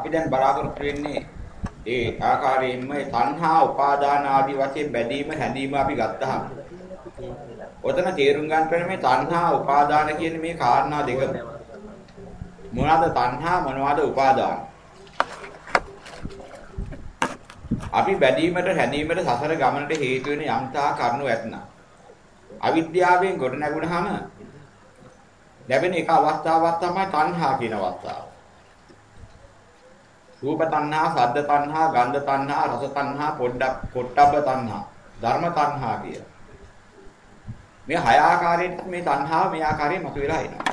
අපි දැන් බලාපොරොත්තු වෙන්නේ ඒ ආකාරයෙන්ම තණ්හා උපාදාන ආදී වශයෙන් බැඳීම හැඳීම අපි ගත්තාම. ඔතන තේරුම් ගන්න මේ තණ්හා උපාදාන කියන මේ කාරණා දෙක මොනවාද තණ්හා මොනවාද උපාදාන? අපි බැඳීමට හැඳීමට සසර ගමනට හේතු වෙන යම්තා කරුණු ඇතනා අවිද්‍යාවෙන් ගොඩ නැගුණාම ලැබෙන එක අවස්ථාවක් තමයි තණ්හා කියන අවස්ථාව. රූප තණ්හා, ශබ්ද තණ්හා, ගන්ධ තණ්හා, රස තණ්හා, පොඩ්ඩක් පොට්ටබ්බ තණ්හා, ධර්ම තණ්හා කිය. මේ හය ආකාරයෙන් මේ තණ්හාව මේ ආකාරයෙන් මතුවලා එනවා.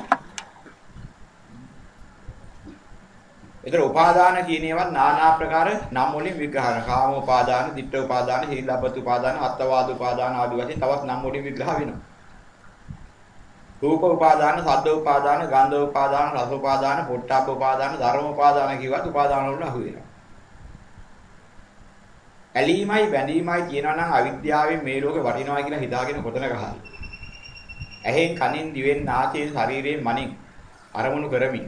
ඒතර උපාදාන කියන ඒවා নানা ආකාර නම් වලින් විග්‍රහ කරනවා. කාම උපාදාන, ditth උපාදාන, හීලබ්බත් උපාදාන, අත්වාද උපාදාන ආදී වශයෙන් තවත් නම් වලින් විග්‍රහ වෙනවා. රූප උපාදාන, සද්ද උපාදාන, ගන්ධ උපාදාන, රස උපාදාන, පොට්ටබ්බ උපාදාන, ධර්ම උපාදාන කියවත් උපාදාන වලට අහු වෙනවා. ඇලීමයි බැඳීමයි කියනවා නම් අවිද්‍යාවෙන් මේ ලෝකේ වටිනවා කියලා හිතාගෙන කොතනක හරි. ඇහෙන් කනින් දිවෙන් නාසයෙන් ශරීරයෙන් මනින් අරමුණු කරමින්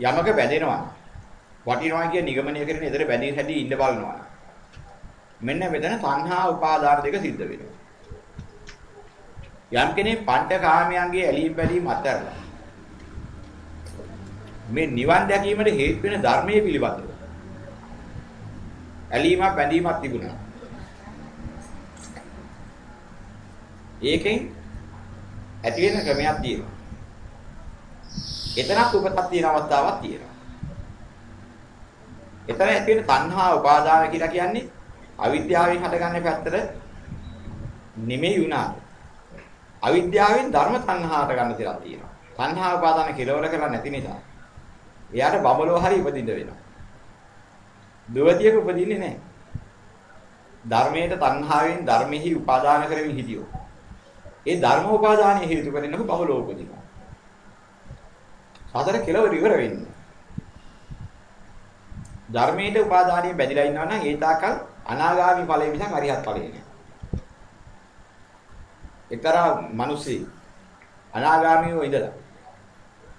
යමක බැඳෙනවා. වටිනවා කියන නිගමනය කරගෙන ඉදිරිය බැඳී හැදී ඉන්න බලනවා. මෙන්න මෙතන සංහා උපාදාන දෙක සිද්ධ වෙනවා. යම් කෙනෙක් පංචකාමයන්ගේ ඇලීම් බැඳීම් අත්හැරලා මේ නිවන් දැකීමට හේතු වෙන ධර්මයේ පිළිබඳව ඇලීමක් බැඳීමක් තිබුණා. ඒකෙන් ඇති වෙන ක්‍රමයක් තියෙනවා. එතනක් උපතක් තියෙන අවස්ථාවක් තියෙනවා. එතන ඇති වෙන තණ්හා උපාදාන කියලා කියන්නේ අවිද්‍යාවෙන් හටගන්න පැත්තට නෙමෙයි උනාද. අවිද්‍යාවෙන් ධර්ම තණ්හාට ගන්න තියලා තියෙනවා. තණ්හා උපාදාන කෙලවර කරලා නැති නිසා එයාට බබලෝ හරි උපදින්න වෙනවා. දුවතියක උපදින්නේ නැහැ. ධර්මයට තණ්හාවෙන් ධර්මෙහි උපාදාන කරමින් හිටියෝ. ඒ ධර්ම උපාදානයේ හේතු කරගෙනක බබලෝ උපදිනවා. සතර කෙලවර ඉවර වෙන්නේ. ධර්මයේ උපාදානිය බැඳිලා ඉන්නවා නම් ඒ තාකල් අනාගාමි ඵලෙ මිසක් අරිහත් ඵලෙ නෑ. එක්තරා මිනිස්සෙක් අනාගාමීව ඉඳලා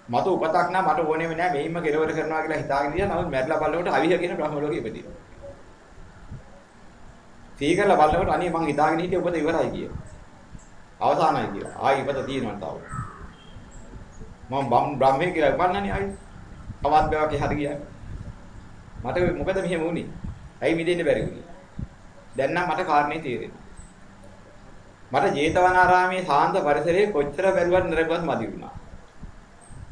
මට උපතක් නම් මට ඕනෙම නෑ මෙයින්ම කෙලවර කරනවා කියලා හිතාගෙන ඉඳලා නමුත් මැරිලා බලනකොට අවිහ කියන බ්‍රහ්ම ලෝකෙ ඉපදිනවා. සීකරලා බලනකොට අනේ මං හිතාගෙන හිටියේ උපත ඉවරයි කියලා. අවසానයි කියලා. ආයි ඉපත තියෙනවා තව. මම බ්‍රහ්මේ කියලා උපන්නනේ ආයි. තවත් බවක් එහාට ගියා. මට මොකද මෙහෙම වුනේ? ඇයි මිදෙන්න බැරි වුනේ? දැන් නම් මට කාරණේ තේරෙනවා. මට ජේතවනාරාමේ සාන්ත පරිසරයේ කොච්චර බැලුවත් නරඹවත් මදි වුණා.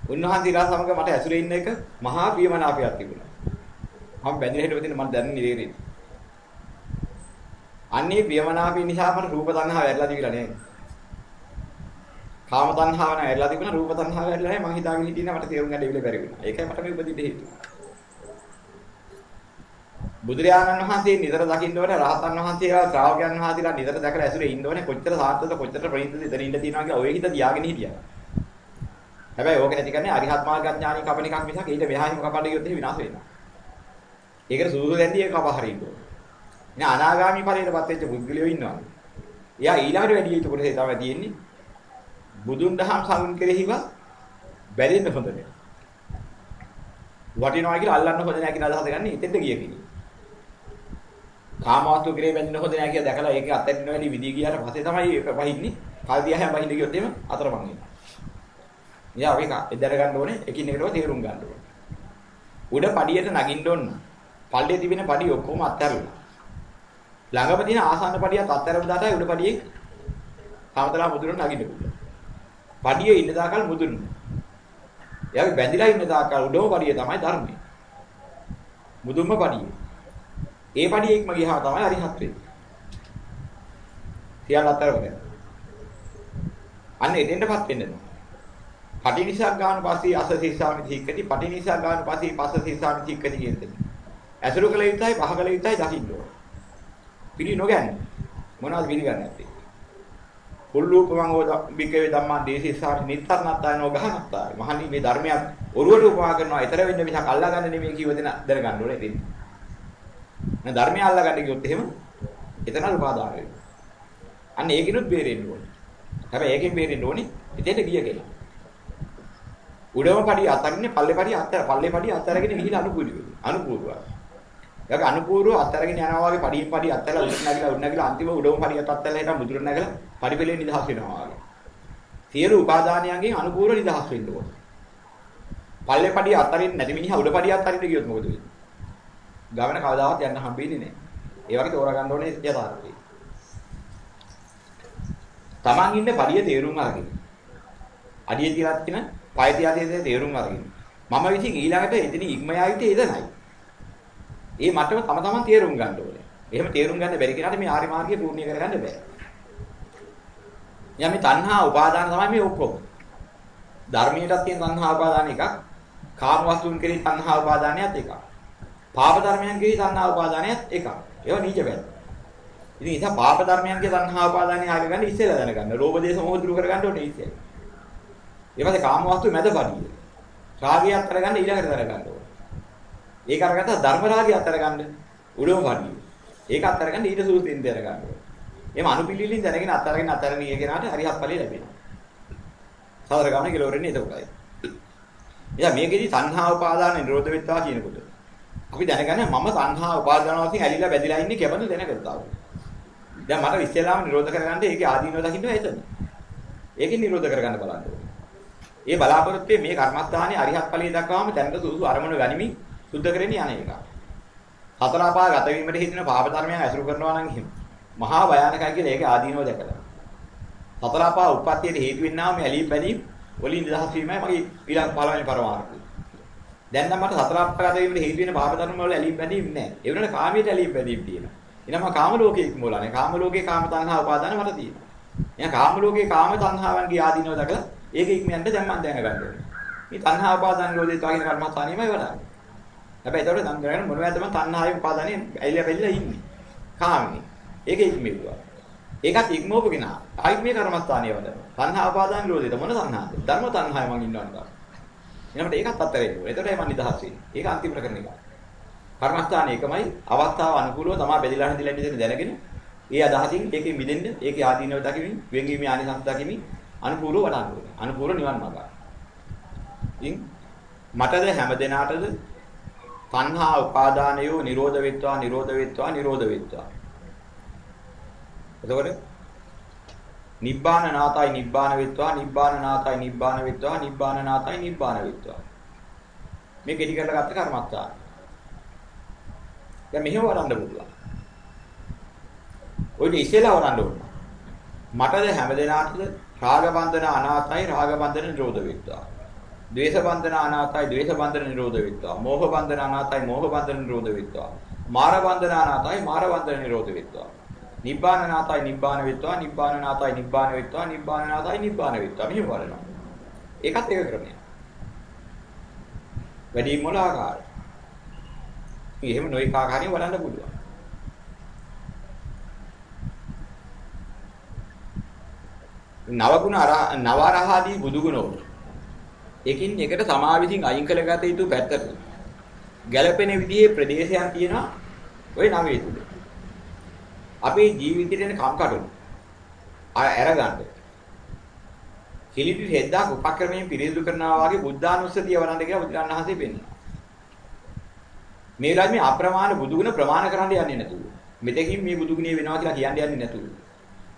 උන්වහන්සේලා සමග මට ඇසුරේ ඉන්න එක මහා ප්‍රියමනාපයක් තිබුණා. මම බැඳිලා හිටවෙදින මට දැනෙන්නේ නිරේරේ. අන්නේ ප්‍රියමනාපී නිසා මට රූප තණ්හාව ඇරලා තිබිලා නෑ. කාම තණ්හාව නෑ ඇරලා තිබුණා රූප තණ්හාව ඇරලා නෑ මං හිතාගෙන හිටියේ මට තේරුම් ගන්න ඉවිල බැරි වුණා. ඒකයි මට මේ උපදින්න හේතුව. බුදුරජාණන් වහන්සේ නිතර දකින්න ඕනේ රහතන් වහන්සේලා ශ්‍රාවකයන් වහන්සේලා නිතර දැකලා ඇසුරේ ඉන්න ඕනේ කොච්චර සාර්ථකද කොච්චර ප්‍රණීතද ඉතින් ඉන්න තියනවා කියලා ඔය හිත තියාගෙන හිටියා. හැබැයි ඕක නැති කරන්නේ අරිහත් මාර්ග ඥානික කපන එකක් මිසක් ඊට මෙහාම කපන්න ගියොත් එහෙම විනාශ වෙනවා. ඒකට සුදුසු දැන්දී ඒක කපහරින්න ඕනේ. ඉතින් අනාගාමි ඵලයටපත් වෙච්ච පුද්ගලයෝ ඉන්නවා. එයා ඊළඟට වැඩි යුතු කොටසේ තමයි තියෙන්නේ. බුදුන් දහම් සමුන් කෙරෙහිව බැලෙන්න හොඳ නෑ. වටිනවා කියලා අල්ලන්න හොඳ නෑ කියලා අදහස ගන්න ඉතින්ද ගිය කෙනෙක්. කාමවස්තු කෙරේ බැඳෙන්න හොඳ නෑ කියලා දැකලා ඒක අත්හැරින්න වැඩි විදිය ගියාට පස්සේ තමයි ඒක වහින්නේ. කල්දියා හැම වහින්න ගියොත් එහෙම අතරමං වෙනවා. එයා ඒක එදර ගන්න ඕනේ එකින් එකට තේරුම් ගන්න ඕනේ. උඩ පඩියට නගින්න ඕන. පල්ලේ තිබෙන පඩි ඔක්කොම අත්හැරලා. ළඟම තියෙන ආසන්න පඩියත් අත්හැරලා දාලා උඩ පඩියේ කවදලා මුදුනට නගින්න පුළුවන්. පඩියේ ඉන්න දාකල් මුදුන. එයාගේ බැඳිලා ඉන්න දාකල් උඩම පඩිය තමයි ධර්මය. මුදුන්ම පඩිය. ඒ පඩියෙක්ම ගියාම තමයි අරිහත් වෙන්නේ. සියල්ල අත්හැරගෙන. අන්න එතෙන්ටපත් වෙන්න ඕන. පටිනිසක් ගන්න පස්සේ අස සිස්සාමි තික්කති පටිනිසක් ගන්න පස්සේ පස සිස්සාමි තික්කති කියන්නේ. ඇසුරු කළ යුතුයි පහ කළ යුතුයි දකින්න ඕන. පිළි නොගන්නේ. මොනවද පිළිගන්නේ නැත්තේ? කුල්ලූපමං ඕ බිකේ ධම්මා දේශේසාර නිතරනත්තානෝ ගහනත්තා. මහණනි මේ ධර්මයක් ඔරුවට උපමා කරනවා. ඊතර වෙන්න මිසක් අල්ලා ගන්න නෙමෙයි කියව දෙන දැනගන්න ඕනේ ඉතින්. නේ ධර්මය අල්ලා ගන්න කිව්වොත් එහෙම එතන උපාදාන වෙනවා. අන්න ඒකිනුත් බේරෙන්න ඕනේ. හැබැයි ඒකෙන් බේරෙන්න ඕනේ ඉතින්ට ගිය කෙනා. උඩම පඩිය අතරින්නේ පල්ලේ පඩිය අතර පල්ලේ පඩිය අතරගෙන ගිහිලා අනුපූර්ව අනුපූර්ව. ඒක අනුපූර්ව අතරගෙන යනවා වගේ පඩියෙන් පඩිය අතරලා උඩ නැගිලා උඩ නැගිලා අන්තිම උඩම පඩියට අත්තරලා හිටන් මුදුර නැගලා පඩිපෙලේ නිදහස් වෙනවා වගේ. සියලු උපාදානයන්ගෙන් අනුපූර්ව නිදහස් වෙන්න ඕන. පල්ලේ පඩිය අතරින් නැති මිනිහා උඩ පඩිය අතරින් ගියොත් මොකද වෙන්නේ? ගමන කවදාවත් යන්න හම්බෙන්නේ නැහැ. ඒ වගේ තෝරා ගන්න ඕනේ යථාර්ථය. Taman ඉන්න පඩිය තේරුම් අරගෙන. අඩිය තියලා තියෙන පය තියා තියෙන තේරුම් අරගෙන. මම විසින් ඊළඟට එදින ඉක්ම යාවිතේ එදනයි. ඒ මට්ටම තම තමන් තේරුම් ගන්න ඕනේ. එහෙම තේරුම් ගන්න බැරි කෙනාට මේ ආර්ය මාර්ගය පූර්ණිය කරගන්න බෑ. යමි තණ්හා උපාදාන තමයි මේ ඔක්කොම. ධර්මයටත් තියෙන තණ්හා උපාදාන එකක්. කාම වස්තුන් කෙරෙහි තණ්හා උපාදානයත් එකක්. පාප ධර්මයන් කෙරෙහි තණ්හා උපාදානයත් එකක්. ඒවා නීච බැලු. ඉතින් ඉතින් පාප ධර්මයන්ගේ තණ්හා උපාදානය ආග ගන්න ඉස්සෙල්ලා දැනගන්න. ලෝභ දේශ මොහ දුරු කරගන්න ඕනේ ඉස්සෙල්ලා. ඊපස්සේ කාම වස්තු මැදපඩිය. රාගය අතර ගන්න ඊළඟට දැනගන්න ඕනේ. ඒක අරගත්තා ධර්ම රාගය අතර ගන්න උඩම පඩිය. ඒක අතර ගන්න ඊට සූත්‍රයෙන් දැනගන්න ඕනේ. එහෙම අනුපිළිලින් දැනගෙන අතරගෙන අතරගෙන ගිය කෙනාට හරි හත්පලෙ ලැබෙනවා. සතර ගමන කෙලවරෙන්නේ එතකොටයි. එයා මේකෙදි තණ්හා උපාදාන නිරෝධ වෙත්වා කියනකොට අපි දැනගන්න මම තණ්හා උපාදාන වශයෙන් ඇලිලා බැඳිලා ඉන්නේ කෙබඳු දැනගත්තා. දැන් මට ඉස්සෙල්ලාම නිරෝධ කරගන්න ඒකේ ආදීනව දකින්න එතන. ඒකෙන් නිරෝධ කරගන්න බලන්න ඕනේ. ඒ බලාපොරොත්තුවේ මේ කර්මස්ථානයේ අරිහත් ඵලයේ දක්වාම දැනට සුසු අරමුණු ගනිමින් සුද්ධ කරගෙන යන එක. හතර අපා ගත වීමට හේතුන පාප ධර්මයන් ඇසුරු කරනවා නම් එහෙම. මහා භයානකයි කියලා ඒකේ ආදීනව දැකලා. හතර අපා උප්පත්තියට හේතු වෙන්නා මේ ඇලීම් බැඳීම් වලින් නිදහස් වීමයි මගේ ඊළඟ පළවෙනි පරමාර්ථය. දැන් නම් මට හතර අපා ගත වීමට හේතු වෙන පාප ධර්ම වල ඇලීම් බැඳීම් නැහැ. ඒ වෙනකොට කාමයට ඇලීම් බැඳීම් තියෙනවා. එනම කාම ලෝකයේ ඉක්මෝලානේ. කාම ලෝකේ කාම තණ්හා උපාදාන මට තියෙනවා. එහෙනම් කාම ලෝකේ කාම තණ්හාවන්ගේ ආදීනව දැකලා ඒක ඉක්මනට දැන් මම දැනගන්න ඕනේ. මේ තණ්හා උපාදාන නිරෝධය තවගෙන කර්මස්ථානෙමයි වඩන්නේ. හැබැයි ඒතකොට නම් දැනගන්න මොනවද තමයි තණ්හාවේ උපාදානේ ඇයිලා වෙලිලා ඉන්නේ. කාමනේ. ඒක ඉක්මෙව්වා. ඒකත් ඉක්මවපු කෙනා. ආයි මේ කර්මස්ථානිය වඩන. තණ්හා උපාදාන නිරෝධය මොන තණ්හාද? ධර්ම තණ්හාය මං ඉන්නවනේ. එනකොට ඒකත් අත්හැරෙන්න ඕනේ. එතකොටයි මම නිදහස් වෙන්නේ. ඒක අන්තිමට කරන එක. කර්මස්ථාන එකමයි අවස්ථාව අනුකූලව තමයි බෙදලා හැදිලා ඉඳින දැනගෙන ඒ අදහසින් ඒකෙන් මිදෙන්න ඒකේ ආදීනව දකිමින් වෙන්වීමේ ආනිසංස දකිමින් අනුපූර්ව වඩන්න ඕනේ. අනුපූර්ව නිවන් මාර්ගය. ඉතින් මටද හැම දිනාටද තණ්හා උපාදානයෝ නිරෝධ වෙත්වා නිරෝධ වෙත්වා නිරෝධ වෙත්වා. එතකොට නිබ්බාන නාතයි නිබ්බාන වෙත්වා නිබ්බාන නාතයි නිබ්බාන වෙත්වා නිබ්බාන නාතයි නිබ්බාන වෙත්වා. මේ කෙටි කරලා ගත්ත කර්මත්තා. දැන් මෙහෙම වඩන්න පුළුවන්. ඔය ඉස්සෙල්ලා වඩන්න ඕන. මටද හැම දිනාටද රාග බන්ධන අනාතයි රාග බන්ධන නිරෝධ වෙත්වා. ද්වේෂ බන්ධන අනාතයි ද්වේෂ බන්ධන නිරෝධ වෙත්වා. මෝහ බන්ධන අනාතයි මෝහ බන්ධන නිරෝධ වෙත්වා. මාර බන්ධන අනාතයි මාර බන්ධන නිරෝධ වෙත්වා. නිබ්බාන නාතයි නිබ්බාන වෙත්වා. නිබ්බාන නාතයි නිබ්බාන වෙත්වා. නිබ්බාන නාතයි නිබ්බාන වෙත්වා. මෙහෙම බලනවා. ඒකත් ඒක ක්‍රමයක්. වැඩි මොන ආකාරය. එහෙම නොඑක ආකාරයෙන් වඩන්න පුළුවන්. නවගුණ නවරහාදී බුදුගුණ එකින් එකට තමා විසින් අයින් කළගත යුතු පැත්තට ගැළපෙන විදිහේ ප්‍රදේශයන් තියෙනවා ওই නවයේ තුල. අපේ ජීවිතේට කම්කටොළු අරගන්න. කිලිපි හෙද්දාක උපක්‍රමයෙන් පිරිසිදු කරනවා වගේ බුද්ධානුස්සතිය වරන්ද කියලා බුදුරණන් වහන්සේ පෙන්නනවා. මේ ළමයි අප්‍රමාණ බුදුගුණ ප්‍රමාණ කරන්න යන්නේ නැතුව. මෙතකින් මේ බුදුගුණේ වෙනවා කියලා කියන්නේ යන්නේ නැතුව.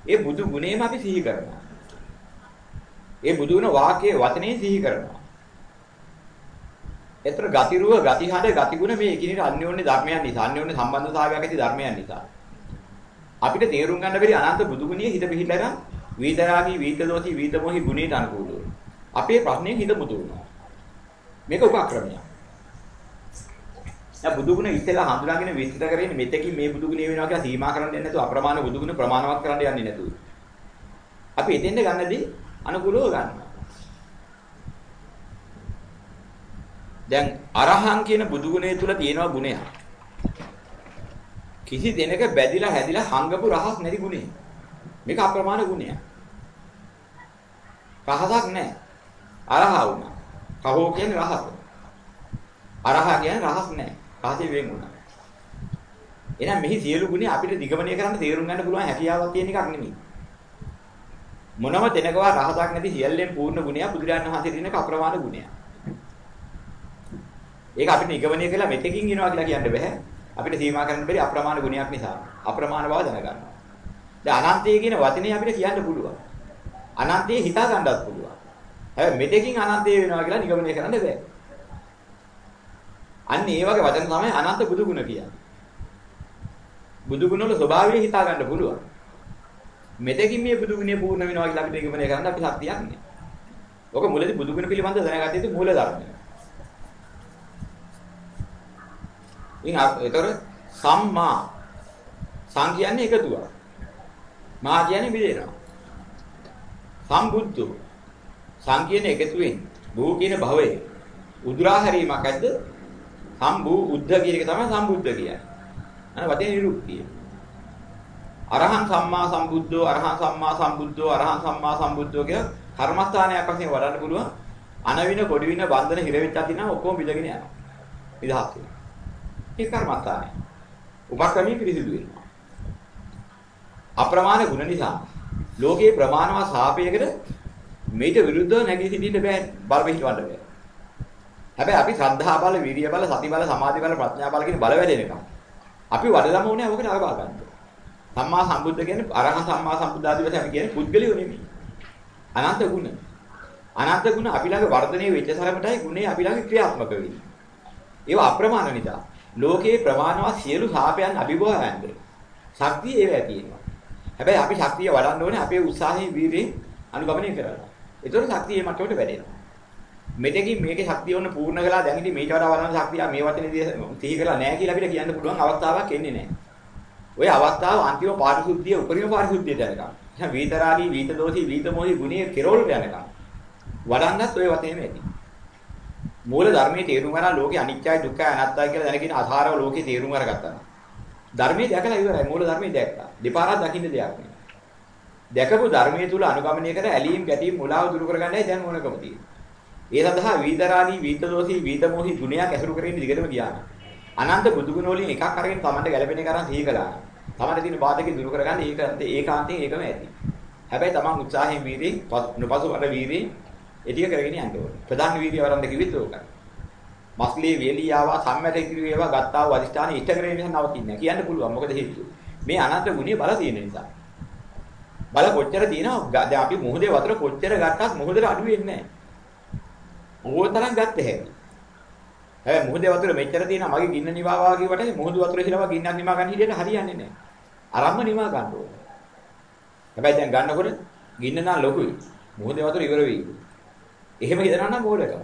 ඒ බුදු ගුණේම අපි සිහි කරනවා. ඒ බුදු වෙන වාක්‍යයේ වචනේ සිහි කරනවා. ඒතර ගතිරුව, ගතිහඬ, ගතිගුණ මේ එකිනෙක අන්‍යෝන්‍ය ධර්මයන් නිසා, අන්‍යෝන්‍ය සම්බන්ධතාවයක් ඇති ධර්මයන් නිසා. අපිට තේරුම් ගන්න බැරි අනන්ත බුදුගුණිය හිත පිහිටලා වීතරාගී, වීතදෝසී, වීතමෝහි ගුණයට අනුකූලව. අපේ ප්‍රශ්නේ හිත මුතු වෙනවා. මේක උපක්‍රමයක්. දැන් බුදුගුණ ඉස්සෙල්ලා හඳුනාගෙන විස්තර කරගෙන මෙතකින් මේ බුදුගුණේ වෙනවා කියලා සීමා කරන්න යන්නේ නැතුව අප්‍රමාණ බුදුගුණ ප්‍රමාණවත් කරන්න යන්නේ නැතුව. අපි එතෙන්ද ගන්නදී අනුකූලව ගන්නවා. දැන් අරහං කියන බුදු ගුණය තුල තියෙනවා ගුණයක්. කිසි දෙනක බැදිලා හැදිලා හංගපු රහස් නැති ගුණය. මේක අප්‍රමාණ ගුණයක්. රහසක් නැහැ. අරහා වුණා. කහෝ කියන්නේ රහස. අරහා කියන්නේ රහස් නැහැ. රහසේ වෙන් වුණා. එහෙනම් මෙහි සියලු ගුණ අපිට දිගමනය කරන්න තේරුම් ගන්න පුළුවන් හැකියාවක් තියෙන එකක් නෙමෙයි. මොනම තැනකවා රහසක් නැති සියල්ලෙන් පූර්ණ ගුණයක් බුදුරජාණන් වහන්සේ දිනක අප්‍රමාණ ගුණයක්. ඒක අපිට නිගමනය කළා මෙතෙකින් එනවා කියලා කියන්න බෑ. අපිට සීමා කරන්න බැරි අප්‍රමාණ ගුණයක් නිසා. අප්‍රමාණ බව දැනගන්නවා. දැන් අනන්තය කියන වචනේ අපිට කියන්න පුළුවන්. අනන්තය හිතා ගන්නත් පුළුවන්. හැබැයි මෙතෙකින් අනන්තය වෙනවා කියලා නිගමනය කරන්න බෑ. අන්න ඒ වගේ වචන තමයි අනන්ත බුදු ගුණ කියන්නේ. බුදු ගුණ වල ස්වභාවය හිතා ගන්න පුළුවන්. මෙතෙකින් මේ බුදු ගුණය පූර්ණ වෙනවා කියලා අපිට නිගමනය කරන්න අපි ශක්තියක් නෑ. ඔක මුලදී බුදු ගුණ පිළිබඳව දැනගත්තේ ඉතින් මූල ධර්මය. ඉතින් ඒතර සම්මා සම් කියන්නේ එකතුවක්. මා කියන්නේ බෙදෙනවා. සම්බුද්ධෝ සම් කියන එකතුවෙන් භූ කියන භවයේ උදුරා හැරීමක් ඇද්ද? සම්බූ උද්ධ කියන එක තමයි සම්බුද්ධ කියන්නේ. අනේ වචනේ නිරුක්තිය. අරහං සම්මා සම්බුද්ධෝ අරහං සම්මා සම්බුද්ධෝ අරහං සම්මා සම්බුද්ධෝ කියන කර්මස්ථානයක් වශයෙන් වඩන්න පුළුවන්. අනවින කොඩි වින බන්ධන හිර වෙච්ච අතිනා ඔක්කොම බිඳගෙන යනවා. නිදහස් වෙනවා. ඒ කර්මස්ථානය. උපක්‍රමී පිරිසිදු වෙනවා. අප්‍රමාණ ගුණ නිසා ලෝකේ ප්‍රමාණවත් සාපයකට මේට විරුද්ධව නැගී සිටින්න බෑ බල පිටවන්න බෑ. හැබැයි අපි ශ්‍රද්ධා බල, විරිය බල, සති බල, සමාධි බල, ප්‍රඥා බල කියන බල වැඩෙනකම් අපි වඩලම ඕනේ ඔකට ලබා ගන්න. සම්මා සම්බුද්ධ කියන්නේ අරහත් සම්මා සම්බුද්ධ ආදී වශයෙන් අපි කියන්නේ පුද්ගලියෝ නෙමෙයි. අනන්ත ගුණ. අනන්ත ගුණ අපි ළඟ වර්ධනය වෙච්ච සරමටයි ගුණේ අපි ළඟ ක්‍රියාත්මක වෙන්නේ. ඒවා අප්‍රමාණ නිසා ලෝකේ ප්‍රමාණවත් සියලු සාපයන් අභිභවයන්ද ශක්තිය ඒවා තියෙනවා. හැබැයි අපි ශක්තිය වඩන්න ඕනේ අපේ උත්සාහයෙන් වීර්යයෙන් අනුගමනය කරලා. ඒතකොට ශක්තිය මේ මට්ටමට වැඩෙනවා. මෙතකින් මේකේ ශක්තිය වුණ පූර්ණ කළා දැන් ඉතින් මේක වඩා වඩන ශක්තිය මේ වචනේදී සිහි කරලා නැහැ කියලා අපිට කියන්න පුළුවන් අවස්ථාවක් එන්නේ නැහැ. ওই අවස්ථාව අන්තිම පාරිශුද්ධිය උපරිම පාරිශුද්ධියට යනකම්. එහෙනම් වීතරාගී, වීතදෝෂී, වීතමෝහී ගුණයේ කෙරවලට යනකම්. වඩන්නත් ওই වතේම ඇති. මූල ධර්මයේ තේරුම් ගන්න ලෝකේ අනිත්‍යයි දුක්ඛයි අනාත්තයි කියලා දැනගෙන අසාරව ලෝකේ තේරුම් අරගත්තා. ධර්මයේ දැකලා ඉවරයි මූල ධර්මයේ දැක්කා. දෙපාරක් දකින්න දෙයක් නෑ. දැකපු ධර්මයේ තුල අනුගමනය කර ඇලීම් ගැටීම් මුලාව දුරු කරගන්නයි දැන් ඕනකම තියෙන්නේ. ඒ සඳහා වීතරාණී වීතදෝෂී වීතමෝහී ගුණයක් ඇසුරු කරගෙන දිගටම ගියා. අනන්ත බුදු ගුණ වලින් එකක් අරගෙන තමන්ට ගැළපෙන එක අරන් සිහි කළා. තමන්ට තියෙන බාධක දුරු කරගන්න ඒක ඒකාන්තයෙන් ඒකම ඇති. හැබැයි තමන් උත්සාහයෙන් වීර්යයෙන් නොපසු අර වීර්යයෙන් ඒ ටික කරගෙන යන්න ඕනේ. ප්‍රධාන වීර්යය වරන්ද කිව්වෙත් ඕකයි. මස්ලී වේලී ආවා සම්මත කිරි ඒවා ගත්තා වූ අදිෂ්ඨාන ඉෂ්ට කරගෙන නිසා නවතින්නේ නැහැ. කියන්න පුළුවන්. මොකද හේතුව? මේ අනන්ත ගුණිය බල තියෙන නිසා. බල කොච්චර තියෙනවද? දැන් අපි මොහොතේ වතුර කොච්චර ගත්තත් මොහොතේ අඩු වෙන්නේ නැහැ. ඕතරම් ගත්ත හැකි. හැබැයි මොහොතේ වතුර මෙච්චර තියෙනවා මගේ ගින්න නිවාවා කියවට මොහොත වතුර හිලවා ගින්නක් නිවා ගන්න හිටියට හරියන්නේ නැහැ. අරම්ම නිවා ගන්න ඕනේ. හැබැයි දැන් ගන්නකොට ගින්න නම් ලොකුයි. මොහොතේ වතුර ඉවර වෙයි. එහෙම හිතනවා නම් මොඩකම.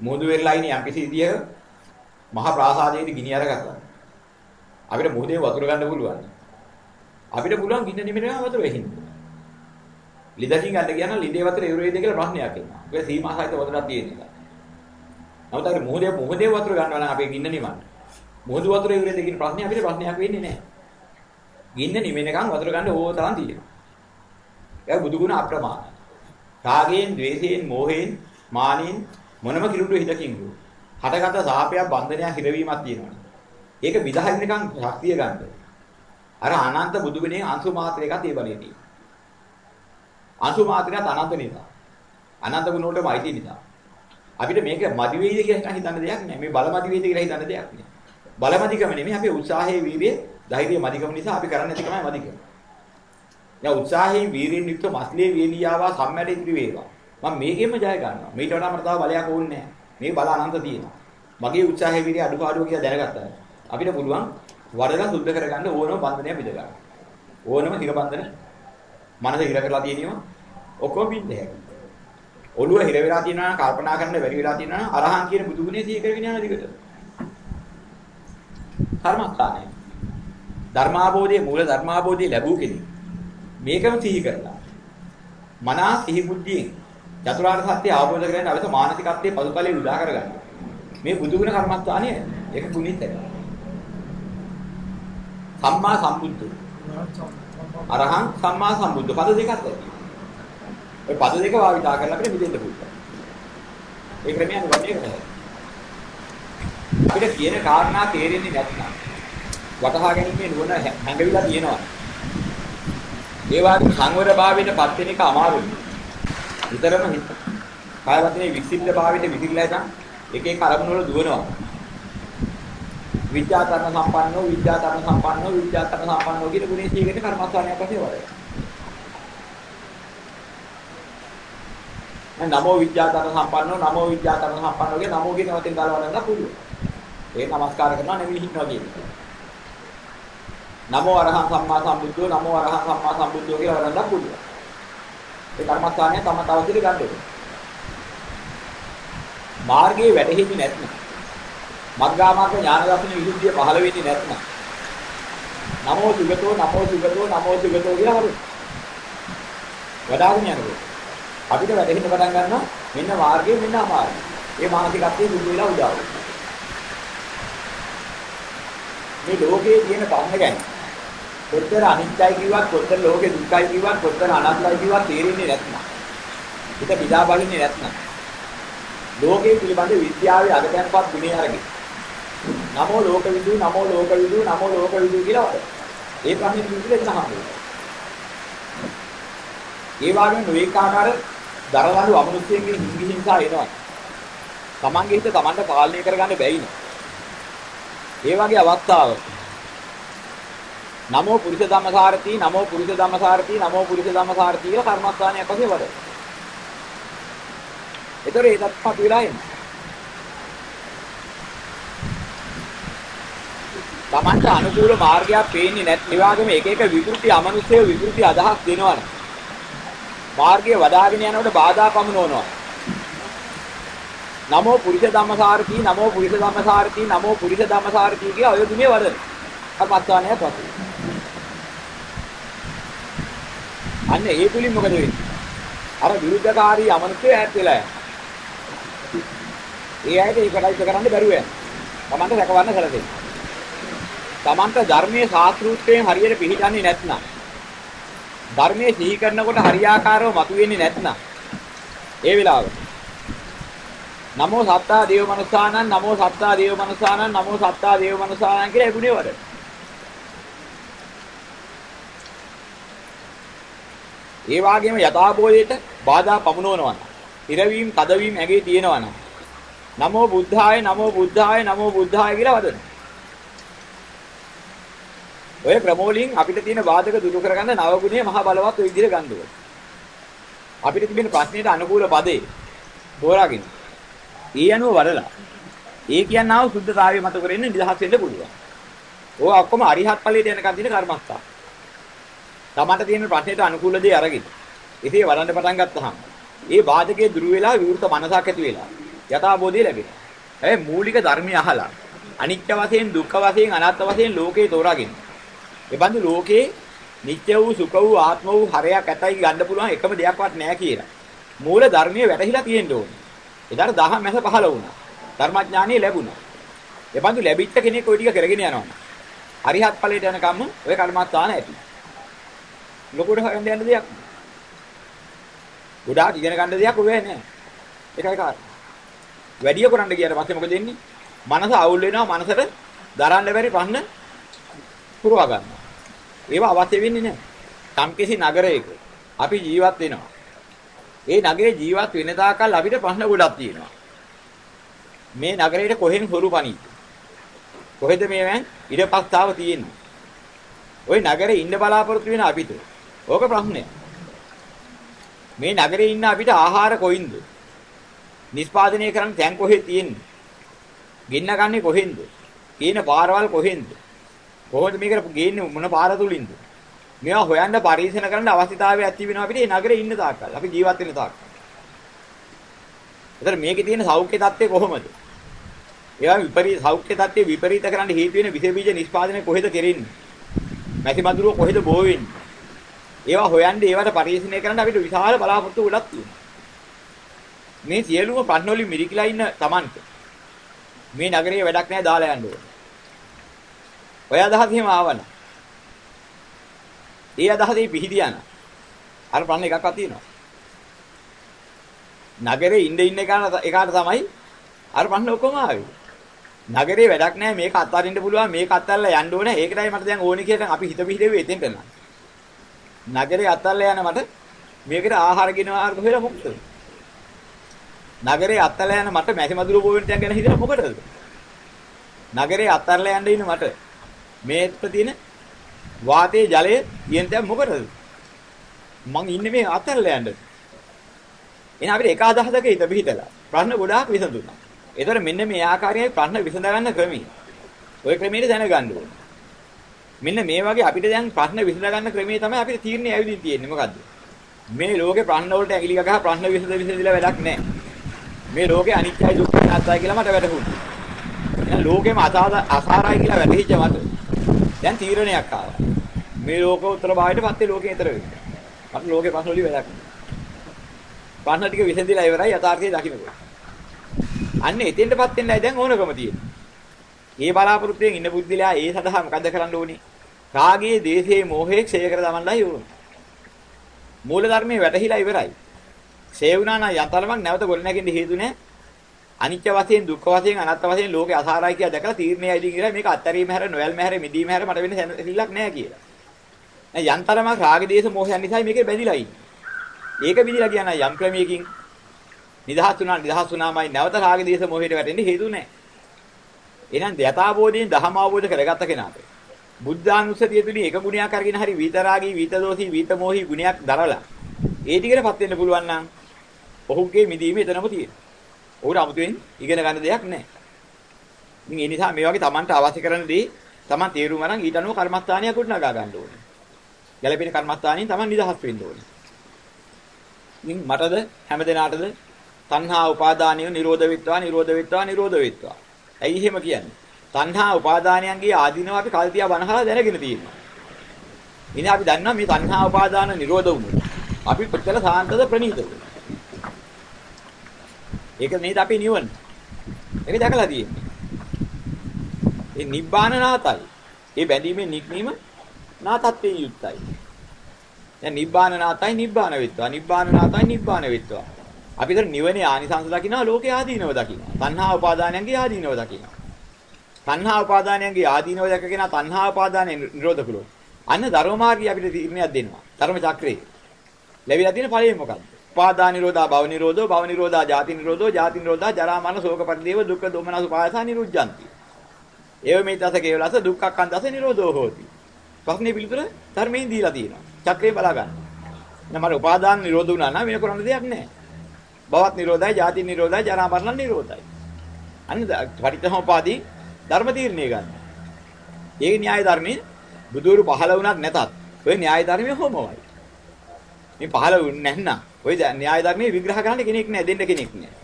මොහොත වෙරළා ඉන්නේ යම්කිසි විදියක මහ ප්‍රාසාදයේදී ගිනි අරගත්තා. අපිට මොහොතේ වතුර ගන්න පුළුවන්. අපිට පුළුවන් ගින්න නිමෙනවා වතුර වෙහින්න. ලිදකින් ගන්න ගියා නම් ලිදේ වතුර ඉවර වෙයිද කියලා ප්‍රශ්නයක් එනවා. ඒක සීමා සහිත වතුරක් තියෙන එක. නමුත් අර මොහොතේ මොහොතේ වතුර ගන්නවා නම් අපේ ගින්න නිවන්න. මොහොත වතුර ඉවර වෙයිද කියන ප්‍රශ්නේ අපිට ප්‍රශ්නයක් වෙන්නේ නැහැ. ගින්න නිමෙනකන් වතුර ගන්න ඕන තරම් තියෙනවා. ඒක බුදු ගුණ අප්‍රමාණයි. රාගයෙන්, ద్వේෂයෙන්, මෝහයෙන්, මානෙන් මොනම කිලුට හිතකින් හෝ හටගත සාපයක් බන්ධනයක් හිරවීමක් තියෙනවා. ඒක විදහාරිනකන් ශක්තිය ගන්න. අර අනන්ත බුදුගුණේ අංශු මාත්‍රයකත් ඒ බලේ තියෙනවා. අංශු මාත්‍රයත් අනන්ත නිසා. අනන්ත ගුණ වලටම අයිති නිසා. අපිට මේක මදි වෙයිද කියලා හිතන්න දෙයක් නෑ. මේ බල මදි වෙයිද කියලා හිතන්න දෙයක් නෑ. බල මදිකම නෙමෙයි අපි උත්සාහයේ වීර්යයේ ධෛර්ය මදිකම නිසා අපි කරන්නේ නැති කමයි මදිකම. දැන් උත්සාහයෙන් වීරියෙන් යුක්ත මස්ලේ වේලියාවා සම්මැට ඉදිරි වේවා. මම මේකෙම ජය ගන්නවා. මේට වඩා මට තව බලයක් ඕනේ නැහැ. මේ බල අනන්ත තියෙනවා. මගේ උත්සාහයේ වීරිය අඩුපාඩුව කියලා දැනගත්තා. අපිට පුළුවන් වඩලා සුද්ධ කරගන්න ඕනම බන්ධනය පිට ගන්න. ඕනම හිර බන්ධන මනස හිර කරලා තියෙනවා. ඔක්කොම බින්ද හැකියි. ඔළුව හිර වෙලා තියෙනවා නම් කල්පනා කරන්න බැරි වෙලා තියෙනවා නම් අරහන් කියන බුදු ගුණේ සිහි කරගෙන යන දිගට. කර්මස්ථානය. ධර්මාභෝධයේ මූල ධර්මාභෝධයේ ලැබූ කෙනෙක්. මේකම සිහි කරලා. මනස සිහි බුද්ධියෙන් චතුරාර්ය සත්‍ය අවබෝධ කරගෙන අවස මානසිකත්වයේ පසුතලයේ උදා කරගන්න. මේ බුදු ගුණ කර්මස්ථානය ඒක ගුණිත එක. සම්මා සම්බුද්ධ. අරහං සම්මා සම්බුද්ධ පද දෙකක් ඇති. ඔය පද දෙක භාවිතා කරලා අපිට මිදෙන්න පුළුවන්. ඒ ක්‍රමය අනුගමනය කරනවා. අපිට කියන කාරණා තේරෙන්නේ නැත්නම් වටහා ගැනීමේ නුවණ හැඟවිලා තියෙනවා. ඒ වගේ සංවර භාවයට පත් වෙන එක අමාරුයි. විතරම හිත. කාය වචනේ වික්ෂිප්ත භාවයට විසිරලා ඉතින් එක එක අරමුණු වල දුවනවා. විද්‍යාතරණ සම්පන්නෝ විද්‍යාතරණ සම්පන්නෝ විද්‍යාතරණ සම්පන්නෝ කියන ගුණේ සීගෙන කර්මස්ථානයක් වශයෙන් වඩයි. නමෝ විද්‍යාතරණ සම්පන්නෝ නමෝ විද්‍යාතරණ සම්පන්නෝ කියන නමෝ කියන වචෙන් ගලවන්න පුළුවන්. ඒ නමස්කාර කරනවා නෙවෙයි හිටනවා කියන්නේ. නමෝ අරහං සම්මා සම්බුද්ධෝ නමෝ අරහං සම්මා සම්බුද්ධෝ කියලා වඩන්න පුළුවන්. ඒ කර්මස්ථානය තම තවසිර ගන්න ඕනේ. මාර්ගයේ වැටෙන්නේ නැත්නම් මග්ගාමාර්ග ඥාන දර්ශන විසුද්ධිය පහළ වෙන්නේ නැත්නම් නමෝ සුගතෝ නමෝ සුගතෝ නමෝ සුගතෝ කියලා හරි. වඩාගෙන යනකොට අපිට වැටෙන්න පටන් ගන්නවා මෙන්න මාර්ගය මෙන්න අමාර්ගය. ඒ මානසිකත්වයේ දුක වෙලා උදා මේ ලෝකයේ තියෙන කන්න ගැන කොතර අනිත්‍යයි කිව්වත් කොතර ලෝකේ දුක්ඛයි කිව්වත් කොතර අනාත්මයි කිව්වත් තේරෙන්නේ නැත්නම්. ඒක බිදා බලින්නේ නැත්නම්. ලෝකයේ පිළිබඳ විද්‍යාවේ අගතයන්පත් ගුණේ අරගෙන. නමෝ ලෝක විදු නමෝ ලෝක විදු නමෝ ලෝක විදු කියලා වද. ඒ ප්‍රශ්නේ විසඳෙන්න හම්බෙන්නේ. ඒ වගේම නොඑක ආකාර දරලඬු අමනුෂ්‍යයන්ගේ හිංගි හිංසා එනවා. Tamange හිත Tamanට පාලනය කරගන්න බැයිනේ. ඒ වගේ අවස්ථාවක නමෝ පුරිස ධම්මසාරති නමෝ පුරිස ධම්මසාරති නමෝ පුරිස ධම්මසාරති කියලා කර්මස්ථානයක් වශයෙන් වඩ. ඒතර ඒකත් අපි වෙලා එන්නේ. Tamanට අනුකූල මාර්ගයක් පේන්නේ නැත්නම් ඒ වගේම එක එක විකෘති අමනුෂ්‍ය විකෘති අදහස් දෙනවනේ. මාර්ගය වදාගෙන යනකොට බාධා පමුණවනවා. නමෝ පුරිස ධම්මසාරති නමෝ පුරිස ධම්මසාරති නමෝ පුරිස ධම්මසාරති කිය ඔය දුනේ වදන. කර්මස්ථානය පසු. අන්න ඒ තුලින් මොකද වෙන්නේ? අර විරුද්ධකාරී අමනුෂ්‍ය ඈත් වෙලා යනවා. ඒ ඇයිද ඒකටයි කරන්න බැරුව යනවා. Tamanta රැකවන්න සැලසෙන්නේ. Tamanta ධර්මයේ ශාස්ත්‍රූත්වයෙන් හරියට පිළිගන්නේ නැත්නම් ධර්මයේ සිහි කරනකොට හරියාකාරව මතුවෙන්නේ නැත්නම් ඒ වෙලාවට නමෝ සත්තා දේව මනසානං නමෝ සත්තා දේව මනසානං නමෝ සත්තා දේව මනසානං කියලා එගුණේ වඩ. ඒ වාගේම යථාබෝධයට බාධා පමුණවනවා. ඉරවීම, තදවීම ඇගේ තියෙනවා නම් නමෝ බුද්ධාය නමෝ බුද්ධාය නමෝ බුද්ධාය කියලා වදන. ඔය ක්‍රමවලින් අපිට තියෙන බාධක දුරු කරගන්න නව ගුණයේ මහා බලවත් ඔය විදිහට ගන්න ඕනේ. අපිට තිබෙන ප්‍රශ්නෙට අනුකූල පදේ තෝරාගෙන ඒ අනුව වඩලා ඒ කියන්නාව සුද්ධතාවය මත කරගෙන නිදහස් වෙන්න පුළුවන්. ඕවා ඔක්කොම අරිහත් ඵලයට යනකම් තියෙන කර්මස්ථා. තමන්ට තියෙන ප්‍රශ්නෙට අනුකූල දේ අරගෙන ඉතින් වඩන්න පටන් ගත්තාම ඒ බාධකයේ දුරු වෙලා විවෘත මනසක් ඇති වෙලා යථාබෝධය ලැබෙනවා. හැබැයි මූලික ධර්මය අහලා අනිත්‍ය වශයෙන් දුක්ඛ වශයෙන් අනාත්ම වශයෙන් ලෝකේ තෝරාගෙන. ඒ බඳු ලෝකේ නිත්‍ය වූ සුඛ වූ ආත්ම වූ හරයක් ඇතයි ගන්න පුළුවන් එකම දෙයක්වත් නැහැ කියලා. මූල ධර්මයේ වැටහිලා තියෙන්න ඕනේ. එදාට දහම් මැස පහළ වුණා. ධර්මඥානිය ලැබුණා. ඒ බඳු ලැබිච්ච කෙනෙක් ওই ටික කරගෙන යනවා. අරිහත් ඵලයට යනකම් ඔය කර්මස්ථාන ඇති. ලොකුට හොයන්න යන්න දෙයක්. ගොඩාක් ඉගෙන ගන්න දෙයක් ඔය නෑ. ඒකයි කාරණා. වැඩි කරන්න ගියාට පස්සේ මොකද වෙන්නේ? මනස අවුල් වෙනවා මනසට දරන්න බැරි ප්‍රශ්න පුරවා ගන්නවා. ඒවා අවශ්‍ය වෙන්නේ නැහැ. සම්කිසි නගරයක අපි ජීවත් වෙනවා. ඒ නගරේ ජීවත් වෙන තාකල් අපිට ප්‍රශ්න ගොඩක් තියෙනවා. මේ නගරේට කොහෙන් හොරු පණීද? කොහෙද මේවෙන් ඉඩපස්තාව තියෙන්නේ? ওই නගරේ ඉන්න බලාපොරොත්තු වෙන අපිට. ඕක ප්‍රශ්නය. මේ නගරේ ඉන්න අපිට ආහාර කොයින්ද? නිෂ්පාදනය කරන්න තැන් කොහෙද තියෙන්නේ? ගෙන්න ගන්නේ කොහෙන්ද? කීන පාරවල් කොහෙන්ද? කොහොමද මේකට ගේන්නේ මොන පාර තුලින්ද? මේවා හොයන්න පරීක්ෂණ කරන්න අවශ්‍යතාවය ඇති වෙනවා අපිට මේ නගරේ ඉන්න තාක්කල්. අපි ජීවත් වෙන තාක්කල්. ඒතර මේකේ තියෙන සෞඛ්‍ය තත්ත්වය කොහොමද? ඒවා විපරීත සෞඛ්‍ය තත්ත්වය විපරීත කරන්න හේතු වෙන විස බීජ නිෂ්පාදනය කොහෙද කෙරෙන්නේ? මැසි මදුරුව කොහෙද බෝ වෙන්නේ? ඒවා හොයන්න ඒවට පරීක්ෂණය කරන්න අපිට විශාල බලාපොරොත්තු ගොඩක් තියෙනවා. මේ සියලුම ප්‍රශ්න වලින් මිරිකිලා ඉන්න Tamanට මේ නගරේ වැඩක් නැහැ දාලා යන්න ඕනේ. ඔය අදහස එහෙම ආවන. ඒ අදහසේ පිහිදියාන. අර ප්‍රශ්න එකක්වත් තියෙනවා. නගරේ ඉන්න ඉන්න එකාට එකාට තමයි අර ප්‍රශ්න ඔක්කොම ආවේ. නගරේ වැඩක් නැහැ මේක අත්හරින්න පුළුවන් මේක අත්හැරලා යන්න ඕනේ ඒකටයි මට දැන් ඕනේ කියලා අපි හිත පිහිදෙව්වේ එතෙන්ට නම්. නගරේ අත්හැරලා යන මට මේකට ආහාර ගෙනවා හොයලා මොකද? නගරේ අත්හැරලා යන මට මැසි මදුරු පොවෙන්ටයක් ගැන හිතලා මොකටද? නගරේ අත්හැරලා යන්න ඉන්න මට මේත් තියෙන වාතයේ ජලය කියන්තයක් මොකටද? මං ඉන්නේ මේ අත්හැරලා යන්න. එහෙනම් අපිට එක අදහසක හිත පිහිටලා ප්‍රශ්න ගොඩාක් විසඳුණා. ඒතර මෙන්න මේ ආකාරයේ ප්‍රශ්න විසඳ ගන්න ක්‍රමී. ওই ක්‍රමයට දැනගන්න ඕනේ. මෙන්න මේ වගේ අපිට දැන් ප්‍රශ්න විසඳ ගන්න ක්‍රමයේ තමයි අපිට තීරණේ ඇවිදින් තියෙන්නේ මොකද්ද? මේ ලෝකේ ප්‍රශ්න වලට ඇඟිලි ගහ ප්‍රශ්න විසඳ විසඳිලා වැඩක් නැහැ. මේ ලෝකේ අනිත්‍යයි දුක්ඛයි අනාත්තයි කියලා මට වැටහුණා. එහෙනම් ලෝකෙම අසාරයි කියලා වැටහිච්ච මට දැන් තීරණයක් ආවා. මේ ලෝක උත්තර භාවයට පස්සේ ලෝකේ ඊතර වෙන්න. මට ලෝකේ ප්‍රශ්න වලින් වැඩක් නැහැ. ප්‍රශ්න ටික විසඳිලා ඉවරයි යථාර්ථය දකින්නකොට. අන්න එතෙන්ටපත් වෙන්නයි දැන් ඕනකම තියෙන්නේ. මේ බලාපොරොත්තුෙන් ඉන්න බුද්ධිලා ඒ සඳහා මොකද කරන්න ඕනේ? රාගයේ, දේශයේ, මෝහයේ ක්ෂය කර දමන්නයි ඕනේ. මූල ධර්මයේ වැටහිලා ඉවරයි. ක්ෂය වුණා නම් යතරමක් නැවත ගොඩනැගෙන්න හේතු නැහැ. අනිත්‍ය වශයෙන්, දුක්ඛ වශයෙන්, අනාත්ම වශයෙන් ලෝකේ අසාරයි කියලා දැකලා තීරණයයි ඉදින් කියලා මේක අත්තරීම හැර, නොයල්ම හැර, මිදීම හැර මට වෙන සැලක් නැහැ කියලා. දැන් යන්තරමක් රාග, දේශ, මෝහයන් නිසා මේකේ බැඳිලා ඉන්නේ. ඒක විදිලා කියන යම් ක්‍රමයකින් නිදහස් වුණා නිදහස් වුණාමයි නැවත රාග දේශ මොහේට වැටෙන්නේ හේතු නැහැ. එහෙනම් යථාබෝධයෙන් ධහම අවබෝධ කරගත්ත කෙනාට බුද්ධානුස්සතිය තුලින් එක ගුණයක් අරගෙන හරි විතරාගී විතදෝසී විතමෝහි ගුණයක් දරලා ඒ ටිකටපත් වෙන්න පුළුවන් නම් ඔහුගේ මිදීම එතනම තියෙනවා. ඔහුට 아무තෙන් ඉගෙන ගන්න දෙයක් නැහැ. ඉතින් ඒ නිසා මේ වගේ Tamanට අවශ්‍ය කරන දේ Taman තේරුම් අරන් ඊට අනුව කර්මස්ථානියක් උඩ නගා ගන්න ඕනේ. ගැළපෙන කර්මස්ථානියෙන් Taman නිදහස් වෙන්න ඕනේ. ඉතින් මටද හැමදෙනාටද තණ්හා උපාදානිය නිරෝධ වෙත්වා නිරෝධ වෙත්වා නිරෝධ වෙත්වා. ඇයි එහෙම කියන්නේ? තණ්හා උපාදානයන්ගේ ආධිනව අපි කල් තියා බනහලා දැනගෙන තියෙනවා. ඉතින් අපි දන්නවා මේ තණ්හා උපාදාන නිරෝධ වුණොත් අපි කොච්චර සාන්තද ප්‍රණීතද? ඒක නේද අපි නිවන. ඒක දැකලා තියෙන්නේ. ඒ නිබ්බාන නාතයි. ඒ බැඳීමේ නික්මීම නාතත්වයෙන් යුක්තයි. දැන් නිබ්බාන නාතයි නිබ්බාන වෙත්වා. නිබ්බාන නාතයි නිබ්බාන වෙත්වා. අපි තර නිවනේ ආනිසංස දකිනවා ලෝකේ ආදීනව දකිනවා. තණ්හා උපාදානයන්ගේ ආදීනව දකිනවා. තණ්හා උපාදානයන්ගේ ආදීනව දැකගෙන තණ්හා උපාදානය නිරෝධ කළොත් අන්න ධර්ම මාර්ගය අපිට තීරණයක් දෙනවා. ධර්ම චක්‍රේ. ලැබිලා තියෙන ඵලය මොකක්ද? උපාදාන නිරෝධා භව නිරෝධෝ භව නිරෝධා ජාති නිරෝධෝ ජාති නිරෝධා ජරා මරණ ශෝක පරිදේව දුක්ඛ දෝමනස පායසා නිරුද්ධಂತಿ. ඒව මේ දස කේවලස දුක්ඛක්ඛන්දස නිරෝධෝ හෝති. ප්‍රශ්නේ පිළිතුර ධර්මයෙන් දීලා තියෙනවා. චක්‍රේ බලා ගන්න. නම උපාදාන නිරෝධ වුණා නම් වෙන කරන්න දෙයක් නැහැ. භවත් නිරෝධයි, ජාති නිරෝධයි, ජරා මරණ නිරෝධයි. අන්න පටිච්චසමුපාදී ධර්ම තීරණය ගන්න. ඒ න්‍යාය ධර්මයේ බුදුරු පහළ වුණත් නැතත් ඔය න්‍යාය ධර්මයේ හොමවයි. මේ පහළ වුණ නැත්නම් ඔය න්‍යාය ධර්මයේ විග්‍රහ කරන්න කෙනෙක් නැහැ, දෙන්න කෙනෙක් නැහැ.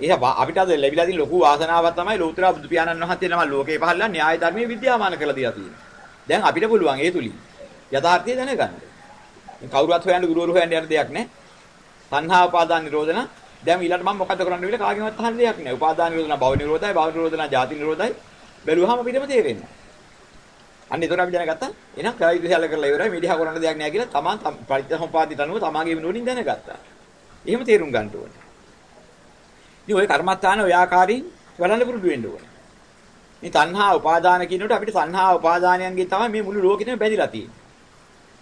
ඒක අපිට අද ලැබිලා තියෙන ලොකු වාසනාවක් තමයි ලෝතර බුදු පියාණන් වහන්සේ නම ලෝකේ පහළලා න්‍යාය ධර්මයේ විද්‍යාමාන කරලා දීලා තියෙන්නේ. දැන් අපිට පුළුවන් ඒ තුලින් යථාර්ථය දැනගන්න. කවුරුත් හොයන්න ගුරුවරු හොයන්න යන දෙයක් නැහැ. තණ්හා උපාදාන නිරෝධන දැන් ඊළඟට මම මොකද කරන්න වෙන්නේ කාගෙන්වත් අහන්න දෙයක් නෑ. උපාදාන නිරෝධන භව නිරෝධයි භව නිරෝධන ජාති නිරෝධයි බැලුවාම අපිටම තේරෙන්නේ. අන්න ඒතර අපි දැනගත්තා. එහෙනම් කායික විශ්ල කරලා ඉවරයි මේදිහා කරන්න දෙයක් නෑ කියලා තමන් පරිත්‍යාසම්පාදිත අනුව තමාගේ විනෝඩින් දැනගත්තා. එහෙම තේරුම් ගන්න ඕනේ. ඉතින් ওই කර්මස්ථාන ඔය ආකාරයෙන් වඩන්න පුරුදු වෙන්න ඕනේ. මේ තණ්හා උපාදාන කියනකොට අපිට තණ්හා උපාදානයන්ගේ තමයි මේ මුළු ලෝකෙම බැඳිලා තියෙන්නේ.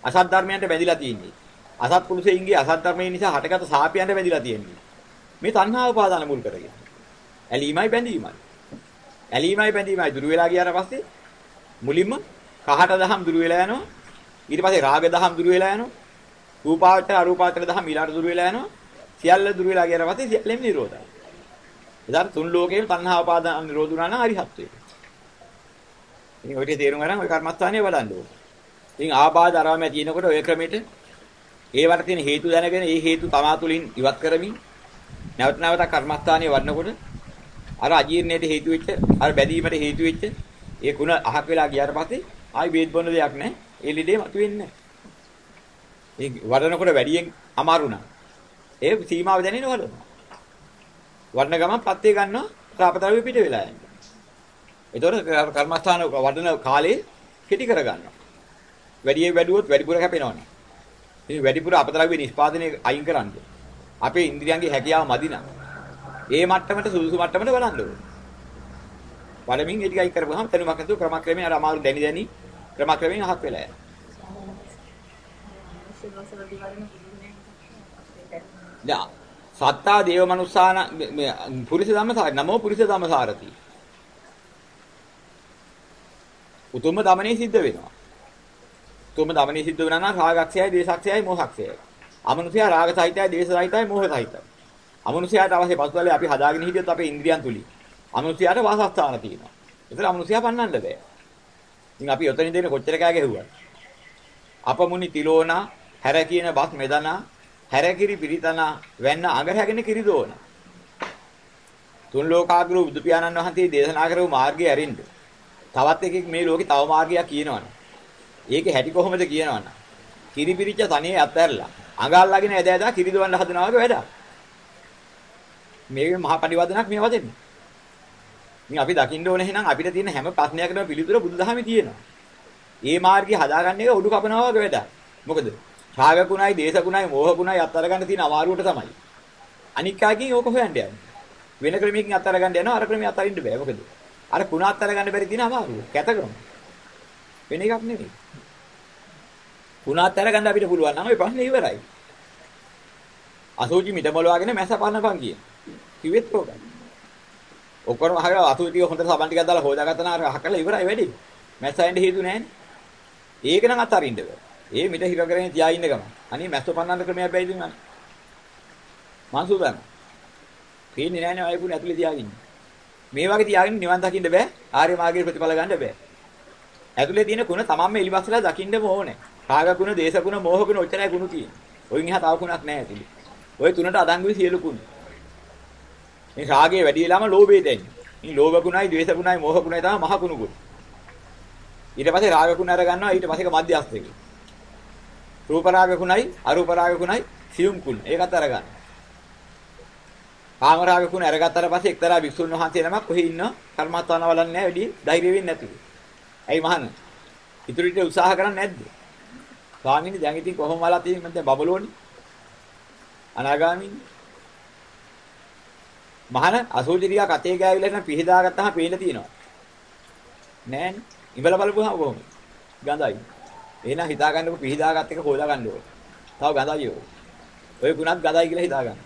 අසත් ධර්මයන්ට බැඳිලා තියෙන්නේ. අසත්පුරුෂයින්ගේ අසත් ධර්මයේ නිසා හටගත් සාපයන්ට බැඳිලා තියෙන්නේ. මේ තණ්හා උපාදාන මුල් කරගෙන. ඇලීමයි බැඳීමයි. ඇලීමයි බැඳීමයි දුර වෙලා ගියාට පස්සේ මුලින්ම කහට දහම් දුර වෙලා යනවා. ඊට පස්සේ රාග දහම් දුර වෙලා යනවා. රූපාවචර අරූපාවචර දහම් ඊළාට දුර වෙලා යනවා. සියල්ල දුර වෙලා ගියාට පස්සේ සියල්ලම නිරෝධයි. එදාට තුන් ලෝකේම තණ්හා උපාදාන නිරෝධ වුණා නම් අරිහත් වේ. ඉතින් ඔය ටික තේරුම් ගන්න ඔය කර්මස්ථානය වඩන්න ඕනේ. ඉතින් ආබාධ අරාමයේ තියෙනකොට ඔය ක්‍රමෙට ඒවට තියෙන හේතු දැනගෙන ඒ හේතු තමා තුළින් ඉවත් කරමින් නැවත නැවත කර්මස්ථානයේ වඩනකොට අර අජීර්ණයට හේතු වෙච්ච අර බැදීමට හේතු වෙච්ච ඒ ಗುಣ අහක් වෙලා ගියාට පස්සේ ආයි බේත් බොන්න දෙයක් නැහැ. ඒ ලෙඩේ මතුවෙන්නේ නැහැ. ඒ වඩනකොට වැඩියෙන් අමාරු නා. ඒ සීමාව දැනෙන වඩනවා. වඩන ගමන් පත්තේ ගන්නවා රාපතරවි පිට වෙලා යනවා. ඒතකොට කර්මස්ථාන වඩන කාලේ කෙටි කර ගන්නවා. වැඩියෙන් වැඩුවොත් වැඩිපුර කැපෙනවනේ. ඉතින් වැඩිපුර අපතරාගේ නිෂ්පාදනය අයින් කරන්න. අපේ ඉන්ද්‍රියන්ගේ හැකියාව මදි නම් ඒ මට්ටමට සුදුසු මට්ටමට බලන්න ඕනේ. වලමින් ඒ ටික අයින් කරපුවාම තනුමක් නැතුව ක්‍රමක්‍රමයෙන් අර අමාරු දැනි දැනි ක්‍රමක්‍රමයෙන් අහක් වෙලා යනවා. සත්තා දේව මනුස්සාන පුරිස ධම්මසාර නමෝ පුරිස ධම්මසාරති. උතුම්ම දමනේ සිද්ධ වෙනවා. උතුම්ම දමනේ සිද්ධ වෙනා නම් රාගක්ෂයයි, දේශක්ෂයයි, මොහක්ෂයයි. අමනුෂයා රාග සහිතයි, දේශ සහිතයි, මොහ සහිතයි. අමනුෂයාට අවශ්‍ය පසුතලේ අපි හදාගෙන හිටියොත් අපේ ඉන්ද්‍රියන් තුලින්. අමනුෂයාට වාසස්ථාන තියෙනවා. ඒතර අමනුෂයා පන්නන්න බෑ. ඉතින් අපි ඔතනින් දෙන කොච්චර කෑ ගැහුවා. අපමුනි තිලෝනා හැර කියන බස් මෙදනා හැරකිරි පිරිතනා වැන්න අඟර හැගෙන කිරිදෝන. තුන් ලෝකාග්‍ර බුදු පියාණන් වහන්සේ දේශනා කරපු මාර්ගය ඇරින්න. තවත් එකෙක් මේ ලෝකේ තව මාර්ගයක් කියනවනේ. ඒකේ හැටි කොහොමද කියනවනේ. කිරිපිරිච්ච තනියේ අත්හැරලා අඟල්ලාගෙන ඇද ඇදා කිරිදවන්න හදනවා වගේ වැඩක්. මේකේ මහා පරිවර්තනක් මේ වදෙන්නේ. ඉතින් අපි දකින්න ඕනේ එහෙනම් අපිට තියෙන හැම ප්‍රශ්නයකටම පිළිතුර බුදුදහමේ තියෙනවා. ඒ මාර්ගය හදාගන්න එක උඩු කපනවා වගේ වැඩක්. මොකද රාග ගුණයි, දේශ ගුණයි, මෝහ ගුණයි අත්තර ගන්න තියෙන අමාරුවට තමයි. අනික් කාගෙන් ඕක හොයන්න යන්නේ. වෙන ක්‍රමයකින් අත්තර ගන්න යනවා අර ක්‍රමයේ අතරින්න බෑ. මොකද අර කුණ අත්තර ගන්න බැරි තියෙන අමාරුව. කැතකම. වෙන එකක් නෙවෙයි. කුණ අත්තර ගන්න අපිට පුළුවන් නම් ওই ප්‍රශ්නේ ඉවරයි. අසෝචි මිට මොලවාගෙන මැස පන්නපන් කිය. කිව්වෙත් ඕකයි. ඔක්කොම අහගෙන අසෝචි හොඳට සබන් ටිකක් දාලා හොදාගත්තා නා අහකලා ඉවරයි වැඩි. මැස්සෙන්ද හේතු නැහැනේ. ඒක නම් අතරින්න බෑ. ඒ මිට හිර කරගෙන තියා ඉන්න ගම. අනේ මැස්ස පන්නන්න ක්‍රමයක් බැයිද මම. මංසු ගන්න. පේන්නේ නැහැ නේ අයපුණ ඇතුලේ තියාගෙන. මේ වගේ තියාගෙන නිවන් දකින්න බෑ. ආර්ය මාර්ගයේ ප්‍රතිඵල ගන්න බෑ. ඇතුලේ තියෙන ಗುಣ තමන්ම එලිවස්සලා දකින්නම ඕනේ. රාග ගුණ, දේශ ගුණ, මෝහ ගුණ ඔච්චරයි ගුණ තියෙන්නේ. ඔයින් එහා තව ගුණක් නැහැ ඇතුලේ. ඔය තුනට අදංගුයි සියලු ගුණ. මේ රාගයේ වැඩි වෙලාම ලෝභය දැනෙන්නේ. මේ ලෝභ ගුණයි, ද්වේෂ ගුණයි, මෝහ ගුණයි තමයි මහ ගුණ ගුණ. ඊට පස්සේ රාග ගුණ අර ගන්නවා ඊට පස්සේ මධ්‍යස්ථකේ. රූප රාග ගුණයි අරූප රාග ගුණයි සියුම් කුණ. ඒකත් අරගන්න. කාම රාග ගුණ අරගත්තාට පස්සේ එක්තරා වික්ෂුන් වහන්සේ නමක් කොහේ ඉන්න කර්මස්ථාන වලන්නේ නැහැ වැඩි ධෛර්ය වෙන්නේ නැතිලු. ඇයි මහන්න? ඉතුරු ටික උත්සාහ කරන්නේ නැද්ද? ස්වාමීනි දැන් ඉතින් කොහොම වලා තියෙන්නේ මම දැන් බබලෝනේ. අනාගාමීනි. මහන අසෝචිරියා කතේ ගෑවිලා නම් පිහදා ගත්තාම පේන්න තියෙනවා. නෑනේ. ඉඹල බලපුවාම කොහොමද? ගඳයි. එහෙනම් හිතා ගන්නකො පිහිදාගත් එක හොදා ගන්න ඕනේ. තව ගඳයි ඔය. ඔය ගුණත් ගඳයි කියලා හිතා ගන්න.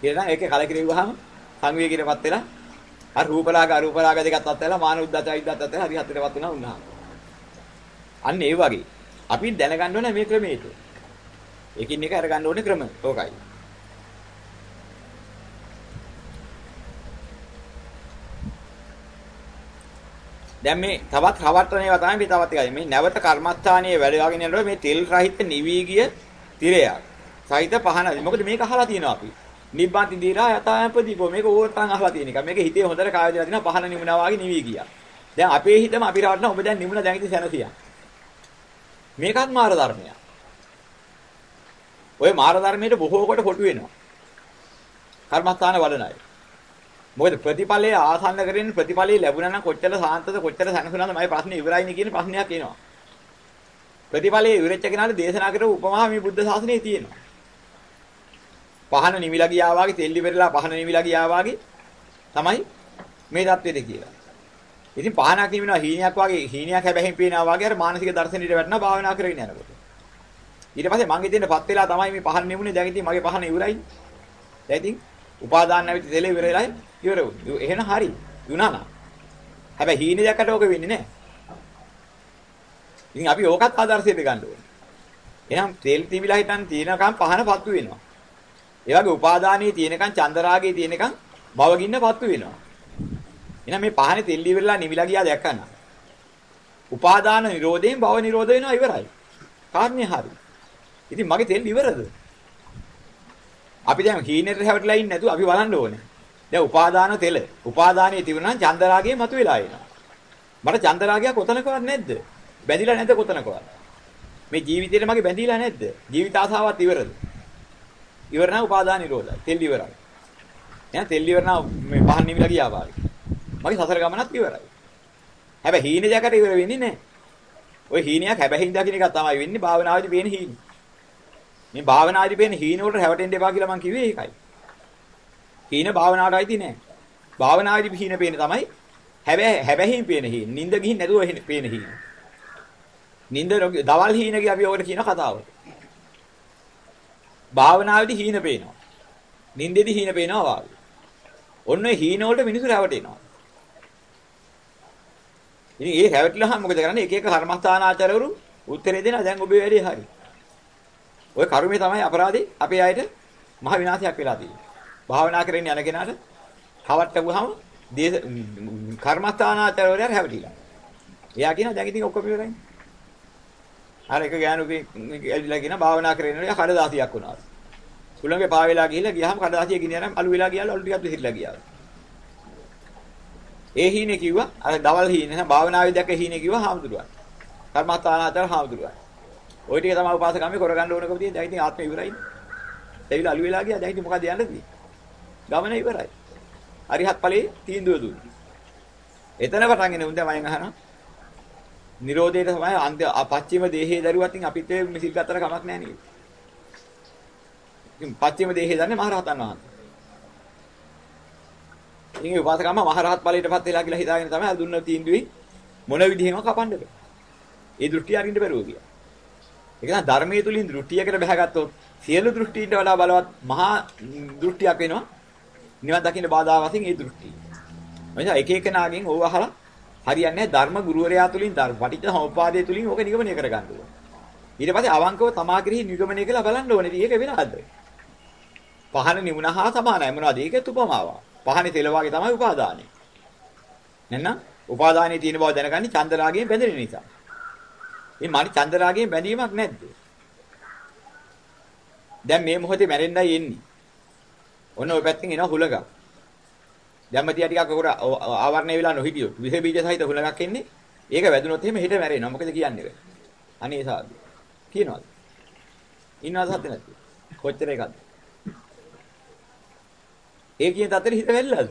කියලා නම් ඒකේ කලකිරෙව්වහම සංවේගීරපත් වෙලා අර රූපරාග අරූපරාග දෙකත් අත්හැරලා මාන උද්දච්ච විද්දත් අත්හැරලා හරි හතරපත් වෙනවා උන්හා. අන්න ඒ වගේ. අපි දැනගන්න ඕනේ මේ ක්‍රමයට. එකින් එක අරගන්න ඕනේ ක්‍රම. ඕකයි. දැන් මේ තවත් රවට්ටන ඒවා තමයි මේ තවත් එකයි. මේ නැවත කර්මස්ථානයේ වැඩගෙන යනකොට මේ තෙල් රහිත නිවි ගිය තිරයක්. සහිත පහන. මොකද මේක අහලා තියෙනවා අපි. නිබ්බන්ති දීරා යථාපදීපෝ මේක ඕවරටන් අහලා තියෙන එක. මේක හිතේ හොඳට කායදලා තියෙනවා පහන නිමුණා වගේ නිවි ගියා. දැන් අපේ හිතම අපි රවට්ටන ඔබ දැන් නිමුණ දැන් ඉතින් සැනසියා. මේකත් මාර ධර්මයක්. ওই මාර ධර්මයට බොහෝ කොට කොටු වෙනවා. කර්මස්ථාන වඩන අය. මොකද ප්‍රතිඵලයේ ආසන්න කරගෙන ප්‍රතිඵලයේ ලැබුණා නම් කොච්චර සාන්තද කොච්චර සැනසුණාද මගේ ප්‍රශ්නේ ඉවරයි නේ කියන ප්‍රශ්නයක් එනවා. ප්‍රතිඵලයේ ඉවරෙච්ච කෙනාට දේශනා කරපු උපමා මේ බුද්ධ ශාසනයේ තියෙනවා. පහන නිවිලා ගියා වාගේ තෙල්ලි පෙරලා පහන නිවිලා ගියා වාගේ තමයි මේ தත්ත්වෙද කියලා. ඉතින් පහනක් නිවිනවා හීනයක් වාගේ හීනයක් හැබැයි පේනවා වාගේ අර මානසික දර්ශනෙට වැටෙනවා භාවනා කරගෙන යනකොට. ඊට පස්සේ මං ඉතින්පත් වෙලා තමයි මේ පහන නිවුනේ දැන් ඉතින් මගේ පහන ඉවරයි. දැන් ඉතින් උපාදාන නැවිති තෙල ඉවරයි ඉවර වුණා. එහෙනම් හරි. යුණානා. හැබැයි හීනේ දැක්කට ඕක වෙන්නේ නැහැ. ඉතින් අපි ඕකත් ආදර්ශයට ගන්න ඕනේ. එහෙනම් තෙල් තිබිලා හිටන් තියෙනකම් පහන පත්තු වෙනවා. ඒ වගේ උපාදානයේ තියෙනකම් චන්දරාගයේ තියෙනකම් භවගින්න පත්තු වෙනවා. එහෙනම් මේ පහනේ තෙල් ඉවරලා නිවිලා ගියා දැක්කන. උපාදාන නිරෝධයෙන් භව නිරෝධ වෙනවා ඉවරයි. කාරණේ හරි. ඉතින් මගේ තෙල් ඉවරද? අපි දැන් හීනෙට හැවටලා ඉන්නේ නැතුව අපි බලන්න ඕනේ. දැන් උපාදාන තෙල. උපාදානයේ තිබුණා නම් චන්දරාගය මතුවලා එනවා. මට චන්දරාගය කොතනකවත් නැද්ද? බැඳිලා නැද්ද කොතනකවත්? මේ ජීවිතේට මගේ බැඳිලා නැද්ද? ජීවිත ආසාවත් ඉවරද? ඉවර නම් උපාදාන නිරෝධයි. තෙල් ඉවරයි. එහෙනම් තෙල් ඉවර නම් මේ පහන් නිවිලා ගියා වාගේ. මගේ සසර ගමනත් ඉවරයි. හැබැයි හීනේ දැකට ඉවර වෙන්නේ නැහැ. ওই හීනයක් හැබැයි දකින්න එක තමයි වෙන්නේ භාවනාවේදී වෙන හීන. මේ භාවනාවේදී වෙන හීන වලට හැවටෙන්න එපා කියලා මම කිව්වේ ඒකයි. හීන භාවනාවට අයිති නෑ. භාවනාවේදී හීන පේන තමයි හැබැයි හැබැයි පේන හීන. නිින්ද ගිහින් නැතුව පේන හීන. නිින්ද දවල් හීනගේ අපි ඔකට කියන කතාව. භාවනාවේදී හීන පේනවා. නින්දෙදි හීන පේනවා වාගේ. ඔන්න ඒ හීන වලට මිනිස්සු රැවටෙනවා. ඉතින් ඒ රැවටිලාම මොකද කරන්නේ? එක එක කර්මස්ථානාචාරවරු උත්තරේ දෙනවා. දැන් ඔබේ වැඩේ හරි. ওই කර්මය තමයි අපරාධේ අපේ අයට මහ විනාශයක් වෙලා තියෙන්නේ. භාවනා කරගෙන යන කෙනාට කවට්ටපුවාම දේශ කර්මස්ථානාචාරවලට රැවටිලා. එයා කියනවා දැන් ඉතින් ඔක්කොම ඉවරයි. අර එක ගෑනුගේ ඇවිල්ලා කියන භාවනා කරගෙන ඉන්න කඩදාසියක් වුණා. සුළඟේ පා වෙලා ගිහිල්ලා ගියාම කඩදාසිය ගිනියනම් අලු වෙලා ගියාලු අලු ටිකක් විසිරලා ගියා. ඒ හීනේ කිව්වා අර දවල් හීනේ නේද භාවනාවේ දැක හීනේ කිව්වා හාමුදුරුවන්. කර්මස්ථානාතර හාමුදුරුවන්. ওই ටික තමයි උපාසකම්මේ කරගන්න ඕනකම තියෙන. දැන් ඉතින් ආත්මය ඉවරයි. දෙවිලා අලු වෙලා ගියා. දැන් ඉතින් මොකද යන්න තියෙන්නේ? ගමන ඉවරයි. අරිහත් ඵලයේ තීන්දුව දුන්නා. එතන පටන් ගෙන උන්ද මයන් අහනවා. නිරෝධයට තමයි අන්ත පච්චිම දේහයේ දරුවත් ඉතින් අපිත් මිසිල් ගත්තර කමක් නැහැ නේද? ඉතින් පච්චිම දේහයේ දන්නේ මහරහතන් වහන්සේ. ඉතින් උපාසකම්ම මහරහත් ඵලයටපත් වෙලා කියලා හිතාගෙන තමයි අර දුන්න තීන්දුවේ මොන විදිහෙම කපන්නද? ඒ දෘෂ්ටි අරින්න බැරුව ගියා. ඒක නම් ධර්මයේ තුලින් දෘෂ්ටියකට බහගත්තොත් සියලු දෘෂ්ටීන්ට වඩා බලවත් මහා දෘෂ්ටියක් වෙනවා. නිවන් දකින්න බාධා වශයෙන් ඒ දෘෂ්ටි. එනිසා එක එක නාගෙන් ඕව අහලා හරියන්නේ ධර්ම ගුරුවරයා තුලින් පටිච්ච සමුප්පාදයේ තුලින් ඕක නිගමනය කරගන්න ඕනේ. ඊට පස්සේ අවංකව තමා කෙරෙහි නිගමනය කළා බලන්න ඕනේ. ඉතින් ඒක වෙනවද? පහන නිමුණ හා සමානයි. මොනවද? ඒකත් උපමාවක්. පහනේ තෙල වගේ තමයි උපාදානෙ. නැත්නම් උපාදානයේ තියෙන බව දැනගන්නේ චන්දරාගයෙන් බැඳෙන නිසා. මේ මානි චන්දරාගයෙන් බැඳීමක් නැද්ද? දැන් මේ මොහොතේ මැරෙන්නයි එන්නේ. ඔන්න ඔය පැත්තෙන් එනවා හුලඟක්. දැම්මතිය ටිකක් උර ආවරණය වෙලා නොහිටියොත් විස බීජ සහිත හුලඟක් එන්නේ. ඒක වැදුනොත් එහෙම හිට මැරෙනවා. මොකද කියන්නේ? අනේ සාදු. කියනවාද? ඉන්නවද සත්‍ය නැති? කොච්චර එකක්ද? ඒ කියන තත්ත්වෙට හිත වැල්ලාද?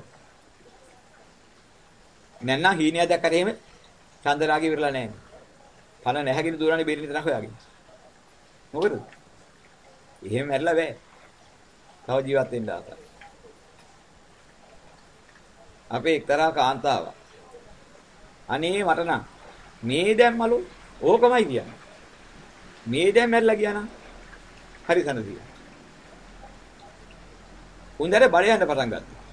නැන්නා හීනිය දැක්කට එහෙම චන්දරාගේ විරලා නැහැ. පණ නැහැගෙන දුරන්නේ බෙරින් විතරක් හොයාගෙන. මොකද? එහෙම මැරලා බෑ. තව ජීවත් වෙන්න ආසයි. අපේ එක්තරා කාන්තාවක්. අනේ මට නම් මේ දැම්මලු ඕකමයි කියන්නේ. මේ දැන් මැරිලා ගියා නම් හරි සනසිය. උන්දර බඩ යන්න පටන් ගත්තා.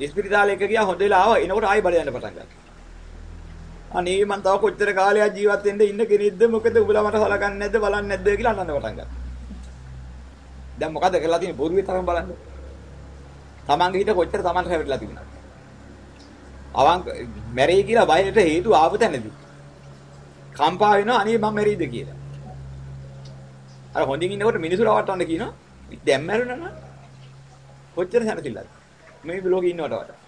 ඉස්පිරිතාලේ එක ගියා හොඳ වෙලා ආවා එනකොට ආයෙ බඩ යන්න පටන් ගත්තා. අනේ මං තව කොච්චර කාලයක් ජීවත් වෙන්න ඉන්න කෙනෙක්ද මොකද උඹලා මට සලකන්නේ නැද්ද බලන්නේ නැද්ද කියලා අඬන්න පටන් ගත්තා. දැන් මොකද කරලා තියෙන්නේ බොරුවේ තරම් බලන්න. තමන්ගේ හිත කොච්චර තමන්ට හැවටලා තිබුණාද? අවංක මැරෙයි කියලා බයට හේතු ආව තැනදී. කම්පා වෙනවා අනේ මම මැරෙයිද කියලා. අර හොඳින් ඉන්නකොට මිනිස්සු රවට්ටන්න කියනවා. දැන් මැරුණා නම් කොච්චර සැනසෙල්ලද? මේ බ්ලොගේ ඉන්නවට වඩා.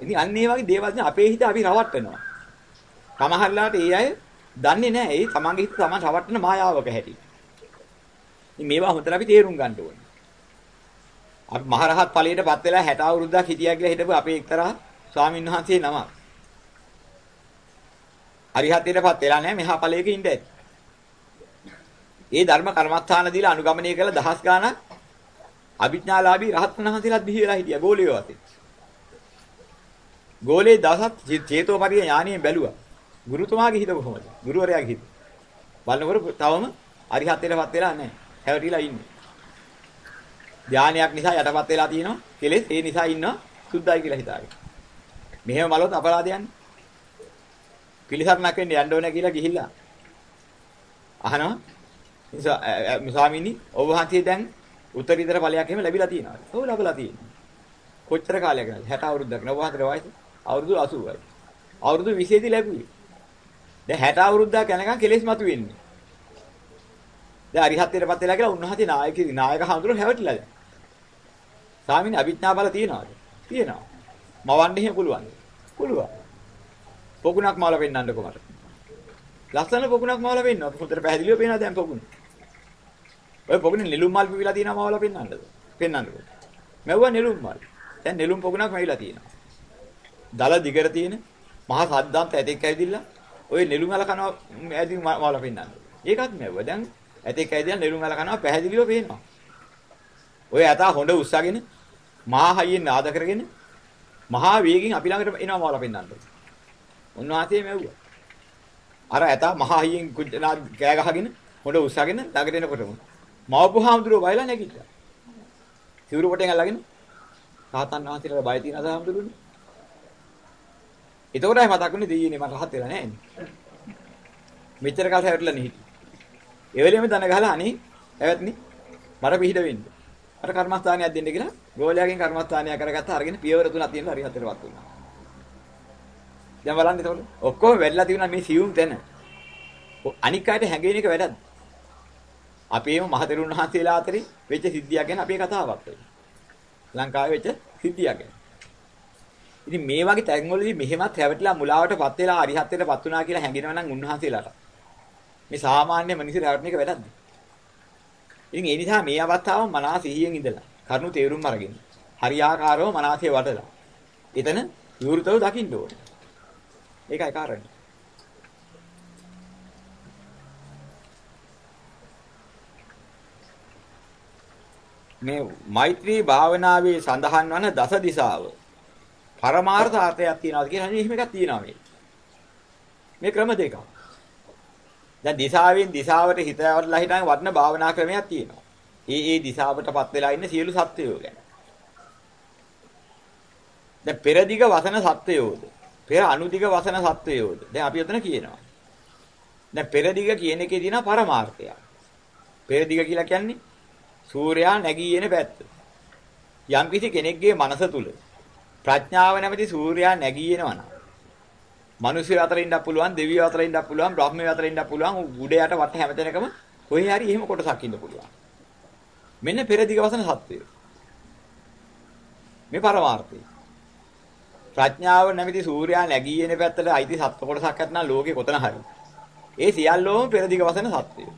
ඉතින් අන්න ඒ වගේ දේවල් අපේ හිත අපි රවට්ටනවා. සමහරලාට ඒ අය දන්නේ නැහැ ඒ තමන්ගේ හිත තමන් රවට්ටන මායාවක හැටි. ඉතින් මේවා හොඳට අපි තේරුම් ගන්න ඕනේ. අපි මහරහත් ඵලයටපත් වෙලා 60 අවුරුද්දක් හිටියා කියලා හිටපු අපේ එක්තරා ස්වාමීන් වහන්සේ නමක්. අරිහත්ත්වයටපත් වෙලා නැහැ මෙහා ඵලයක ඉඳ ඇති. ඒ ධර්ම කර්මස්ථාන දීලා අනුගමනය කළ දහස් ගාණක් අභිඥාලාභී රහතන් වහන්සේලාත් බිහි වෙලා හිටියා ගෝලියෝ වතේ. ගෝලේ දසත් චේතෝපරිය ඥානියෙන් බැලුවා. ගුරුතුමාගේ හිත කොහොමද? ගුරුවරයාගේ හිත. බලනකොට තවම අරිහත්ත්වයටපත් වෙලා නැහැ. හැවටිලා ඉන්නේ. ධානයක් නිසා යටපත් වෙලා තියෙනවා. කෙලෙස් ඒ නිසා ඉන්නවා සුද්ධයි කියලා හිතාගෙන. මෙහෙම මලොත් අපරාධයන්නේ. පිළිසරණක් වෙන්න යන්න ඕනේ කියලා ගිහිල්ලා අහනවා. නිසා ස්වාමීනි ඔබ වහන්සේ දැන් උත්තරීතර ඵලයක් එහෙම ලැබිලා තියෙනවා. ඔව් ලැබලා තියෙනවා. කොච්චර කාලයක්ද? 60 අවුරුද්දක් නේ ඔබ වහන්සේ වයස අවුරුදු 80යි. අවුරුදු 20 දී ලැබුවේ. දැන් 60 අවුරුද්දක් යනකම් කෙලෙස් මතුවෙන්නේ. දැන් අරිහත්ත්වයටපත් වෙලා කියලා උන්වහන්සේ නායක නායක හඳුරු හැවටිලා දැන්. ස්වාමීන් අභිඥා බල තියනවාද? තියෙනවා. මවන්න එහෙම පුළුවන්. පුළුවන්. පොකුණක් මාල පෙන්නන්නකො මට. ලස්සන පොකුණක් මාල පෙන්නනවා. හොඳට පැහැදිලිව පේනවා දැන් පොකුණ. ඔය පොකුණේ නෙළුම් මල් පිපිලා තියෙනවා මාවල පෙන්නන්නද? පෙන්නන්නකො. මැව්වා නෙළුම් මල්. දැන් නෙළුම් පොකුණක් මැවිලා තියෙනවා. දල දිගට තියෙන මහා සද්දාන්ත ඇතෙක් ඇවිදිලා ඔය නෙළුම් අල කනවා ඇදී මාවල පෙන්නන්න. ඒකත් මැව්වා. දැන් ඇතෙක් ඇවිදිලා නෙළුම් අල කනවා පැහැදිලිව පේනවා. ඔය ඇතා හොඬ උස්සගෙන මහා හයියෙන් නාද කරගෙන මහා වේගෙන් අපි ළඟට එනවා මාවල පෙන්නන්න. උන්වහන්සේ මැව්වා. අර ඇතා මහා හයියෙන් කෑ ගහගෙන හොඬ උස්සගෙන ළඟට එනකොටම මවපු හාමුදුරුවෝ වයලා නැගිට්ටා. සිවුරු කොටෙන් අල්ලගෙන රහතන් වහන්සේලා බය තියනද හම්දුරුනේ. එතකොටයි මතක් වුනේ දෙයියනේ මට රහත් වෙලා නැහැ නේ. මෙච්චර කාලයක් හැවටලා නේ හිටියේ. ඒ වෙලෙම දන ගහලා අනේ ඇවත්නි මට පිහිට වෙන්න. අර කර්මස්ථානයක් දෙන්න කියලා ගෝලයාගෙන් කර්මස්ථානයක් කරගත්තා අරගෙන පියවර තුනක් තියෙනවා හරි හතරවත් වුණා. දැන් බලන්න එතකොට ඔක්කොම වැඩිලා තිබුණා මේ සියුම් තැන. අනික් අයට හැඟෙන එක වැඩක්ද? අපේම මහතෙරුන් වහන්සේලා අතරේ වෙච්ච සිද්ධියක් ගැන අපේ කතාවක් වෙයි. ලංකාවේ වෙච්ච සිද්ධියක් ගැන. ඉතින් මේ වගේ තැන්වලදී මෙහෙමත් රැවටිලා මුලාවටපත් වෙලා අරිහත්ත්වයටපත් වුණා කියලා හැඟෙනවා නම් උන්වහන්සේලාට. මේ සාමාන්‍ය මිනිස්සු රැවටෙන එක වැරද්ද. ඉතින් ඒ නිසා මේ අවස්ථාව මනස සිහියෙන් ඉඳලා කරුණු තේරුම් අරගෙන හරියාකාරව මනසේ වඩලා එතන විවෘතව දකින්න ඕනේ. ඒකයි කාරණේ. මේ මෛත්‍රී භාවනාවේ සඳහන් වන දස දිශාව පරමාර්ථ අර්ථයක් තියනවාද කියලා අනේ එහෙම එකක් තියෙනවා මේ. මේ ක්‍රම දෙකක්. දැන් දිශාවෙන් දිශාවට හිත යවලා හිටන් වඩන භාවනා ක්‍රමයක් තියෙනවා. ඒ ඒ දිශාවටපත් වෙලා ඉන්න සියලු සත්වයෝ ගැන. දැන් පෙරදිග වසන සත්වයෝද පෙර අනුදිග වසන සත්වයෝද දැන් අපි උතන කියනවා. දැන් පෙරදිග කියන එකේ තියෙන පරමාර්ථය. පෙරදිග කියලා කියන්නේ සූර්යයා නැගී එන පැත්ත. යම්කිසි කෙනෙක්ගේ මනස තුල ප්‍රඥාව නැමැති සූර්යයා නැගී එනවනම් මිනිස්සු අතර ඉන්නත් පුළුවන් දෙවියෝ අතර ඉන්නත් පුළුවන් බ්‍රහ්මයෝ අතර ඉන්නත් පුළුවන් උඩ යට වට හැමතැනකම කොහේ හරි එහෙම කොටසක් ඉන්න පුළුවන්. මෙන්න පෙරදිග වසන සත්‍යය මේ පරමාර්ථය. ප්‍රඥාව නැමැති සූර්යයා නැගී එන පැත්තට අයිති සත්ව කොටසක් ඇතනම් ලෝකේ කොතන හරි. ඒ සියල්ලෝම පෙරදිග වසන සත්‍යය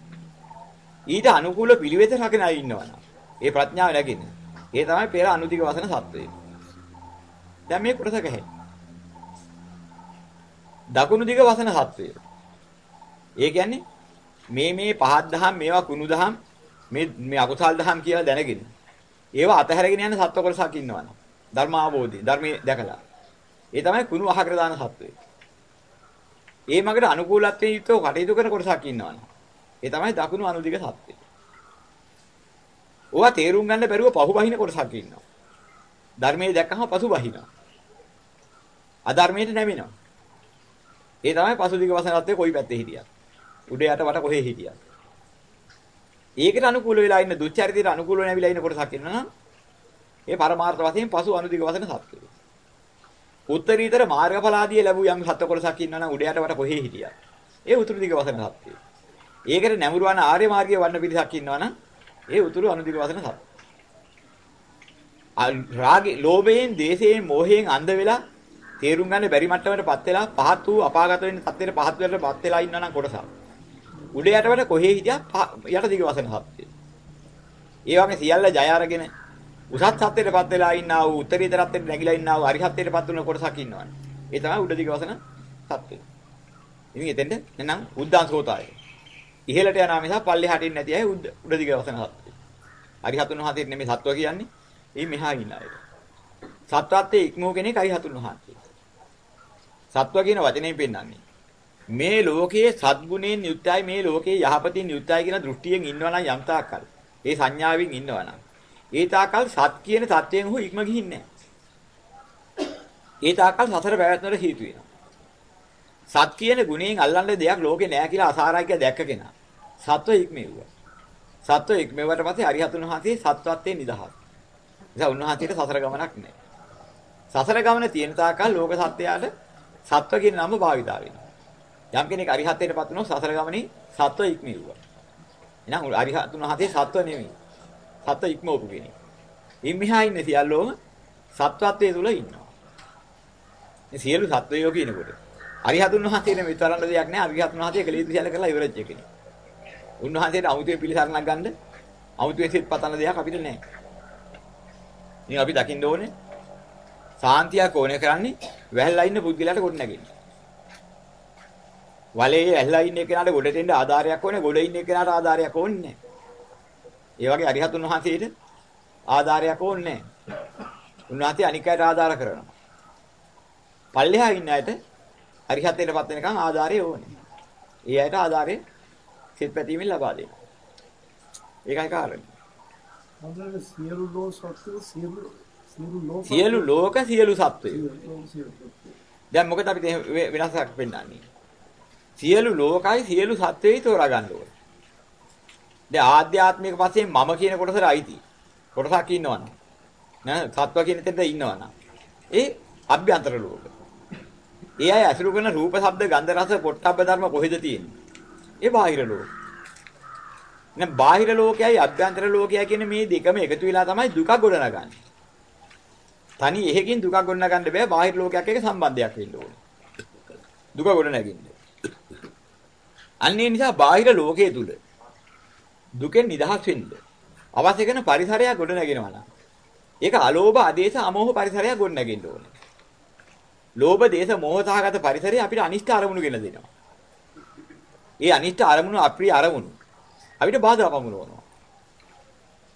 ඊට අනුකූල පිළිවෙත රකින අය ඉන්නවනම් ඒ ප්‍රඥාව නැගින්නේ ඒ තමයි පෙර අනුදිග වසන සත්‍යය දැන් මේ කොටස ගහේ. දකුණු දිග වසන සත්වය. ඒ කියන්නේ මේ මේ පහත් දහම් මේවා කුණු දහම් මේ මේ අකුසල් දහම් කියලා දැනගෙන ඒවා අතහැරගෙන යන සත්ව කොටසක් ඉන්නවනම් ධර්ම අවබෝධය ධර්මයේ දැකලා ඒ තමයි කුණු අහකර දාන සත්වය. ඒ මගට අනුකූලත්වයෙන් යුක්තව කටයුතු කරන කොටසක් ඉන්නවනම් ඒ තමයි දකුණු අනුදිග සත්වය. ඕවා තේරුම් ගන්න බැරුව පහු බහින කොටසක් ඉන්නවා. ධර්මයේ දැක්කම පසු බහිනවා. අධර්මයට නැමෙනවා. ඒ තමයි පසුදිග වසනත්වයේ කොයි පැත්තේ හිටියත්. උඩ යට වට කොහේ හිටියත්. ඒකට අනුකූල වෙලා ඉන්න දුච්චරිතයට අනුකූල නැවිලා ඉන්න කොටසක් ඉන්නවා නම් ඒ පරමාර්ථ වශයෙන් පසු අනුදිග වසන සත්‍යය. උත්තරීතර මාර්ගඵලාදී ලැබු යම් සත්‍ය කොටසක් ඉන්නවා නම් උඩ යට වට කොහේ හිටියත්. ඒ උතුරු දිග වසන සත්‍යය. ඒකට නැමුරුවන ආර්ය මාර්ගයේ වන්න පිරිසක් ඉන්නවා නම් ඒ උතුරු අනුදිග වසන සත්‍යය. රාගේ, ලෝභයෙන්, දේශයෙන්, මෝහයෙන් අන්ධ වෙලා තේරුම් ගන්න බැරි මට්ටමකටපත් වෙලා පහත් වූ අපාගත වෙන්න තත්ත්වයට පහත් වෙලටපත් වෙලා ඉන්නා නම් කොටසක්. උඩ යටවට කොහේ හිටියා යට දිග වසන සත්‍යය. ඒ වගේ සියල්ල ජය අරගෙන උසස් සත්‍යයටපත් වෙලා ඉන්නා වූ උත්තරීතර සත්‍යයට නැగిලා ඉන්නා වූ අරිහත්ත්වයටපත් වුණ කොටසක් ඉන්නවනේ. ඒ තමයි උඩ දිග වසන සත්‍යය. ඉතින් එතෙන්ද එනම් උද්දාංශෝතාය. ඉහළට යනවා මිසක් පල්ලෙහාට ඉන්නේ නැති අය උඩ උඩ දිග වසන සත්‍යය. අරිහතුන් වහන්සේට නෙමෙයි සත්ව කියන්නේ. ඒ මෙහා ඉන්න අය. සත්වත්වයේ ඉක්මෝ කෙනෙක් අරිහතුන් වහන්සේ. සත්ව කියන වචනේ පෙන්වන්නේ. මේ ලෝකයේ සද්ගුණයෙන් යුක්තයි මේ ලෝකයේ යහපතින් යුක්තයි කියන දෘෂ්ටියෙන් ඉන්නවනම් යම් තාක්කල් ඒ සංඥාවෙන් ඉන්නවනම් ඒ තාක්කල් සත් කියන தත්වයෙන් හු ඉක්ම ගිහින්නේ ඒ තාක්කල් සතර පැවැත්මට හේතු වෙනවා. සත් කියන ගුණයෙන් අල්ලන්න දෙයක් ලෝකේ නැහැ කියලා අසාරයි කියලා දැක්ක කෙනා. සත්ව ඉක්මෙව්වා. සත්ව ඉක්මෙව්වට පස්සේ අරිහතුන් වහන්සේ සත්වත්වයෙන් නිදහස්. නිසා උන්වහන්සේට සසර ගමනක් නැහැ. සසර ගමන තියෙන තාක්කල් ලෝක සත්‍යයට සත්ව කියන නම භාවිතා වෙනවා. යම් කෙනෙක් අරිහත්ත්වයටපත් වුණොත් සසර ගමනේ සත්ව ඉක්මෙව්වා. එහෙනම් අරිහතුන් වහන්සේ සත්ව නෙමෙයි. සත්ව ඉක්මවපු කෙනෙක්. ඉන් මෙහා ඉන්නේ සියල්ලෝම සත්වත්වයේ තුල ඉන්නවා. මේ සියලු සත්වයෝ කියනකොට අරිහතුන් වහන්සේ නෙමෙයි තරන්න දෙයක් නෑ අරිහතුන් වහන්සේ කලීතු සියල්ල කරලා ඉවරච්ච කෙනෙක්. උන්වහන්සේට අමුතුවේ පිළිසරණක් ගන්න අමුතුවේ සිත් පතන දෙයක් අපිට නෑ. ඉතින් අපි දකින්න ඕනේ සාන්තියක් ඕනේ කරන්නේ වැහැලා ඉන්න පුද්ගලයාට ගොඩ නැගෙන්න. වලේ ඇහැලා ඉන්න කෙනාට ගොඩට එන්න ආධාරයක් ඕනේ, ගොඩ ඉන්න කෙනාට ආධාරයක් ඕනේ ඒ වගේ අරිහතුන් වහන්සේට ආධාරයක් ඕනේ උන්වහන්සේ අනික් අයට ආධාර කරනවා. පල්ලෙහා ඉන්න අයට අරිහත්ත්වයටපත් වෙනකන් ආධාරය ඕනේ. ඒ අයට ආධාරය සිත් පැතීමෙන් ලබා දෙනවා. ඒකයි කාරණේ. සියලු ලෝ සත්ත්ව සියලු සියලු ලෝක සියලු ලෝක සත්වයෝ. දැන් මොකද වෙ- වෙනසක් පෙන්වන්නේ? සියලු ලෝකයි සියලු සත්වෙයි තෝරා ගන්න ඕනේ. දැන් ආධ්‍යාත්මික වශයෙන් මම කියන කොටසට අයිති. කොටසක් ඉන්නවනම්. නෑ සත්ව කියන තැනට ඉන්නවනම්. ඒ අභ්‍යන්තර ලෝක. ඒ අය අසුරු කරන රූප, ශබ්ද, ගන්ධ, රස, පොට්ටබ්බ ධර්ම කොහෙද තියෙන්නේ? ඒ බාහිර ලෝක. දැන් බාහිර ලෝකයයි අභ්‍යන්තර ලෝකයයි කියන මේ දෙකම එකතු වෙලා තමයි දුක ගොඩනගන්නේ. තනි එහෙකින් දුකක් ගොඩනගන්න බෑ බාහිර ලෝකයක් එක්ක සම්බන්ධයක් වෙන්න ඕනේ. දුක ගොඩනගින්න. අන්නේ නිසා බාහිර ලෝකයේ තුල දුකෙන් නිදහස් වෙන්න අවශ්‍ය කරන පරිසරයක් ගොඩනගෙනවා නම් ඒක අලෝභ ආදේශ අමෝහ පරිසරයක් ගොඩනගෙන්න ඕනේ. ලෝභ දේශ මෝහ සහගත පරිසරය අපිට අනිෂ්ට අරමුණු ගෙන දෙනවා. ඒ අනිෂ්ට අරමුණු අප්‍රිය අරමුණු අපිට බාධා පමුණවනවා.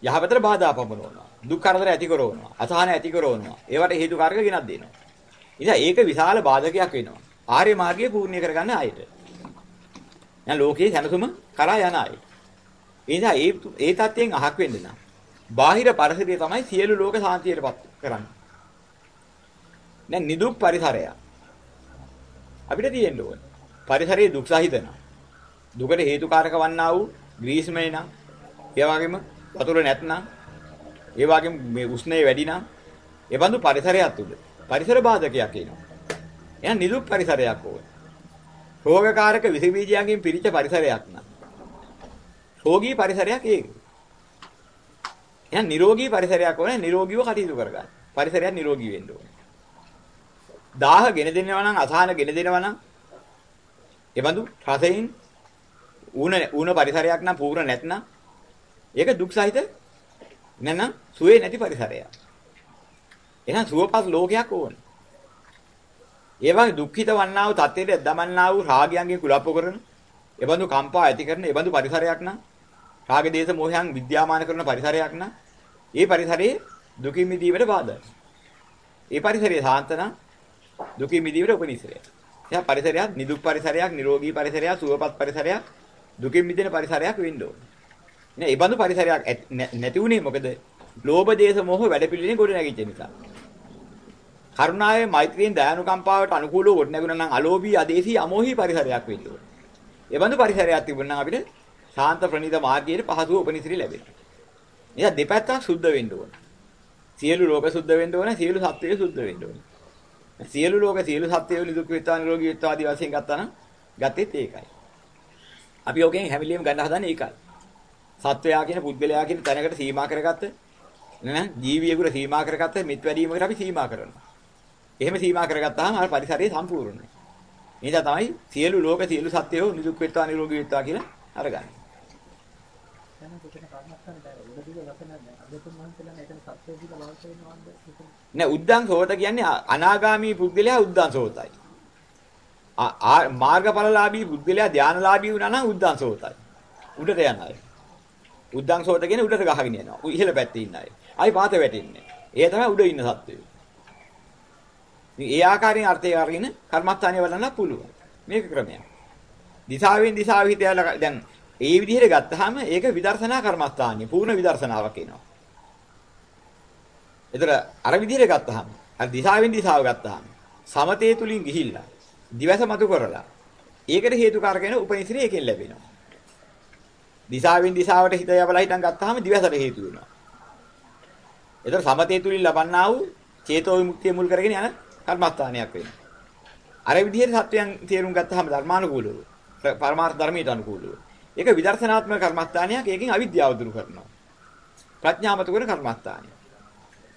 යහපතට බාධා පමුණවනවා. දුක් කරදර ඇති කරවනවා. අසහන ඇති කරවනවා. ඒවට හේතු කාරක ගෙනත් දෙනවා. ඉතින් ඒක විශාල බාධකයක් වෙනවා. ආර්ය මාර්ගය පූර්ණ්‍ය කරගන්න ආයෙත්. දැන් ලෝකේ සැනසුම කරා යන අය. ඒ නිසා ඒ ඒ தත්යෙන් අහක් වෙන්න නම් බාහිර පරිසරය තමයි සියලු ලෝක සාන්තියටපත් කරන්නේ. දැන් නිදුක් පරිසරය අපිට තියෙන්න ඕන. පරිසරයේ දුක් සහිත නම් දුකට හේතුකාරක වන්නා වූ ග්‍රීස්මය නම් ඒ වගේම වතුර නැත්නම් ඒ වගේම මේ උෂ්ණය වැඩි නම් ඒ බඳු පරිසරයක් තුල පරිසර බාධකයක් එනවා. එහෙනම් නිදුක් පරිසරයක් ඕන. රෝගකාරක විස බීජයන්ගෙන් පිරිච්ච පරිසරයක් නම්. රෝගී පරිසරයක් ඒක. එහෙනම් නිරෝගී පරිසරයක් ඕනේ නිරෝගීව කටයුතු කරගන්න. පරිසරයක් නිරෝගී වෙන්න ඕනේ. දාහ ගෙන දෙනවා නම් අසහන ගෙන දෙනවා නම් ඒ බඳු රසයෙන් ඌන ඌන පරිසරයක් නම් පූර්ණ නැත්නම් ඒක දුක් සහිත නැත්නම් සුවේ නැති පරිසරයක්. එහෙනම් සුවපත් ලෝකයක් ඕනේ. ඒ වගේ දුක්ඛිත වන්නා වූ තත්ත්වයට දමන්නා වූ රාගයන්ගෙන් කුලප්ප කරන, එබඳු කම්පා ඇති කරන, එබඳු පරිසරයක් නම් රාග දේශ මොහයන් විද්‍යාමාන කරන පරිසරයක් නම් ඒ පරිසරයේ දුකින් මිදීමට බාධායි. ඒ පරිසරයේ සාන්ත නම් දුකින් මිදීමට උපනිශ්‍රය. එයා පරිසරයක් නිදුක් පරිසරයක්, නිරෝගී පරිසරයක්, සුවපත් පරිසරයක්, දුකින් මිදෙන පරිසරයක් වෙන්න ඕනේ. නේ ඒ බඳු පරිසරයක් ඇත්- නැ- නැති වුණේ මොකද? ලෝභ දේශ මොහ වැඩපිළිවෙලින් ගොඩ නැගිච්ච නිසා. කරුණාවේ මෛත්‍රියෙන් දයානුකම්පාවට අනුකූලව ගොඩ නැගුණා නම් අලෝභී අදේශී අමෝහී පරිසරයක් වෙන්න ඕනේ. ඒ බඳු පරිසරයක් තිබුණා නම් අපිට ශාන්ත ප්‍රණීත මාර්ගයේ පහසුව උපනිශ්‍රී ලැබෙනවා. එයා දෙපැත්තක් සුද්ධ වෙන්න ඕනේ. සියලු ලෝක සුද්ධ වෙන්න ඕනේ, සියලු සත්ත්වය සුද්ධ වෙන්න ඕනේ. සියලු ලෝක සියලු සත්ත්වය නිදුක් වෙත්වා නිරෝගී වෙත්වා ආදී වශයෙන් ගත්තා නම් ගත්තෙත් ඒකයි. අපි ඔකෙන් හැමිලියම ගන්න හදන්නේ ඒකයි. සත්වයා කියන පුද්ගලයා කියන තැනකට සීමා කරගත්ත නේද? ජීවියෙකුට සීමා කරගත්ත මිත් වැඩිමකට අපි සීමා කරනවා. එහෙම සීමා කරගත්තාම අර පරිසරය සම්පූර්ණයි. නිසා තමයි සියලු ලෝක සියලු සත්වයෝ නිදුක් වෙත්වා නිරෝගී වෙත්වා කියලා අරගන්නේ. දැන් කොතන කර්මස්ථාන දැන් උඩදිග වසන දැන් අදතුන් මහන්සලා එතන සත්‍ය දිග වාස වෙනවද එතන නෑ උද්දං සෝත කියන්නේ අනාගාමී පුද්ගලයා උද්දං සෝතයි. ආ මාර්ගඵලලාභී පුද්ගලයා ධානලාභී වුණා නම් උද්දං සෝතයි. උඩට යන අය. උද්දං සෝත කියන්නේ උඩට ගහගෙන යනවා. ඉහළ පැත්තේ ඉන්න අය. ආයි පාත වැටෙන්නේ. ඒ තමයි උඩ ඉන්න සත්වයෝ. ඉතින් ඒ ආකාරයෙන් අර්ථය අරගෙන කර්මස්ථානිය වලන්න පුළුවන්. මේක ක්‍රමයක්. දිශාවෙන් දිශාව හිතයලා දැන් ඒ විදිහට ගත්තාම ඒක විදර්ශනා කර්මස්ථානිය පූර්ණ විදර්ශනාවක් එනවා. ඒතර අර විදිහට ගත්තාම අර දිශාවෙන් දිශාව ගත්තාම සමතේ තුලින් ගිහිල්ලා දිවස මතු කරලා ඒකට හේතුකාරක වෙන උපනිශ්‍රේ එකෙන් ලැබෙනවා. දිශාවෙන් දිශාවට හිත යවලා හිටන් ගත්තාම දිවසට හේතු වෙනවා. ඒතර සමතේ තුලින් ලබන්නා වූ චේතෝ විමුක්තිය මුල් කරගෙන යන කර්මස්ථානයක් වෙනවා. අර විදිහට සත්‍යයන් තේරුම් ගත්තාම ධර්මානුකූලව පරමාර්ථ ධර්මයට අනුකූලව. ඒක විදර්ශනාත්මක කර්මස්ථානයක්. ඒකෙන් අවිද්‍යාව දුරු කරනවා. ප්‍රඥාමතු කරන කර්මස්ථානය.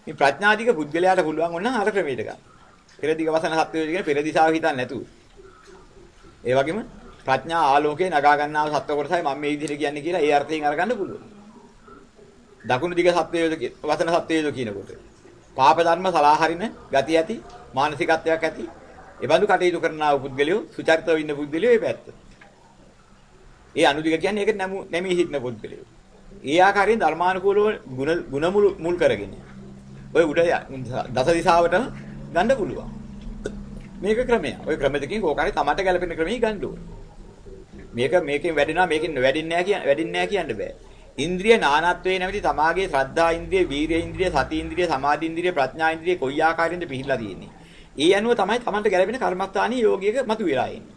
මේ ප්‍රඥාධික පුද්ගලයාට පුළුවන් වුණා අර ක්‍රමයට ගන්න. පෙර දිග වසන සත්‍යය කියන පෙර දිශාව හිතන්නේ නැතුව. ඒ වගේම ප්‍රඥා ආලෝකේ නගා ගන්නා සත්ව කොටසයි මම මේ විදිහට කියන්නේ කියලා ඒ අර්ථයෙන් අරගන්න පුළුවන්. දකුණු දිග සත්වයේද වසන සත්වයේද කියනකොට. පාප ධර්ම සලාහරින ගති ඇති මානසිකත්වයක් ඇති. ඒ බඳු කටයුතු කරනා වූ පුද්ගලයෝ සුචරිතව ඉන්න පුද්ගලයෝ ඒ පැත්ත. ඒ අනුදිග කියන්නේ ඒක නැමී හිටන පුද්ගලයෝ. ඒ ආකාරයෙන් ධර්මානුකූලව ගුණ ගුණ මුල් කරගෙන. ඔය උඩ දස දිශාවටම ගන්න පුළුවන්. මේක ක්‍රමය. ඔය ක්‍රම දෙකකින් කෝකාරේ තමට ගැලපෙන ක්‍රමී ගන්න ඕනේ. මේක මේකෙන් වැඩිනවා මේකෙන් වැඩින්නේ නැහැ කියන වැඩින්නේ නැහැ කියන්න බෑ. ඉන්ද්‍රිය නානත්වයේ නැමැති තමාගේ ශ්‍රද්ධා ඉන්ද්‍රිය, වීරිය ඉන්ද්‍රිය, සති ඉන්ද්‍රිය, සමාධි ඉන්ද්‍රිය, ප්‍රඥා ඉන්ද්‍රිය කොයි ආකාරයෙන්ද පිහිටලා තියෙන්නේ. ඒ අනුව තමයි Tamanට ගැලපෙන කර්මස්ථානීය යෝගියක මතුවලා එන්නේ.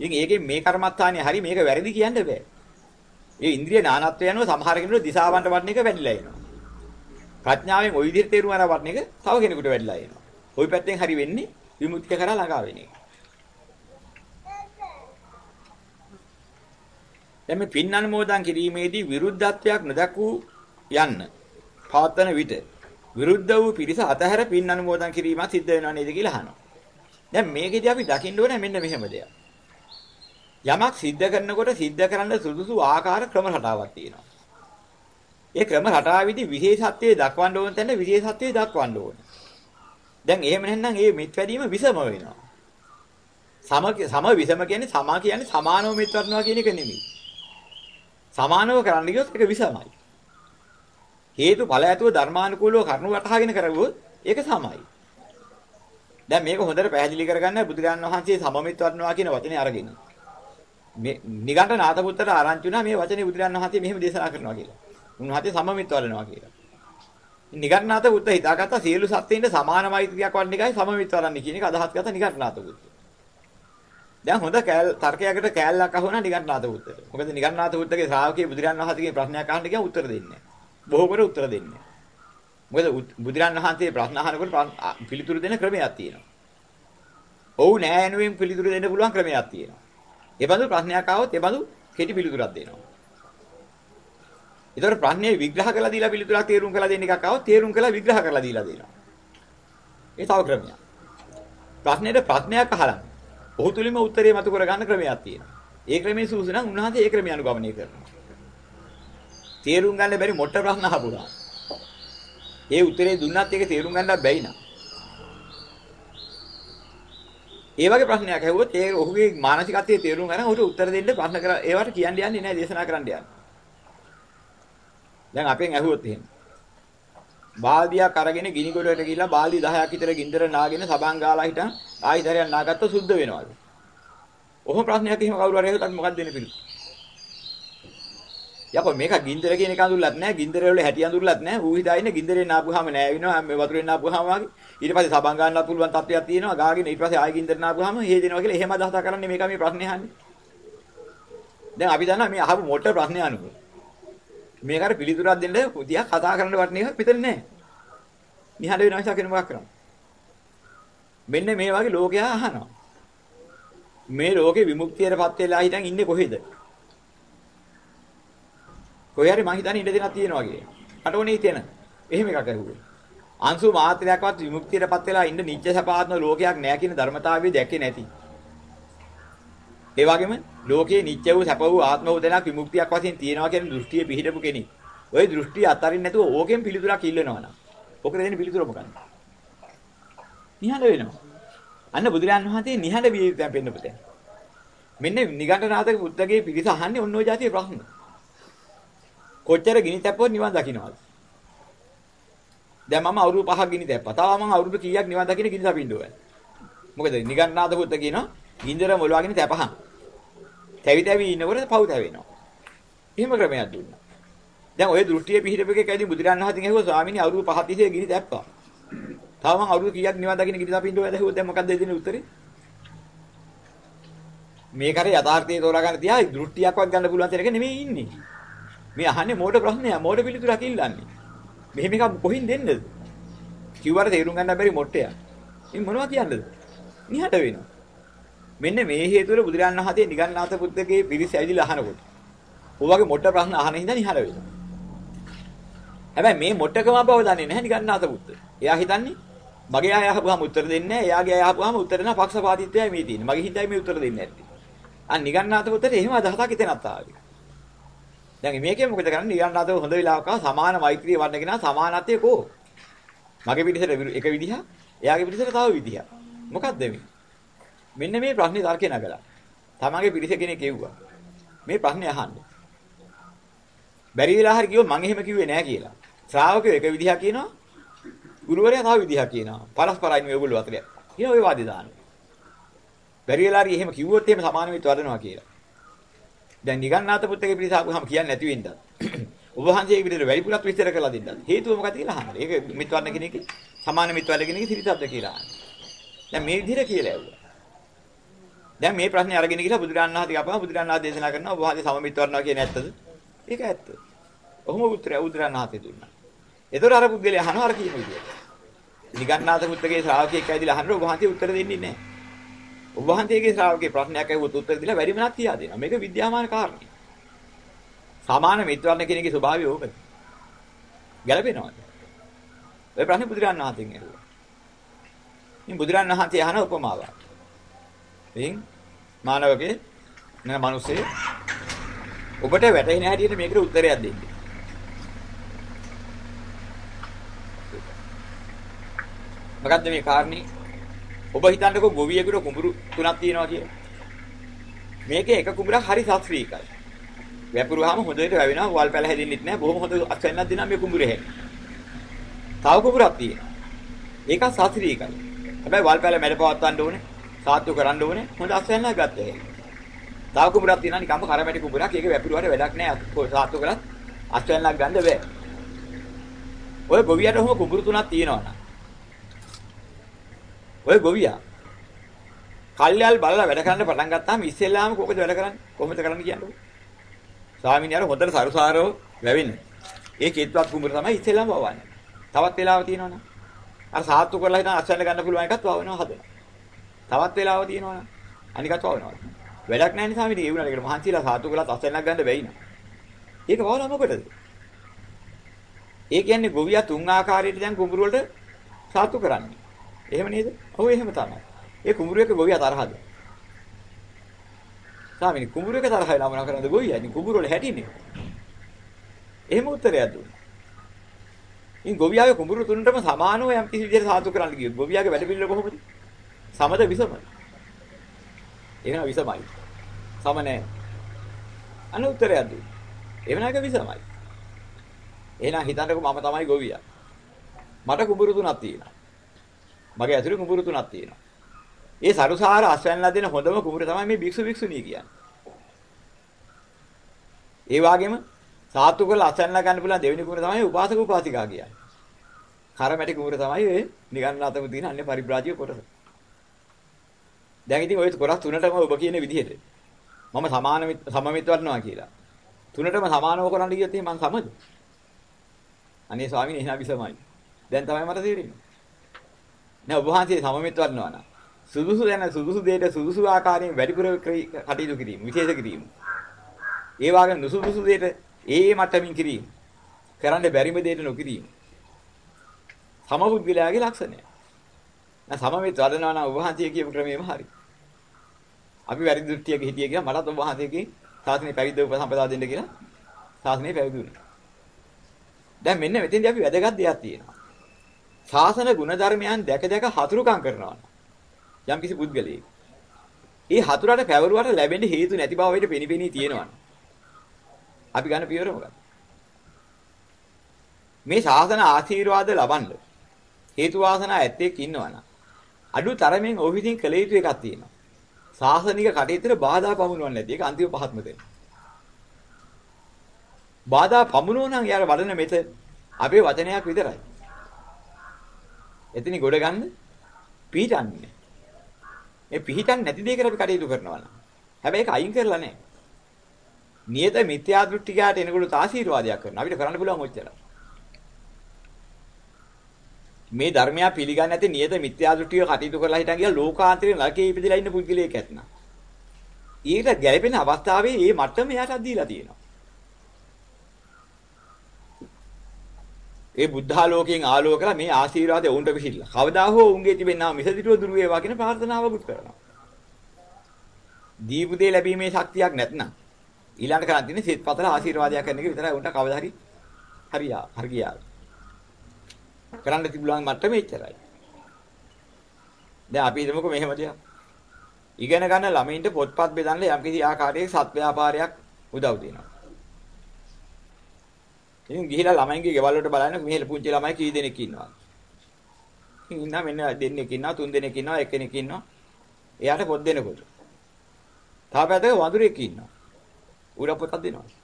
ඉතින් ඒකෙන් මේ කර්මස්ථානීය හරි මේක වැරදි කියන්න බෑ. ඒ ඉන්ද්‍රිය නානත්වය අනුව සමහර කෙනෙකුට දිශාවන්ට වඩන එක වැඩිලා එනවා. ප්‍රඥාවෙන් ওই විදිහට තේරුම් අරන් වඩන එක තව කෙනෙකුට වැඩිලා එනවා. ওই පැත්තෙන් හරි වෙන්නේ විමුක්තිය කරා ළඟා වෙන එක. දැන් මේ පින් අනුමෝදන් කිරීමේදී විරුද්ධත්වයක් නොදක් වූ යන්න පවත්වන විට විරුද්ධ වූ පිරිස අතහැර පින් අනුමෝදන් කිරීම සිද්ධ වෙනව නේද කියලා අහනවා. දැන් මේකෙදී අපි දකින්න ඕනේ මෙන්න මෙහෙම දෙයක්. යමක් සිද්ධ කරනකොට සිද්ධ කරන්න සුදුසු ආකාර ක්‍රම රටාවක් තියෙනවා. ඒ ක්‍රම රටාවෙදි විශේෂත්වයේ දක්වන්න ඕන තැන විශේෂත්වයේ දක්වන්න ඕනේ. දැන් එහෙම නැත්නම් ඒ මෙත් වැඩිම විසම වෙනවා. සම සම විසම කියන්නේ සමා කියන්නේ සමානව මෙත් වඩනවා කියන එක නෙමෙයි. සමානව කරන්න ගියොත් ඒක විසමයි. හේතු ඵල ඇතුව ධර්මානුකූලව කරුණු වටහාගෙන කරගුවොත් ඒක සමයි. දැන් මේක හොඳට පැහැදිලි කරගන්න බුදුරජාණන් වහන්සේ සමමිත් වඩනවා කියන වචනේ අරගෙන. මේ නිගණ්ඨ නාථපුත්තට ආරංචි වුණා මේ වචනේ බුදුරජාණන් වහන්සේ මෙහෙම දේශනා කරනවා කියලා. උන්වහන්සේ සමමිත් වඩනවා කියලා. නිගණ්ඨනාත පුත්ත හිතාගත්ත සියලු සත්ත්වයින්ට සමාන මෛත්‍රියක් වඩන එකයි සමමිත් වඩන්නේ කියන එක අදහස් ගත නිගණ්ඨනාත පුත්ත. දැන් හොඳ තර්කයකට කෑල්ලක් අහුණා නිගණ්ඨනාත පුත්තට. මොකද නිගණ්ඨනාත පුත්තගේ ශ්‍රාවකේ බුදුරජාණන් වහන්සේගේ ප්‍රශ්නයක් අහන්න ගියා උත්තර දෙන්නේ නැහැ. බොහෝ කර උත්තර දෙන්නේ මොකද බුදුරජාණන් වහන්සේ ප්‍රශ්න අහනකොට පිළිතුරු දෙන ක්‍රමයක් තියෙනවා. ඔව් නෑ නුවෙන් පිළිතුරු දෙන්න පුළුවන් ක්‍රමයක් තියෙනවා. ඒ බඳු ප්‍රශ්නයක් ආවොත් ඒ බඳු කෙටි පිළිතුරක් දෙනවා. ඒතකොට ප්‍රශ්නේ විග්‍රහ කරලා දීලා පිළිතුරක් තේරුම් කරලා දෙන්න එකක් ආවොත් තේරුම් කරලා විග්‍රහ කරලා දීලා දෙනවා. ඒ තව ක්‍රමයක්. ප්‍රශ්නෙට ප්‍රශ්නයක් අහලා ඔහු තුලින්ම උත්තරේ මතු කර ගන්න ක්‍රමයක් තියෙනවා. ඒ ක්‍රමයේ සූසු නම් උන්වහන්සේ ඒ ක්‍රමය අනුගමනය කරනවා. තේරුම් ගන්න බැරි මොට්ට ප්‍රශ්න අහපුවා. ඒ උත්තරේ දුන්නත් ඒක තේරුම් ගන්න බැයි නා. ඒ වගේ ප්‍රශ්නයක් ඇහුවොත් ඒ ඔහුගේ මානසිකත්වයේ තේරුම් ගන්න ඔහුට උත්තර දෙන්න ප්‍රශ්න කර ඒවට කියන්න යන්නේ නැහැ දේශනා කරන්න යන්නේ. දැන් අපෙන් ඇහුවොත් එහෙම. බාල්දියක් අරගෙන ගිනි ගොඩට ගිහිල්ලා බාල්දි 10ක් විතර ගින්දර නාගෙන සබන් ගාලා හිටන් ආයිතරයක් නාගත්ත සුද්ධ වෙනවලු. ඔහොම ප්‍රශ්නයක් එහෙම කවුරු හරි ඇහුවොත් මොකක්ද දෙන්නේ පිළිතුර? යකෝ මේක ගින්දර කියන එක අඳුරලත් නැහැ ගින්දර වල හැටි අඳුරලත් නැහැ ඌ හිතා ඉන්නේ ගින්දරේ නාපුවාම නෑ වෙනවා මේ වතුරෙන් නාපුවාම වගේ ඊට පස්සේ සබන් ගන්නත් පුළුවන් තත්ත්වයක් තියෙනවා ගාගෙන ඊට පස්සේ ආයෙ ගින්දර නාපුවාම හේදෙනවා කියලා එහෙම අදහස කරන්නේ මේක මේ ප්‍රශ්නේ අහන්නේ දැන් අපි දන්නවා මේ අහපු මොට්ට ප්‍රශ්නේ අනුව මේකට පිළිතුරක් දෙන්න ටිකක් කතා කරන්න වටන එකක් මෙතන නැහැ නිහඬ වෙන නිසා කෙනෙක් මොකක් කරන්නේ මෙන්න මේ වගේ ලෝකයා අහනවා මේ ලෝකේ විමුක්තියටපත් වෙලා හිටන් ඉන්නේ කොහෙද කොහේ හරි මං හිතන්නේ ඉඳ දෙනක් තියෙනවා කියලා. අට උනේ හිතෙන. එහෙම එකක් අහුවේ. අංශු මාත්‍රයක්වත් විමුක්තියටපත් වෙලා ඉන්න නිත්‍ය සපාත්ම ලෝකයක් නැහැ කියන ධර්මතාවය දැක්කේ නැති. ඒ වගේම ලෝකයේ නිත්‍ය වූ සැප වූ ආත්ම වූ දෙනක් විමුක්තියක් වශයෙන් තියෙනවා කියන දෘෂ්ටිය පිළිහිදපු කෙනෙක්. ওই දෘෂ්ටිය අතරින් නැතුව ඕකෙන් පිළිතුරක් ඉල්ලනවා නම්. ඔකට දෙන්නේ පිළිතුර මොකක්ද? නිහඬ වෙනවා. අන්න බුදුරජාන් වහන්සේ නිහඬ විය යුතුයන් පෙන්නපු තැන. මෙන්න නිගණ්ඨනාථක බුද්ධගේ පිරිස අහන්නේ ඔන්න ඔය જાතියේ ප්‍රශ්න. කොච්චර ගිනි තැපුවොත් නිවන් දකින්නවද? දැන් මම අවුරුදු 5ක් ගිනි තැප්පා. තාම මම අවුරුදු කීයක් නිවන් දකින්න ගිනි තැපින්න ඕනේ. මොකද නිගණ්ඨනාථ පුත්ත කියනවා ගින්දර මොලවාගෙන තැපහන්. තැවි තැවි ඉන්නකොට පව් තැවෙනවා. එහෙම ක්‍රමයක් දුන්නා. දැන් ওই දෘෂ්ටියේ පිහිටපෙකේ කැදී බුදුරන් වහන්සේ කිව්වා ස්වාමීනි අවුරුදු 5 තිස්සේ ගිනි තැප්පා. තව මම අවුරුදු කීයක් නිවන් දකින්න ගිනි තපින්න ඕනේ දැහුවොත් දැන් මොකක්ද දෙන්නේ උත්තරේ? මේකට යථාර්ථය තෝරා ගන්න තියා දෘෂ්ටියක්වත් ගන්න පුළුවන් තැනක නෙමෙයි ඉන්නේ. මේ අහන්නේ මෝඩ ප්‍රශ්නයක් මෝඩ පිළිතුරක් ඉල්ලන්නේ. මෙහෙම එකක් කොහින් දෙන්නද? කිව්වට තේරුම් ගන්න බැරි මොට්ටයක්. ඉතින් මොනවද කියන්නද? නිහඬ වෙනවා. මෙන්න මේ හේතුවල බුදුරජාණන් වහන්සේ නිගන්නාත පුත්තගේ පිරිස ඇවිදලා අහනකොට. ඔයගේ මොට්ට ප්‍රශ්න අහන හින්දා නිහඬ වෙනවා. හැබැයි මේ මොට්ටකම බව දන්නේ නැහැ නිගන්නාත පුත්ත. එයා හිතන්නේ මගේ අය අහපුවාම උත්තර දෙන්නේ නැහැ. එයාගේ අය අහපුවාම උත්තර දෙනවා පක්ෂපාතීත්වයයි මේ තියෙන්නේ. මගේ හිතයි මේ උත්තර දෙන්නේ නැත්තේ. අන්න නිගන්නාත පුත්තට එහෙම අදහසක් හිතෙනත් ආවේ. දැන් මේකේ මොකද කරන්නේ? නිගන්නාතව හොඳ වෙලාවක සමාන මෛත්‍රිය වඩනගෙන සමානත්වයේ කෝ? මගේ පිටිසට එක විදිහක්, එයාගේ පිටිසට තව විදිහක්. මොකක්ද මේ? මෙන්න මේ ප්‍රශ්නේ තර්කේ නගලා. තමන්ගේ පිරිස කෙනෙක් කිව්වා. මේ ප්‍රශ්නේ අහන්න. බැරි වෙලා හරි කිව්වොත් මං එහෙම කිව්වේ නෑ කියලා. ශ්‍රාවකයෝ එක විදිහක් කියනවා. ගුරුවරයා තව විදිහක් කියනවා. පරස්පරයි මේ ඔයගොල්ලෝ අතරේ. කියලා ඔය වාදේ දානවා. බැරි වෙලා හරි එහෙම කිව්වොත් එහෙම සමාන වෙත් වඩනවා කියලා. දැන් නිගන්නාත පුත්තගේ පිරිස ආපුවාම කියන්නේ නැති වෙන්නත්. ඔබ වහන්සේගේ පිළිතුර වැඩිපුරක් විස්තර කරලා දෙන්නත්. හේතුව මොකක්ද කියලා අහනවා. ඒක මිත්වර්ණ කෙනෙක් සමාන මිත්වර්ණ කෙනෙක් සිරිතබ්ද කියලා අහනවා. දැන් මේ විදිහට කියලා ඇව්වා. දැන් මේ ප්‍රශ්නේ අරගෙන ගිහලා බුදුරණන් වහන්සේ අපහා බුදුරණන් වහන්සේ දේශනා කරනවා ඔබ වහන්සේ සමමිත්වර්ණවා කියන්නේ ඇත්තද? ඒක ඇත්ත. ඔහොම උත්තරය බුදුරණන් වහන්සේ දුන්නා. ඒතර අර පුද්ගලයා අහනවා අර කියන විදිහට. නිගන්නාත පුත්තගේ ශ්‍රාවකයෙක් ඇවිදලා අහනවා ඔබ වහන්සේ උත්තර දෙන්නේ නැහැ. ඔබ වහන්සේගේ ශ්‍රාවකේ ප්‍රශ්නයක් ඇහුවොත් උත්තර දීලා වැඩිම නැත් කියා දෙනවා. මේක විද්‍යාමාන කාරණේ. සමාන මිත්‍රවර්ණ කෙනෙකුගේ ස්වභාවය ඕකද? ගැළපෙනවද? ඔය ප්‍රශ්නේ බුදුරණන් වහන්සේගෙන් ඇහුවා. ඉතින් බුදුරණන් වහන්සේ අහන උපමාවක්. ඉතින් මානවකේ නේ මිනිස්සේ ඔබට වැටහෙන හැටියට මේකට උත්තරයක් දෙන්න. මොකද්ද මේ කාරණේ? ඔබ හිතන්නකෝ ගොවියෙකුට කුඹුරු තුනක් තියෙනවා කියලා. මේකේ එක කුඹුරක් හරි ශාස්ත්‍රීයයි. වැපුරුවාම හොඳට වැවෙනවා වල් පැල හැදෙන්නෙත් නැහැ. බොහොම හොඳ අත්සන්නක් දෙනවා මේ කුඹුරේ හැටි. තව කුඹුරක් තියෙනවා. ඒක ශාස්ත්‍රීයයි. හැබැයි වල් පැල මැඩ පවත්වන්න ඕනේ. සාත්තු කරන්න ඕනේ. හොඳ අත්සන්නක් ගත්තා. තව කුඹුරක් තියෙනවා නිකම්ම කරමැටි කුඹුරක්. ඒක වැපුරුවාට වැඩක් නැහැ. සාත්තු කරත් අත්සන්නක් ගන්න බෑ. ඔය ගොවියට ඔහොම කුඹුරු තුනක් තියෙනවා නේද? ඔය ගොවියා කල්යල් බලලා වැඩ කරන්න පටන් ගත්තාම ඉස්සෙල්ලාම කොහොමද වැඩ කරන්නේ? කොහොමද කරන්න කියන්නේ? ස්වාමීන් වහන්සේ හොඳට සරුසාරව වැවෙන්නේ. ඒ කේත්වත් කුඹුර තමයි ඉස්සෙල්ලාම වවන්නේ. තවත් වෙලාව තියෙනවනේ. අර සාත්තු කරලා හිටන් අස්වැන්න ගන්න පුළුවන් එකත් වවනවා හදනවා. තවත් වෙලාව තියෙනවනේ. අනිකත් වවනවා. වැඩක් නැහැ නේ ස්වාමීනි. ඒ වුණාට ඒකට මහන්සිලා සාත්තු කරලා අස්වැන්නක් ගන්න බැයි නා. ඒක වවලා මොකටද? ඒ කියන්නේ ගොවියා තුන් ආකාරයට දැන් කුඹුර වලට සාත්තු කරන්නේ. එහෙම නේද? ඔව් එහෙම තමයි. ඒ කුඹුරු එක ගොවියා තරහද? ස්වාමීනි කුඹුරු එක තරහ වෙලා මොනවා කරන්නද ගොවියා? ඉතින් කුඹුරු වල හැටිනේ. එහෙම උත්තරයක් දුන්නා. ඉතින් ගොවියාගේ කුඹුරු තුනටම සමානව යම් කිසි විදිහට සාතු කරන්න ගියොත් ගොවියාගේ වැඩ පිළිවෙල කොහොමද? සමද විසමයි. එහෙනම් විසමයි. සම නැහැ. අන්න උත්තරයක් දුන්නා. එහෙම නැක විසමයි. එහෙනම් හිතන්නකෝ මම තමයි ගොවියා. මට කුඹුරු තුනක් තියෙනවා. මගේ ඇතුලේ කුඹුරු තුනක් තියෙනවා. ඒ සරුසාර අස්වැන්නලා දෙන හොඳම කුඹුර තමයි මේ භික්ෂු භික්ෂුණී කියන්නේ. ඒ වගේම සාතු කරලා අස්වැන්නලා ගන්න පුළුවන් දෙවෙනි කුඹුර තමයි උපාසක උපාසිකා කියන්නේ. කරමැටි කුඹුර තමයි ඔය නිගන්නාතම තියෙන අන්නේ පරිබ්‍රාජික කොටස. දැන් ඉතින් ඔය කොටස් තුනටම ඔබ කියන විදිහට මම සමාන සමමිත වඩනවා කියලා. තුනටම සමානව කරන්න ගියොත් එහෙනම් මං සමද? අනේ ස්වාමීනි එහෙනම් විසමයි. දැන් තමයි මට තේරෙන්නේ. නෑ ඔබ වහන්සේ සමමිත වඩනවා නා. සුදුසු දැන සුදුසු දෙයට සුදුසු ආකාරයෙන් වැඩිපුර කටයුතු කිරීම විශේෂ කිරීම. ඒ වගේම නුසුදුසු දෙයට ඒ ඒ මට්ටමින් කිරීම. කරන්න බැරිම දෙයට නොකිරීම. සමබුද්ධිලාගේ ලක්ෂණය. නැ සමමිත වදනවා නම් ඔබ වහන්සේ කියපු ක්‍රමයේම හරි. අපි වැරදි දෘෂ්ටියක හිටිය කියලා මටත් ඔබ වහන්සේගේ සාසනේ පැවිද්ද උපසම්පදා දෙන්න කියලා සාසනේ පැවිදුණා. දැන් මෙන්න මෙතෙන්දී අපි වැදගත් දෙයක් තියෙනවා. ශාසන ගුණධර්මයන් දැක දැක හතුරුකම් කරනවා. යම් කිසි පුද්ගලයෙක්. ඒ හතුරට පැවරුවට ලැබෙන්න හේතු නැති බව වෙට පෙනිපෙනී තියෙනවා. අපි ගන්න පියවර මොකක්ද? මේ ශාසන ආශිර්වාද ලබන්න හේතු වාසනා ඇත්තෙක් ඉන්නවනම් අඩු තරමින් ඔහු කළ යුතු එකක් තියෙනවා. ශාසනික කටයුත්තට බාධා පමුණුවන්නේ නැති ඒක අන්තිම පහත්ම දෙන්න. බාධා පමුණුවන නම් යාර වඩන මෙත අපේ වචනයක් විතරයි. එතනින් ගොඩ ගන්න පිටින්නේ. මේ පිටින් නැති දෙයකට අපි කටයුතු කරනවා නම්. හැබැයි ඒක අයින් කරලා නැහැ. නියත මිත්‍යා දෘෂ්ටිකයට එනකොට ආශිර්වාදයක් කරනවා. අපිට කරන්න පුළුවන් ඔච්චරයි. මේ ධර්මය පිළිගන්නේ නැති නියත මිත්‍යා දෘෂ්ටිය කටයුතු කරලා හිටන් ගියා ලෝකාන්තරේ නරකේ ඉපදලා ඉන්න පුද්ගලයෙක් ඇත්නම්. ඊට ගැළපෙන අවස්ථාවේ මේ මට්ටම එයාට දීලා තියෙනවා. ඒ බුද්ධාලෝකයෙන් ආලෝක කරලා මේ ආශිර්වාදය උන්ට පිහිටලා. කවදා හෝ උන්ගේ තිබෙනා මිසදිටුව දුර වේවා කියන ප්‍රාර්ථනාවකුත් කරනවා. දීපු දේ ලැබීමේ ශක්තියක් නැත්නම් ඊළඟට කරන් තියෙන්නේ සිත් පතල ආශිර්වාදයක් කරන එක විතරයි උන්ට කවදා හරි හරියා හරියා. කරන්න තිබුණාන් මට්ටමේ එච්චරයි. දැන් අපි හිතමුකෝ මෙහෙම දෙයක්. ඉගෙන ගන්න ළමයින්ට පොත්පත් බෙදන්න යම්කිසි ආකාරයක සත් ව්‍යාපාරයක් උදව් දෙනවා. ඉතින් ගිහිලා ළමයින්ගේ ගෙවල් වලට බලන්න මෙහෙල පුංචි ළමයි කී දෙනෙක් ඉන්නවා. ඉන්න මෙන්න දෙන්නෙක් ඉන්නවා තුන් දෙනෙක් ඉන්නවා එක්කෙනෙක් ඉන්නවා. එයාට පොත් දෙනකොට. තාපැත්තක වඳුරෙක් ඉන්නවා. ඌට පොතක් දෙනවා.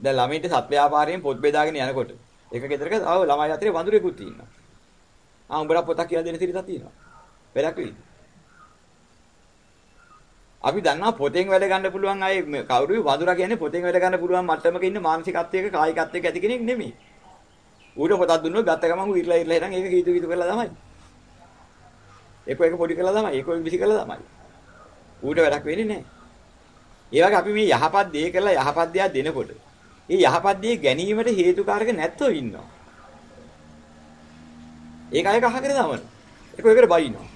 දැන් ළමයින්ට සත් ව්‍යාපාරයෙන් පොත් බෙදාගෙන යනකොට එක ගෙදරක ආව ළමයි අතරේ වඳුරෙකුත් ඉන්නවා. ආ උඹලා පොතක් කියලා දෙන සිරිතක් තියෙනවා. වැඩක් වෙයිද? අපි දන්නවා පොතෙන් වැඩ ගන්න පුළුවන් අය කවුරුයි වඳුරා කියන්නේ පොතෙන් වැඩ ගන්න පුළුවන් මට්ටමක ඉන්න මානසිකත්වයක කායිකත්වයක ඇති කෙනෙක් නෙමෙයි. ඌට පොතක් දුන්නොත් ගත්ත ගමන් ඌ ඉරලා ඉරලා හිටන් ඒක කීතු කීතු කරලා තමයි. ඒක එක පොඩි කරලා තමයි ඒක විසි කරලා තමයි. ඌට වැඩක් වෙන්නේ නැහැ. ඒ වගේ අපි මේ යහපත් දේ කරලා යහපත් දේ දෙනකොට ඒ යහපත් දේ ගැනීමට හේතුකාරක නැත්තෝ ඉන්නවා. ඒක අය කහකට දාමන. ඒක ඔයකට බයිනවා.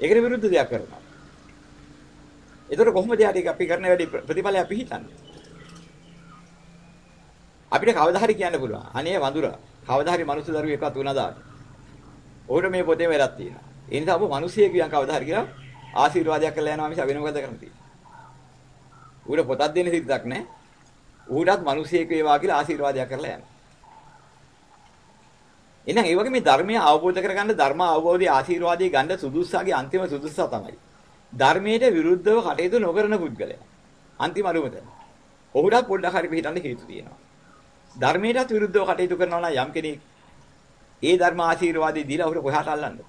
ඒකට විරුද්ධ දෙයක් කරනවා. ඒතර කොහොමද යාට අපි කරන වැඩි ප්‍රතිඵලය අපි හිතන්නේ? අපිට කවදා හරි කියන්න පුළුවන්. අනේ වඳුරා කවදා හරි මනුස්ස දරුවෙක්වත් වුණා දාන්න. ඔහුට මේ පොතේ වැරද්දක් තියෙනවා. ඒ නිසා ඔබ මිනිසියෙක් කියන් කවදා හරි කියලා ආශිර්වාදයක් කරලා යනවා මිස වෙන මොකද කරන්නේ? ඌට පොතක් දෙන්න සිද්ධක් නැහැ. ඌටත් මිනිසියෙක් වේවා කියලා ආශිර්වාදයක් කරලා යනවා. එහෙනම් ඒ වගේ මේ ධර්මය අවබෝධ කරගන්න ධර්ම අවබෝධයේ ආශිර්වාදයේ ගන්න සුදුස්සාගේ අන්තිම සුදුස්සා තමයි. ධර්මයට විරුද්ධව කටයුතු නොකරන පුද්ගලයා. අන්තිම අරුමත. ඔහුටත් පොඩ්ඩක් හරි පිළිටන්න හේතු තියෙනවා. ධර්මයටත් විරුද්ධව කටයුතු කරනවා නම් යම් කෙනෙක් ඒ ධර්ම ආශිර්වාදයේ දීලා ඔහුට කොහාට අල්ලන්නද?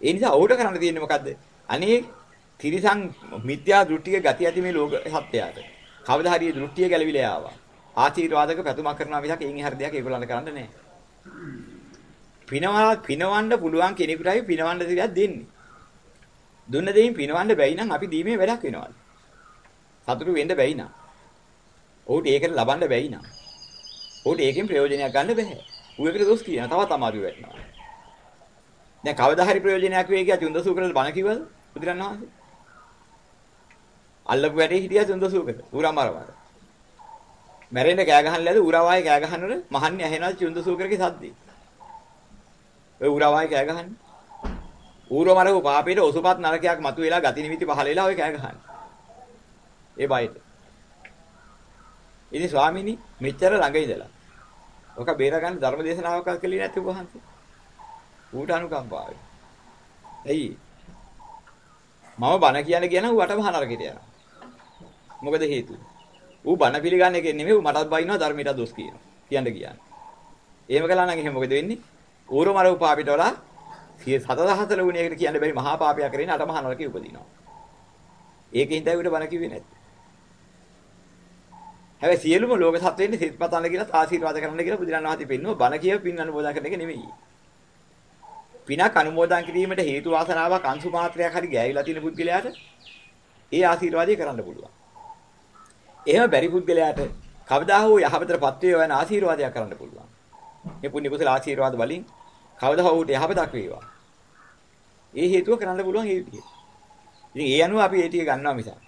ඒ නිසා ඔහුට කරන්න තියෙන්නේ මොකද්ද? අනේ තිරිසන් මිත්‍යා දෘෂ්ටික ගති ඇති මේ ලෝක සත්‍යයට. කවදා හරි දෘෂ්ටිය ගැලවිලා ආවා. ආශිර්වාදක පැතුමක් කරනවා මිසක් එයින් හරි දෙයක් ඒගොල්ලන්ට කරන්න නැහැ. පිනවලා පිනවන්න පුළුවන් කෙනෙකුටයි පිනවන්න දෙයක් දෙන්නේ. දුන්න දෙයින් පිනවන්න බැයි නම් අපි දීමේ වැඩක් වෙනවා. සතුටු වෙන්න බැයි නම්. ඔහුට ඒකට ලබන්න බැයි නම්. ඔහුට ඒකෙන් ප්‍රයෝජනයක් ගන්න බෑ. ඌ එකට දොස් කියන තවත් අමාරු වෙනවා. දැන් කවදා හරි ප්‍රයෝජනයක් වෙයි කියලා චුන්දසූකරට බණ කිව්වද? බුදුරණවහන්සේ. අල්ලපු වැඩේ හිටියා චුන්දසූකර. ඌරමරවර. මැරෙන්න කෑ ගහන්න ලැද ඌරවායේ කෑ ගහනකොට මහන්නේ ඇහෙනවා චුන්දසූකරගේ සද්දේ. ඔය ඌරවායේ කෑ ගහන්නේ. ඌරමරව පාපේට ඔසුපත් නරකයක් මතුවෙලා ගති නිමිති පහල වෙලා ඔය කෑ ගහන්නේ. ඒ බයිට. ඉතින් ස්වාමීනි මෙච්චර ළඟ ඉඳලා ඔක බේර ගන්න ධර්ම දේශනාවක් කළේ නැති වහන්සේ. ඌට අනුකම්පාවයි. ඇයි? මම බණ කියන කියන ඌ වටම හනරකට යනවා. මොකද හේතුව? ඌ බණ පිළිගන්න එක නෙමෙයි ඌ මටත් බයින්නවා ධර්මයට දොස් කියනවා. කියන්න කියන්නේ. එහෙම කළා නම් එහෙම මොකද වෙන්නේ? ඌරමර උපාපිට වලා සිය සතදහසල වුණේකට කියන්න බැරි මහා පාපයක් කරගෙන අටම හනරකේ උපදිනවා. ඒකෙන් තමයි ඌට බණ කිව්වේ නැත්තේ. හැබැයි සියලුම ලෝක සත්වෙන්නේ සිත්පතන්න කියලා ආශිර්වාද කරන්න කියලා බුදුරණන් වහන්සේ පෙන්නුවා බණ කියව පින් අනුමෝදන් කරන එක නෙමෙයි. පිනක් අනුමෝදන් කිරීමට හේතු වාසනාවක් අංශු මාත්‍රයක් හරි ගෑවිලා තියෙන පුද්ගලයාට ඒ ආශිර්වාදය කරන්න පුළුවන්. එහෙම බැරි පුද්ගලයාට කවදා හෝ යහපතටපත් වේවා යන ආශිර්වාදයක් කරන්න පුළුවන්. මේ පුණ්‍ය කුසල ආශිර්වාද වලින් කවදා හෝ උට යහපතක් වේවා. ඒ හේතුව කරන්න පුළුවන් ඒ විදිහට. ඉතින් ඒ අනුව අපි ඒ ටික ගන්නවා මිසක්.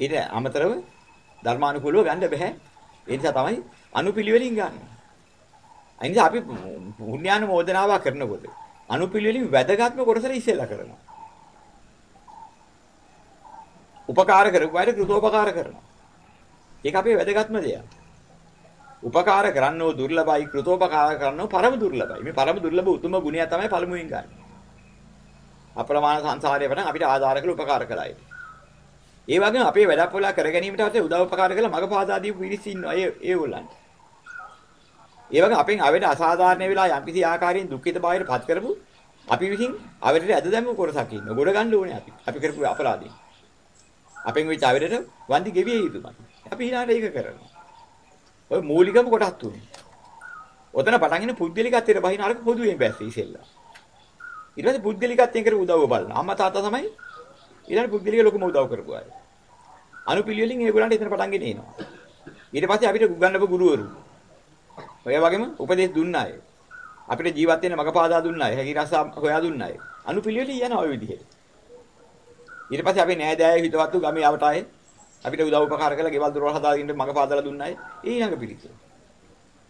ඊට අමතරව ධර්මානුකූලව ගන්න බෑ. ඒ නිසා තමයි අනුපිළිවෙලින් ගන්න. ඒ නිසා අපි පුණ්‍යානුමෝදනාවක් කරනකොට අනුපිළිවෙලින් වැදගත්ම කොටසට ඉස්සෙල්ලා කරනවා. උපකාර කරපු අයට කෘතෝපකාර කරනවා. ඒක අපේ වැදගත්ම දෙයක්. උපකාර කරන්නෝ දුර්ලභයි කෘතෝපකාර කරන්නෝ පරම දුර්ලභයි. මේ පරම දුර්ලභ උතුම ගුණය තමයි පළමුවෙන් ගන්න. අප්‍රමාණ සංසාරයේ වටන් අපිට ආධාර කළ උපකාර කළායි. ඒ වගේම අපේ වැඩක් පොලා කර ගැනීමට අවශ්‍ය උදව් උපකාර කළ මග පාදා දීපු පිරිස ඉන්නවා. ඒ ඒගොල්ලන්ට. ඒ වගේ අපෙන් අවෙට අසාධාරණ වෙලා යම්කිසි ආකාරයෙන් දුක්ඛිත භාවයට පත් කරපු අපි විසින් අවෙට ඇද දැම්ම කොටසක් ඉන්න. ගොඩ ගන්න ඕනේ අපි. අපි කරපු අපරාධය. අපෙන් වෙච්ච අවෙට වන්දි ගෙවිය යුතුමයි. අපි ඊළඟට ඒක කරනවා. ඔය මූලිකම කොටස් තුනේ. ඔතන පටන් ඉන්න පුද්ගලිකත්වයට බහින අරක පොදුවෙන් බැස්සේ ඉසෙල්ලා. ඊට පස්සේ පුද්ගලිකත්වයෙන් කරපු උදව්ව බලන. අම්මා තාත්තා තමයි ඊළඟ පුද්ගලික ලොකුම උදව් කරපු අය. අනුපිළිවෙලින් ඒගොල්ලන්ට එතන පටන් ගෙන එනවා. ඊට පස්සේ අපිට උගන්වපු ගුරුවරු ඔය වගේම උපදෙස් දුන්න අය. අපිට ජීවත් වෙන්න මග පාදා දුන්න අය. හැකි රස හොයා දුන්න අය. අනුපිළිවෙලින් යන ඔය විදිහට. ඊට පස්සේ අපි නෑදෑයෝ හිතවත්තු ගමේ ආවට ආයේ අපිට උදව් උපකාර කළා ගෙවල් දොරවල් හදාගෙන මග පාදලා දුන්න අය. ඊළඟ පිළිතුර.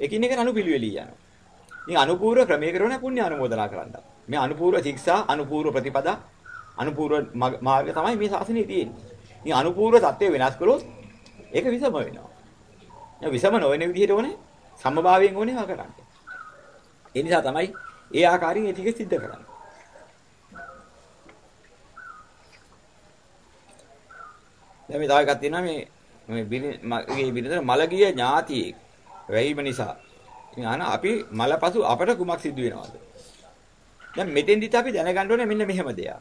එකින් එක අනුපිළිවෙලින් යනවා. ඉතින් අනුපූර්ව ක්‍රමයේ කරන පුණ්‍ය අනුමෝදනා කරන්න. මේ අනුපූර්ව ශික්ෂා, අනුපූර්ව ප්‍රතිපදා, අනුපූර්ව මාර්ගය තමයි මේ ශාසනයේ තියෙන්නේ. ඉතින් අනුපූර්ව தත්ත්වය වෙනස් කළොත් ඒක විසම වෙනවා. ඒ විසම නොවන විදිහට ඕනේ සමභාවයෙන් ඕනේ වා කරන්න. ඒ නිසා තමයි ඒ ආකාරයෙන් ඒ ටික සිද්ධ කරන්නේ. දැන් මේ තව එකක් තියෙනවා මේ මේ මගේ බිරිඳ මලගිය ඥාතියෙක් වැහිම නිසා. ඉතින් අහන අපි මලපසු අපට කුමක් සිදු වෙනවද? දැන් මෙතෙන්දිත් අපි දැනගන්න ඕනේ මෙන්න මෙහෙම දෙයක්.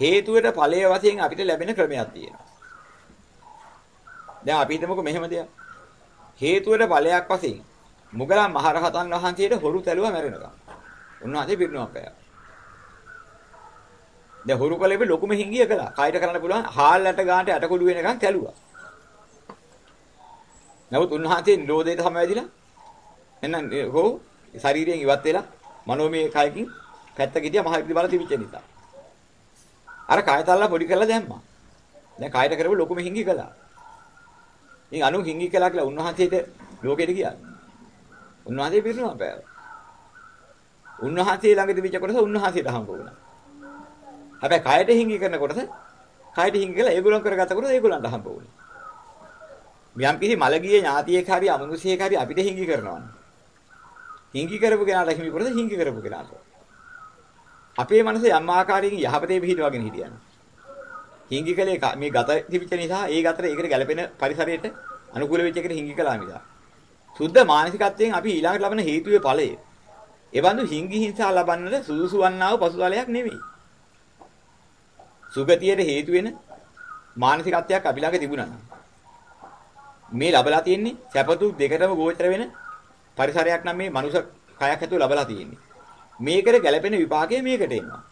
හේතුවට ඵලයේ වශයෙන් අපිට ලැබෙන ක්‍රමයක් තියෙනවා. දැන් අපි හිතමුකෝ මෙහෙම දෙයක්. හේතුවට ඵලයක් වශයෙන් මුගලන් මහරහතන් වහන්සේට හොරු තැලුවා මැරෙනවා. උන්වහන්සේ පිරිනුවම් පෑවා. දැන් හොරු කලෙපි ලොකුම හිංගිය කළා. කායිට කරන්න පුළුවන් හාල්ලට ගානට ඇටකොඩු වෙනකන් තැලුවා. නමුත් උන්වහන්සේ නිරෝධයට සමවැදිලා එන්න හෝ ශරීරයෙන් ඉවත් වෙලා මනෝමය කයකින් පැත්තක ගියා මහ ඉර්ධි බල තිබිච්ච නිසා. අර කය තල්ලා පොඩි කරලා දැම්මා. දැන් කයට කරපු ලොකුම හිංගි කළා. ඉතින් අනු හිංගි කළා කියලා උන්වහන්සේට ලෝකෙට ගියා. උන්වහන්සේ පිරිනුවම් පෑවා. උන්වහන්සේ ළඟ තිබිච්ච කොටස උන්වහන්සේට හම්බ වුණා. හැබැයි කයට හිංගි කරන කොටස කයට හිංගි කරලා ඒගොල්ලන් කරගත්ත කොටස ඒගොල්ලන්ට හම්බ වුණා. මියම් කිසි මලගියේ ඥාතියෙක් හරි අමනුෂ්‍යයෙක් හරි අපිට හිංගි කරනවා. හිංගි කරපු කෙනාට හිමි කොටස හිංගි කරපු කෙනාට. අපේ මනස යම් ආකාරයකින් යහපතේ පිහිටවගෙන හිටියන. හිංගි කලේ මේ ගත තිබිච්ච නිසා ඒ ගතට ඒකට ගැළපෙන පරිසරයට අනුකූල වෙච්ච එකට හිංගි කළා මිසා. සුද්ධ මානසිකත්වයෙන් අපි ඊළඟට ලබන හේතුවේ ඵලය. එවන්දු හිංගි හිංසා ලබන්නට සුදුසු වන්නා වූ පසුතලයක් නෙමෙයි. සුගතියට හේතු වෙන මානසිකත්වයක් අපි ළඟ තිබුණා නම් මේ ලබලා තියෙන්නේ සැපතු දෙකටම ගෝචර වෙන පරිසරයක් නම් මේ මනුෂ්‍ය කයක් ඇතුළේ ලබලා තියෙන්නේ. මේකට ගැළපෙන විපාකය මේකට එනවා.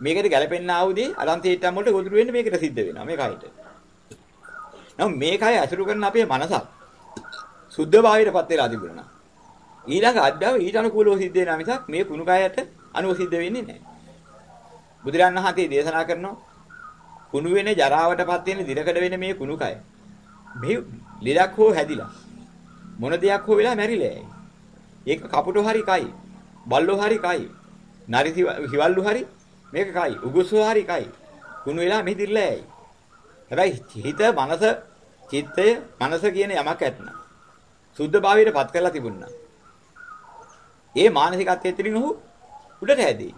මේකට ගැළපෙන්න ආවුදී අලන්තේට්ටම් වලට ගොදුරු වෙන්න මේකට සිද්ධ වෙනවා මේ කයට. නමුත් මේ කය අසුරු කරන අපේ මනසක් සුද්ධ භාවයටපත් වෙලා තිබුණා. ඊළඟ අද්දාව ඊට අනුකූලව සිද්ධ වෙනා මිසක් මේ කුණු කයට අනුව සිද්ධ වෙන්නේ නැහැ. බුදුරන් වහන්සේ දේශනා කරනවා කුණු වෙන ජරාවටපත් වෙන දිරකඩ වෙන මේ කුණු කය. මේ ලෙඩක් හෝ හැදිලා මොන දෙයක් හෝ වෙලා මැරිලා යයි. ඒක කපුටු හරි කයි. බල්ලෝ හරි කයි. නරි හිවල්ලු හරි මේක කයි. උගුසු හරි කයි. කුණු වෙලා මෙහිදිරලා යයි. හැබැයි හිත මනස චිත්තය මනස කියන යමක් ඇත්නම් සුද්ධ භාවයටපත් කරලා තිබුණා. ඒ මානසිකත්වයේ තුලින් ඔහු උඩට හැදී.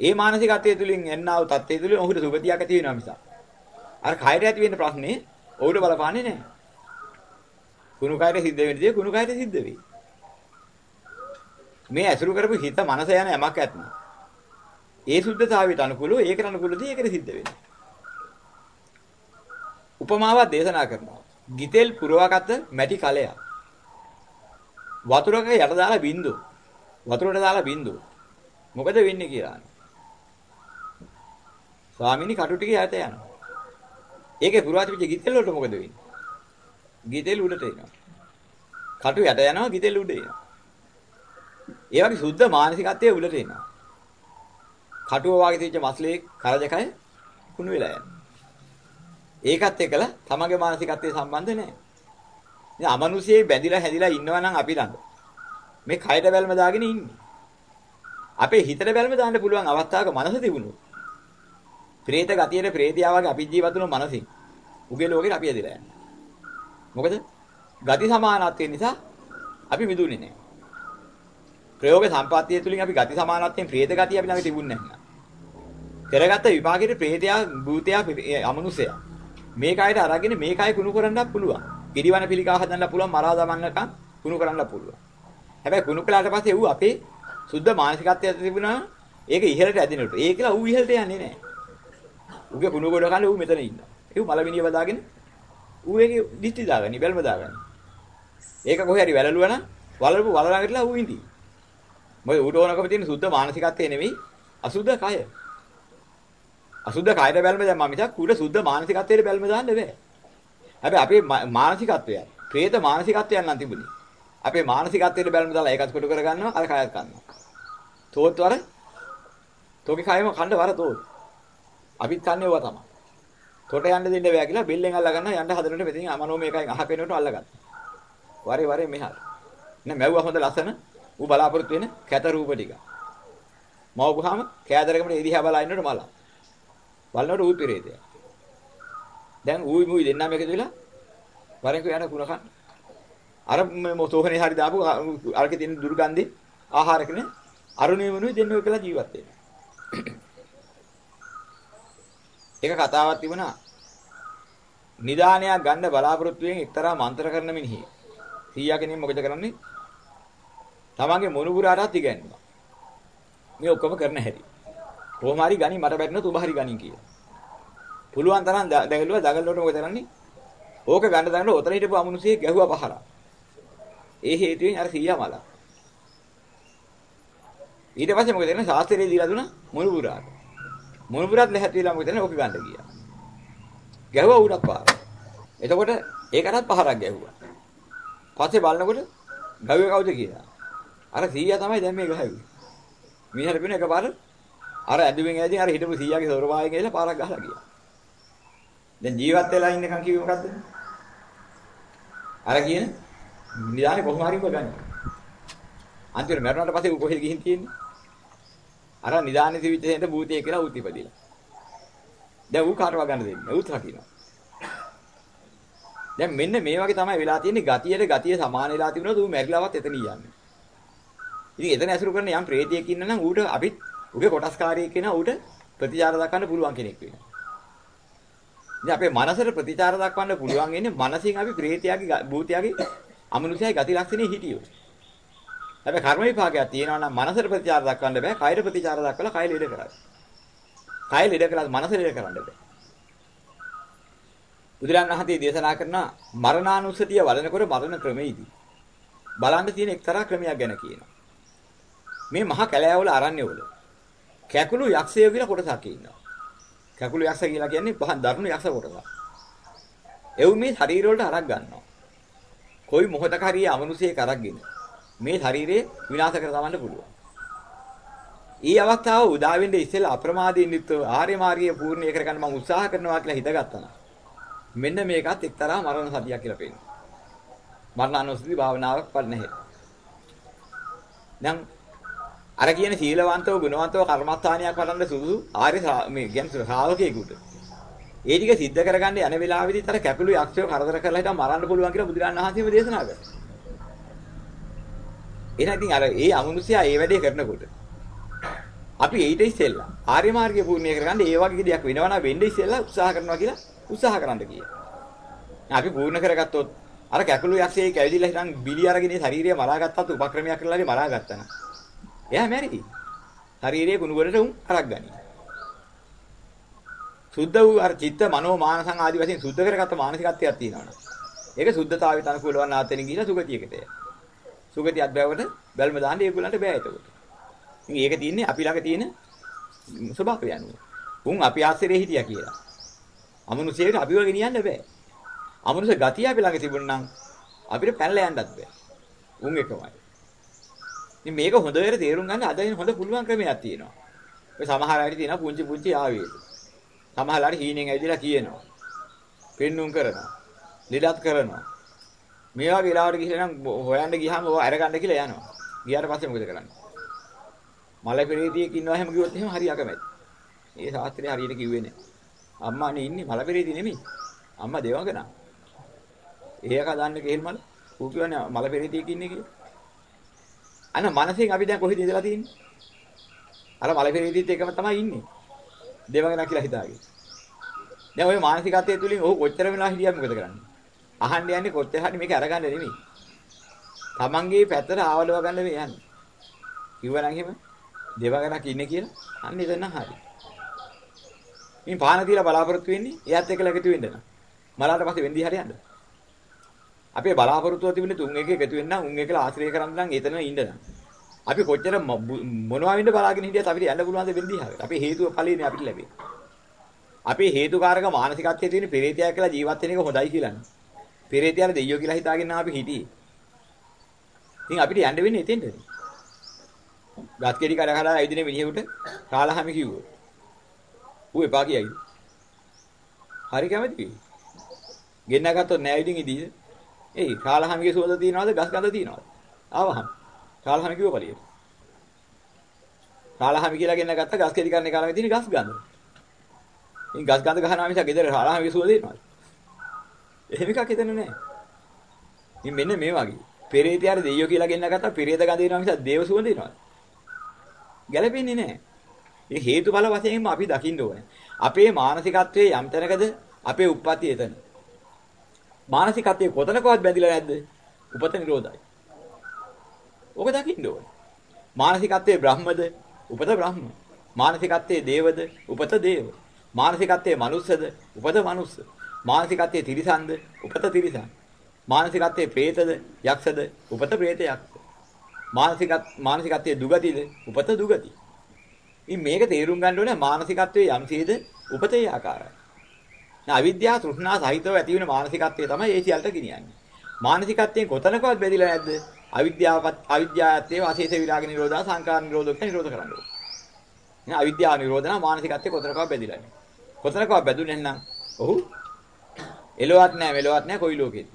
ඒ මානසිකත්වයේ තුලින් එන්නා වූ தත්ත්වයේ තුලින් ඔහුට සුගතියක් ඇති වෙනවා මිසක්. අර කයර ඇති වෙන ප්‍රශ්නේ ඔහුට බලපාන්නේ නැහැ. කුණු කයර සිද්ධ වෙන දේ කුණු කයර සිද්ධ වෙයි. මේ ඇසුරු කරපු හිත මනස යන යමක් ඇත්නම්. ඒ සුද්ධතාවයට අනුකූලව ඒකට අනුකූලව ඒකට සිද්ධ වෙනවා. උපමාවක් දේශනා කරනවා. ගිතෙල් පුරවගත මැටි කලයක්. වතුරක යට දාලා බින්දු. වතුරට දාලා බින්දු. මොකද වෙන්නේ කියලා. ස්වාමිනී කටු ටික යට යනවා. ඒකේ පුරවාති පිට ගිතෙල් වලට මොකද වෙන්නේ? ගිතෙල් උඩට එනවා. කටු යට යනවා ගිතෙල් උඩ එනවා. ඒ වගේ සුද්ධ මානසිකත්වයේ උඩට එනවා. කටුව වාගේ තියච්ච මස්ලේ කරජකය කුණු වෙලා යනවා. ඒකත් එක්කලා තමගේ මානසිකත්වයේ සම්බන්ධ නැහැ. ඉතින් අමනුෂ්‍යයේ බැඳිලා හැදිලා ඉන්නවා නම් අපි ළඟ. මේ කයට බැල්ම දාගෙන ඉන්නේ. අපේ හිතට බැල්ම දාන්න පුළුවන් අවස්ථාවක මනස තිබුණොත්. പ്രേත ගතියේ ප්‍රේතියා වගේ අපි ජීවත් වෙන මනසින් උගේ ලෝකෙට අපි ඇදලා යන්නේ. මොකද ගති සමානත්වය නිසා අපි මිදුනේ නැහැ. ප්‍රයෝග සම්පත්තිය තුලින් අපි ගති සමානත්වයෙන් ප්‍රේත ගතිය අපි ළඟ තිබුණේ නැහැ. කරගත්ත විභාගයේ ප්‍රේතයා භූතයා අමනුෂයා මේ කයට අරගෙන මේ කය කුණු කරන්නත් පුළුවන්. කිරිවන පිළිකා හදන්නත් පුළුවන් මරා දමන්නකම් කුණු කරන්නත් පුළුවන්. හැබැයි කුණු කළාට පස්සේ ඌ අපේ සුද්ධ මානසිකත්වයට තිබුණා ඒක ඉහළට ඇදෙනකොට. ඒකලා ඌ ඉහළට යන්නේ නැහැ. ඌගේ කුණු ගොඩ කන්නේ ඌ මෙතන ඉන්නවා. ඒ මලමිනිය බදාගෙන ඌ ඒකේ දිස්ටි දාගනි බැල්ම දාගනි. ඒක කොහේ හරි වැළලුවා නම් වලලපු වල ළඟටලා ඌ ඉඳී. මොකද ඌට ඕනකම තියෙන සුද්ධ මානසිකත්වය නෙමෙයි අසුද්ධ කය. අසුද්ධ කයර බැල්ම දැම්මා මිසක් ඌට සුද්ධ මානසිකත්වයට බැල්ම දාන්න බෑ. හැබැයි අපේ මානසිකත්වය, പ്രേත මානසිකත්වයන් නම් තිබුණේ. අපේ මානසිකත්වයට බැල්ම දාලා ඒකත් කොට කර ගන්නවා අර කයත් ගන්නවා. තෝත් වර තෝගේ කයම කණ්ඩ වර තෝත්. අපිත් කන්නේ ඕවා තමයි. තොට යන්න දෙන්න බෑ කියලා බෙල්ලෙන් අල්ල ගන්න යන්න හදනකොට මෙතනින් අමනෝ මේකෙන් අහක වෙනකොට අල්ලගත්තා. වරේ වරේ මෙහාට. නෑ මැව්වා හොඳ ලස්සන ඌ බලාපොරොත්තු වෙන කැත රූප ටික. මව්වහම කෑදරකමට එදිහා බලා ඉන්නකොට මල. බලනකොට ඌ පිරේතය. දැන් ඌයි මුයි දෙන්නම එකතු වෙලා වරෙන්ක යන කුණ කන්න. අර මොතෝහනේ හරි දාපු අරකේ තියෙන දුර්ගන්ධේ ආහාරකනේ අරුණේ මනුයි දෙන්නෝ කියලා ජීවත් වෙනවා. එක කතාවක් තිබුණා. නිදානයක් ගන්න බලාපොරොත්තු වෙන එක්තරා මන්ත්‍ර කරන මිනිහෙක්. සීයා කෙනෙක් මොකද කරන්නේ? තමන්ගේ මොනුපුරාටත් ඉගැන්නුවා. මේ ඔක්කොම කරන හැටි. කොහොම හරි ගනි මට බැරිනොත් ඔබ හරි ගනි කියලා. පුළුවන් තරම් දැඟලුවා දඟලනකොට මොකද කරන්නේ? ඕක ගන්න දඟල උතර හිටපු අමනුෂ්‍යයෙක් ගැහුවා පහරා. ඒ හේතුවෙන් අර සීයා මලා. ඊට පස්සේ මොකද කරන්නේ? ශාස්ත්‍රයේ දීලා දුන මොනුපුරාට. මොනුපුරාත් ලැහැත් වෙලා මොකද කරන්නේ? ඕක ගන්න ගියා. ගැහුවා ඌටත් පාර. එතකොට ඒකටත් පහරක් ගැහුවා. පස්සේ බලනකොට ගව්වේ කවුද කියලා. අර සීයා තමයි දැන් මේ ගහුවේ. මිනිහට වෙන එකපාර අර ඇඳුමින් ඇදී අර හිටපු සීයාගේ සොරවායෙන් ගිහලා පාරක් ගහලා ගියා. දැන් ජීවත් වෙලා ඉන්නකම් කිව්වේ මොකද්ද? අර කියන නිදානේ කොහොම හරි උඹ ගන්න. අන්තිමට මරුණාට පස්සේ ඌ කොහෙද ගිහින් තියෙන්නේ? අර නිදානේ තිබිච්ච හේත භූතය කියලා ඌ තිබදිලා. දැන් ඌ කාටව ගන්න දෙන්නේ? ඌත් රකින්නවා. දැන් මෙන්න මේ වගේ තමයි වෙලා තියෙන්නේ ගතියට ගතිය සමාන වෙලා තිබුණොත් ඌ මැරිලාවත් එතන යන්නේ. ඉතින් එතන ඇසුරු කරන යම් ප්‍රේතයෙක් ඉන්න නම් ඌට අපිත් ඌගේ කොටස්කාරයෙක් කෙනා ඌට ප්‍රතිචාර දක්වන්න පුළුවන් කෙනෙක් වෙනවා. ඉතින් අපේ මනසට ප්‍රතිචාර දක්වන්න පුළුවන් ඉන්නේ මනසින් අපි ප්‍රේතයාගේ භූතයාගේ අමනුෂ්‍යයි ගති ලක්ෂණේ හිටියොත්. හැබැයි කර්ම විපාකයක් තියෙනවා නම් මනසට ප්‍රතිචාර දක්වන්න බෑ. කයර ප්‍රතිචාර දක්වලා කය ලෙඩ කරයි. කය ලෙඩ කළා මනස ලෙඩ කරන්න බෑ. බුදුරන් වහන්සේ දේශනා කරන මරණානුස්සතිය වඩනකොට මරණ ක්‍රමෙයිදී බලන්න තියෙන එක්තරා ක්‍රමයක් ගැන කියනවා. මේ මහා කැලෑවල අරන්නේ වල කැකුළු යක්ෂය කියලා කොටසක් ඉන්නවා. කැකුළු යක්ෂ කියලා කියන්නේ පහන් දරුණු යක්ෂ කොටසක්. එව් මේ ශරීර වලට අරක් ගන්නවා. කොයි මොහොතක හරි අමනුෂ්‍යයෙක් අරක්ගෙන මේ ශරීරේ විනාශ කර තවන්න පුළුවන්. ඊ අවස්ථාව උදා වෙන්නේ ඉස්සෙල්ලා අප්‍රමාදයෙන් යුක්තව ආර්ය මාර්ගය පූර්ණිය කරගන්න මම උත්සාහ කරනවා කියලා හිතගත්තා නම් මෙන්න මේකත් එක්තරා මරණ සතියක් කියලා පේනවා. මරණානුස්සති භාවනාවක් පල් නැහැ. දැන් අර කියන සීලවන්තව ගුණවන්තව කර්මස්ථානියක් වඩන්න සුදුසු ආර්ය මේ කියන්නේ ශ්‍රාවකයෙකුට. ඒ ටික සිද්ධ කරගන්න යන වෙලාවෙදිත් අර කැපිලු යක්ෂයෝ කරදර කරලා හිටම මරන්න පුළුවන් කියලා බුදුරජාණන් වහන්සේම දේශනා කරා. එහෙනම් ඉතින් අර ඒ අමනුෂ්‍යයා ඒ වැඩේ කරනකොට අපි ඊට ඉස්සෙල්ලා ආර්ය මාර්ගය පූර්ණිය කරගන්න ඒ වගේ දෙයක් වෙනවා නම් වෙන්නේ ඉස්සෙල්ලා උත්සාහ කරනවා කියලා උත්සාහ කරන්න කියනවා. අපි පූර්ණ කරගත්තොත් අර කැකුළු යක්ෂයෙක් ඇවිදලා හිටන් බිලි අරගෙන ශරීරය මරා ගත්තත් උපක්‍රමයක් කරලා හරි මරා ගත්තා නම් එයා මැරි. ශරීරයේ කුණු වලට උන් අරක් ගනි. සුද්ධ වූ අර චිත්ත මනෝ මානසං ආදි වශයෙන් සුද්ධ කරගත්ත මානසිකත්වයක් තියෙනවනේ. ඒක සුද්ධතාවයට අනුකූලව නාතෙන් ගිහිලා සුගතියකට යයි. සුගතියක් බැවට බැල්ම දාන්න ඒගොල්ලන්ට බෑ එතකොට. ඉතින් ඒක තියෙන්නේ අපි ළඟ තියෙන ස්වභාවය අනුව. උන් අපි ආශ්‍රයේ හිටියා කියලා. අමනුෂ්‍යයට අපිව ගෙනියන්න බෑ. අමනුෂ්‍ය ගතිය අපි ළඟ තිබුණනම් අපිට පැනලා යන්නත් බෑ. උන් එකමයි. ඉතින් මේක හොඳට තේරුම් ගන්න අද හොඳ පුළුවන් ක්‍රමයක් තියෙනවා. ඔය සමහර අය තියෙනවා පුංචි පුංචි ආවේද. සමහර අය හීනෙන් ඇවිදලා කියනවා. පෙන්눔 කරනවා. ලෙඩත් කරනවා. මේ වගේ වෙලාවට ගිහලා නම් හොයන්න ගියාම ඔය අරගන්න කියලා යනවා. ගියාට පස්සේ මොකද කරන්නේ? මල පෙරේතියෙක් ඉන්නවා එහෙම කිව්වොත් එහෙම හරි අකමැති. ඒ ශාස්ත්‍රය හරියට කිව්වේ නෑ. අම්මානේ ඉන්නේ මල පෙරේති නෙමෙයි. අම්මා දේවගණ. ඒක දාන්න කේල් මල. ඌ කියන්නේ මල පෙරේතියෙක් ඉන්නේ කියලා. අන්න මනසෙන් අපි දැන් කොහෙද ඉඳලා තියෙන්නේ? අර මල පෙරේතිත් එකම තමයි ඉන්නේ. දේවගණ කියලා හිතාගෙන. දැන් ওই මානසිකත්වයේ තුලින් ඔහු කොච්චර වෙලා හිටියත් මොකද කරන්නේ? අහන්න යන්නේ කොච්චර හරි මේක අරගන්න නෙමෙයි. තමන්ගේ පැත්තට ආවලව ගන්න මේ යන්නේ. කිව්වනම් එහෙම දේවගණක් ඉන්නේ කියලා අන්න එතන හරි. මේ පාන තියලා බලාපොරොත්තු වෙන්නේ එයාත් එක්ක ලැගිතු වෙන්න නම්. මලාට පස්සේ වෙන්දි හරියන්න. අපේ බලාපොරොත්තුව තිබුණේ තුන් එක එකතු වෙන්න උන් එකලා ආශ්‍රය කරන්න නම් එතන ඉන්න නම්. අපි කොච්චර මොනවා වින්ද බලාගෙන හිටියත් අපිට යන්න පුළුවන් ද වෙන්දි හරිය. අපේ හේතුව ඵලෙන්නේ අපිට ලැබෙන්නේ. අපේ හේතුකාරක මානසිකත්වයේ තියෙන පෙරේතයක් කියලා ජීවත් වෙන එක හොඳයි කියලා නේ. පෙරේතයල දෙයියෝ කියලා හිතාගෙන අපි හිටියේ. ඉතින් අපිට යන්න වෙන්නේ එතෙන්ටනේ. ගත් කෙඩි කඩ කඩ ඇවිදින මිනිහෙකුට කාලහම කිව්වෝ. ඌ එපා කියයි. හරි කැමති. ගෙන්න ගත්තොත් නෑ ඉතින් ඉදීද? එයි කාලහමගේ සුවඳ තියනවද ගස් ගඳ තියනවද? ආවහම. කාලහම කිව්ව පළියට. කාලහම කියලා ගෙන්න ගත්ත ගස් කෙඩි කන්නේ කාලමේ තියෙන ගස් ගඳ. ඉතින් ගස් ගඳ ගහනවා මිසක් ගෙදර කාලහමගේ සුවඳ දෙනවද? එහෙම එකක් හිතන්නේ නෑ. ඉතින් මෙන්න මේ වගේ. පෙරේතයාට දෙයියෝ කියලා ගෙන්න ගත්තා පෙරේත ගඳ දෙනවා මිසක් දේව සුවඳ දෙනවද? ගැලපෙන්නේ නැහැ. ඒ හේතුඵල වශයෙන්ම අපි දකින්න ඕනේ. අපේ මානසිකත්වයේ යම් තැනකද අපේ උප්පත්තිය එතන. මානසිකත්වයේ කොතනකවත් බැඳිලා නැද්ද? උපත නිරෝධයි. ඕක දකින්න ඕනේ. මානසිකත්වයේ බ්‍රහ්මද? උපත බ්‍රහ්ම. මානසිකත්වයේ දේවද? උපත දේව. මානසිකත්වයේ මනුස්සද? උපත මනුස්ස. මානසිකත්වයේ තිරිසන්ද උපත තිරිසන්. මානසිකත්වයේ പ്രേතද යක්ෂද උපත പ്രേත යක්ෂ. මානසිකත් මානසිකත්වයේ දුගතිද උපත දුගති. ඉතින් මේක තේරුම් ගන්න ඕනේ මානසිකත්වයේ යම්සේද උපතේ ආකාරය. නා අවිද්‍යාව තෘෂ්ණා සහිතව ඇති වෙන මානසිකත්වය තමයි ඒ සියල්ලට ගිනියන්නේ. මානසිකත්වයෙන් කොතනකවත් බැඳිලා නැද්ද? අවිද්‍යාවත් අවිද්‍යාවත්තේ අශේෂ විරාග නිරෝධා සංකාර නිරෝධක නිරෝධ කරන්න ඕනේ. නා අවිද්‍යාව නිරෝධනා මානසිකත්වයේ කොතනකවත් බැඳිලා නැහැ. කොතනකවත් බැඳුනේ නැත්නම් ඔහු එලොවත් නැහැ මෙලොවත් නැහැ කොයි ලෝකෙද.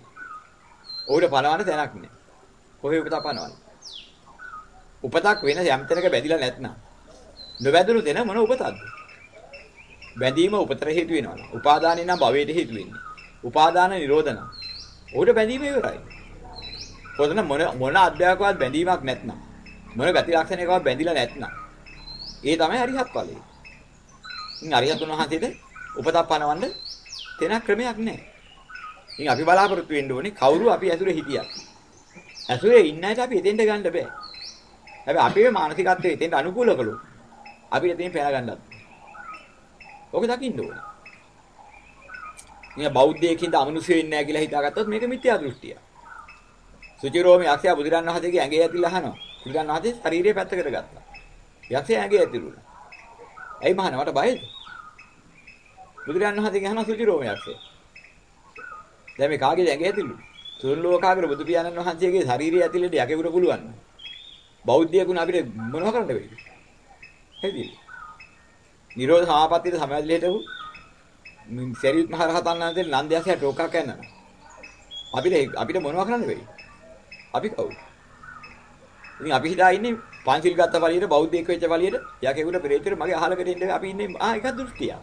ඔහුට පණවන්න තැනක් නැහැ. කොහේ උපත පණවන්න. උපතක් වෙන යම් තැනක බැඳිලා නැත්නම් නොබැඳුණු දෙන මොන උපතක්ද? බැඳීම උපතර හේතු වෙනවා. උපාදානිය නම් භවයට හේතු වෙන්නේ. උපාදාන නිරෝධන. උඩ බැඳීම ඉවරයි. පොතන මොන මොන අධ්‍යායකවත් බැඳීමක් නැත්නම් මොන ගති ලක්ෂණයකවත් බැඳිලා නැත්නම් ඒ තමයි අරිහත් ඵලය. ඉතින් අරිහත් උන්වහන්සේට උපතක් පනවන්න තැන ක්‍රමයක් නැහැ. ඉතින් අපි බලාපොරොත්තු වෙන්න ඕනේ කවුරු අපි ඇසුරේ හිටියත්. ඇසුරේ ඉන්න අයට අපි එතෙන්ට ගන්න බෑ. හැබැයි අපේ මානසිකත්වයේ එතෙන්ට අනුකූල කළොත් අපිට එතෙන් පෙළ ගන්නත්. ඔක දකින්න ඕනේ. මේ බෞද්ධයෙක්ින්ද අමනුෂ්‍ය වෙන්නේ නැහැ කියලා හිතාගත්තොත් මේක මිත්‍යා දෘෂ්ටිය. සුචිරෝමේ යක්ෂයා බුදුරන් වහන්සේගේ ඇඟේ ඇතිලා අහනවා. බුදුරන් වහන්සේ ශරීරය පැත්තකට ගත්තා. යක්ෂයා ඇඟේ ඇතිරුණා. ඇයි මහාන මට බයද? බුදුරන් වහන්සේගෙන් අහනවා සුචිරෝමේ යක්ෂයා. දැන් මේ කාගේද ඇඟේ ඇතිලු? සුරලෝකාග්‍ර බුදු පියාණන් වහන්සේගේ ශරීරය ඇතිලෙට යකෙකුට පුළුවන්. බෞද්ධයෙකුණ අපිට මොනව කරන්න වෙයිද? හෙදිලි. නිරෝධ සමාපත්තියට සමවැදලා හිටපු සරියුත් මහ රහතන් වහන්සේ නන්දයාසයට ටෝකක් කරනවා. අපිට අපිට මොනව කරන්න වෙයි? අපි කවුද? ඉතින් අපි හිතා ඉන්නේ පංචිල් ගත්ත පළියට බෞද්ධයෙක් වෙච්ච පළියට යකෙකුට පෙරේතර මගේ අහලකට ඉන්න අපි ඉන්නේ ආ එක දෘෂ්ටිය.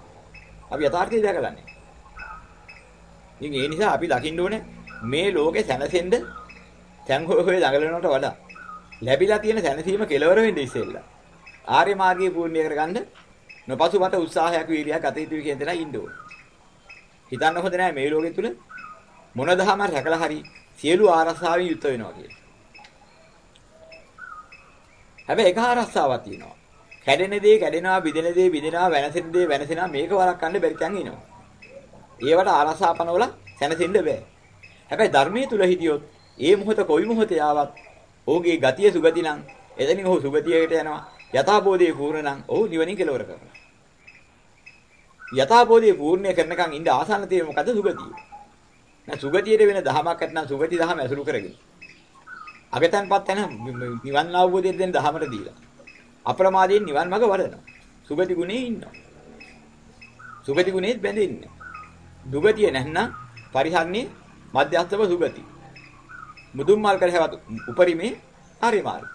අපි යථාර්ථය දැකගන්නේ. ඉතින් ඒ නිසා අපි දකින්න ඕනේ මේ ලෝකේ සැනසෙන්න තැන් හොය හොය දඟලනවට වඩා ලැබිලා තියෙන සැනසීම කෙලවර වෙන්න ඉස්සෙල්ලා. ආර්ය මාර්ගය පූර්ණිය කරගන්න නොපසුබට උත්සාහයක් වීර්යයක් ගත යුතුයි කියන දේ ඉන්න ඕනේ. හිතන්න හොඳ නැහැ මේ ලෝකෙ තුල මොන දහම රැකලා හරි සියලු ආරස්සාවෙන් යුත් වෙනවා කියලා. හැබැයි එක ආරස්සාවක් තියෙනවා. කැඩෙන දේ කැඩෙනවා, බිඳෙන දේ බිඳෙනවා, වෙනසෙන දේ වෙනසෙනවා මේක වළක්වන්න බැරි තැන් ඉනවා. ඒවට ආරසාපනවල සැනසෙන්න බෑ. හැබැයි ධර්මයේ තුල හිටියොත් ඒ මොහොත කොයි මොහොතේ ආවත් ඔහුගේ ගතිය සුගති නම් එතනින් ඔහු සුගතියට යනවා. යථාබෝධයේ පූර්ණ නම් ඔහු නිවනින් කෙලවර කරනවා. යථාබෝධයේ පූර්ණය කරනකන් ඉඳ ආසන්න තියෙන මොකද සුගතිය. නැ සුගතියට වෙන දහමක් නැත්නම් සුගති දහම ඇසුරු කරගෙන. අගතන්පත් යන නිවන් අවබෝධයෙන් දෙන දහමට දීලා. අප්‍රමාදයෙන් නිවන් මඟ වඩනවා. සුගති ගුණේ ඉන්නවා. සුගති ගුණේත් බැඳෙන්නේ. දුගතිය නැත්නම් පරිහරණේ මධ්‍යස්ථව සුගති. මුදුන් මල් කරහැවත් උපරිමේ ආර්ය මාර්ගය.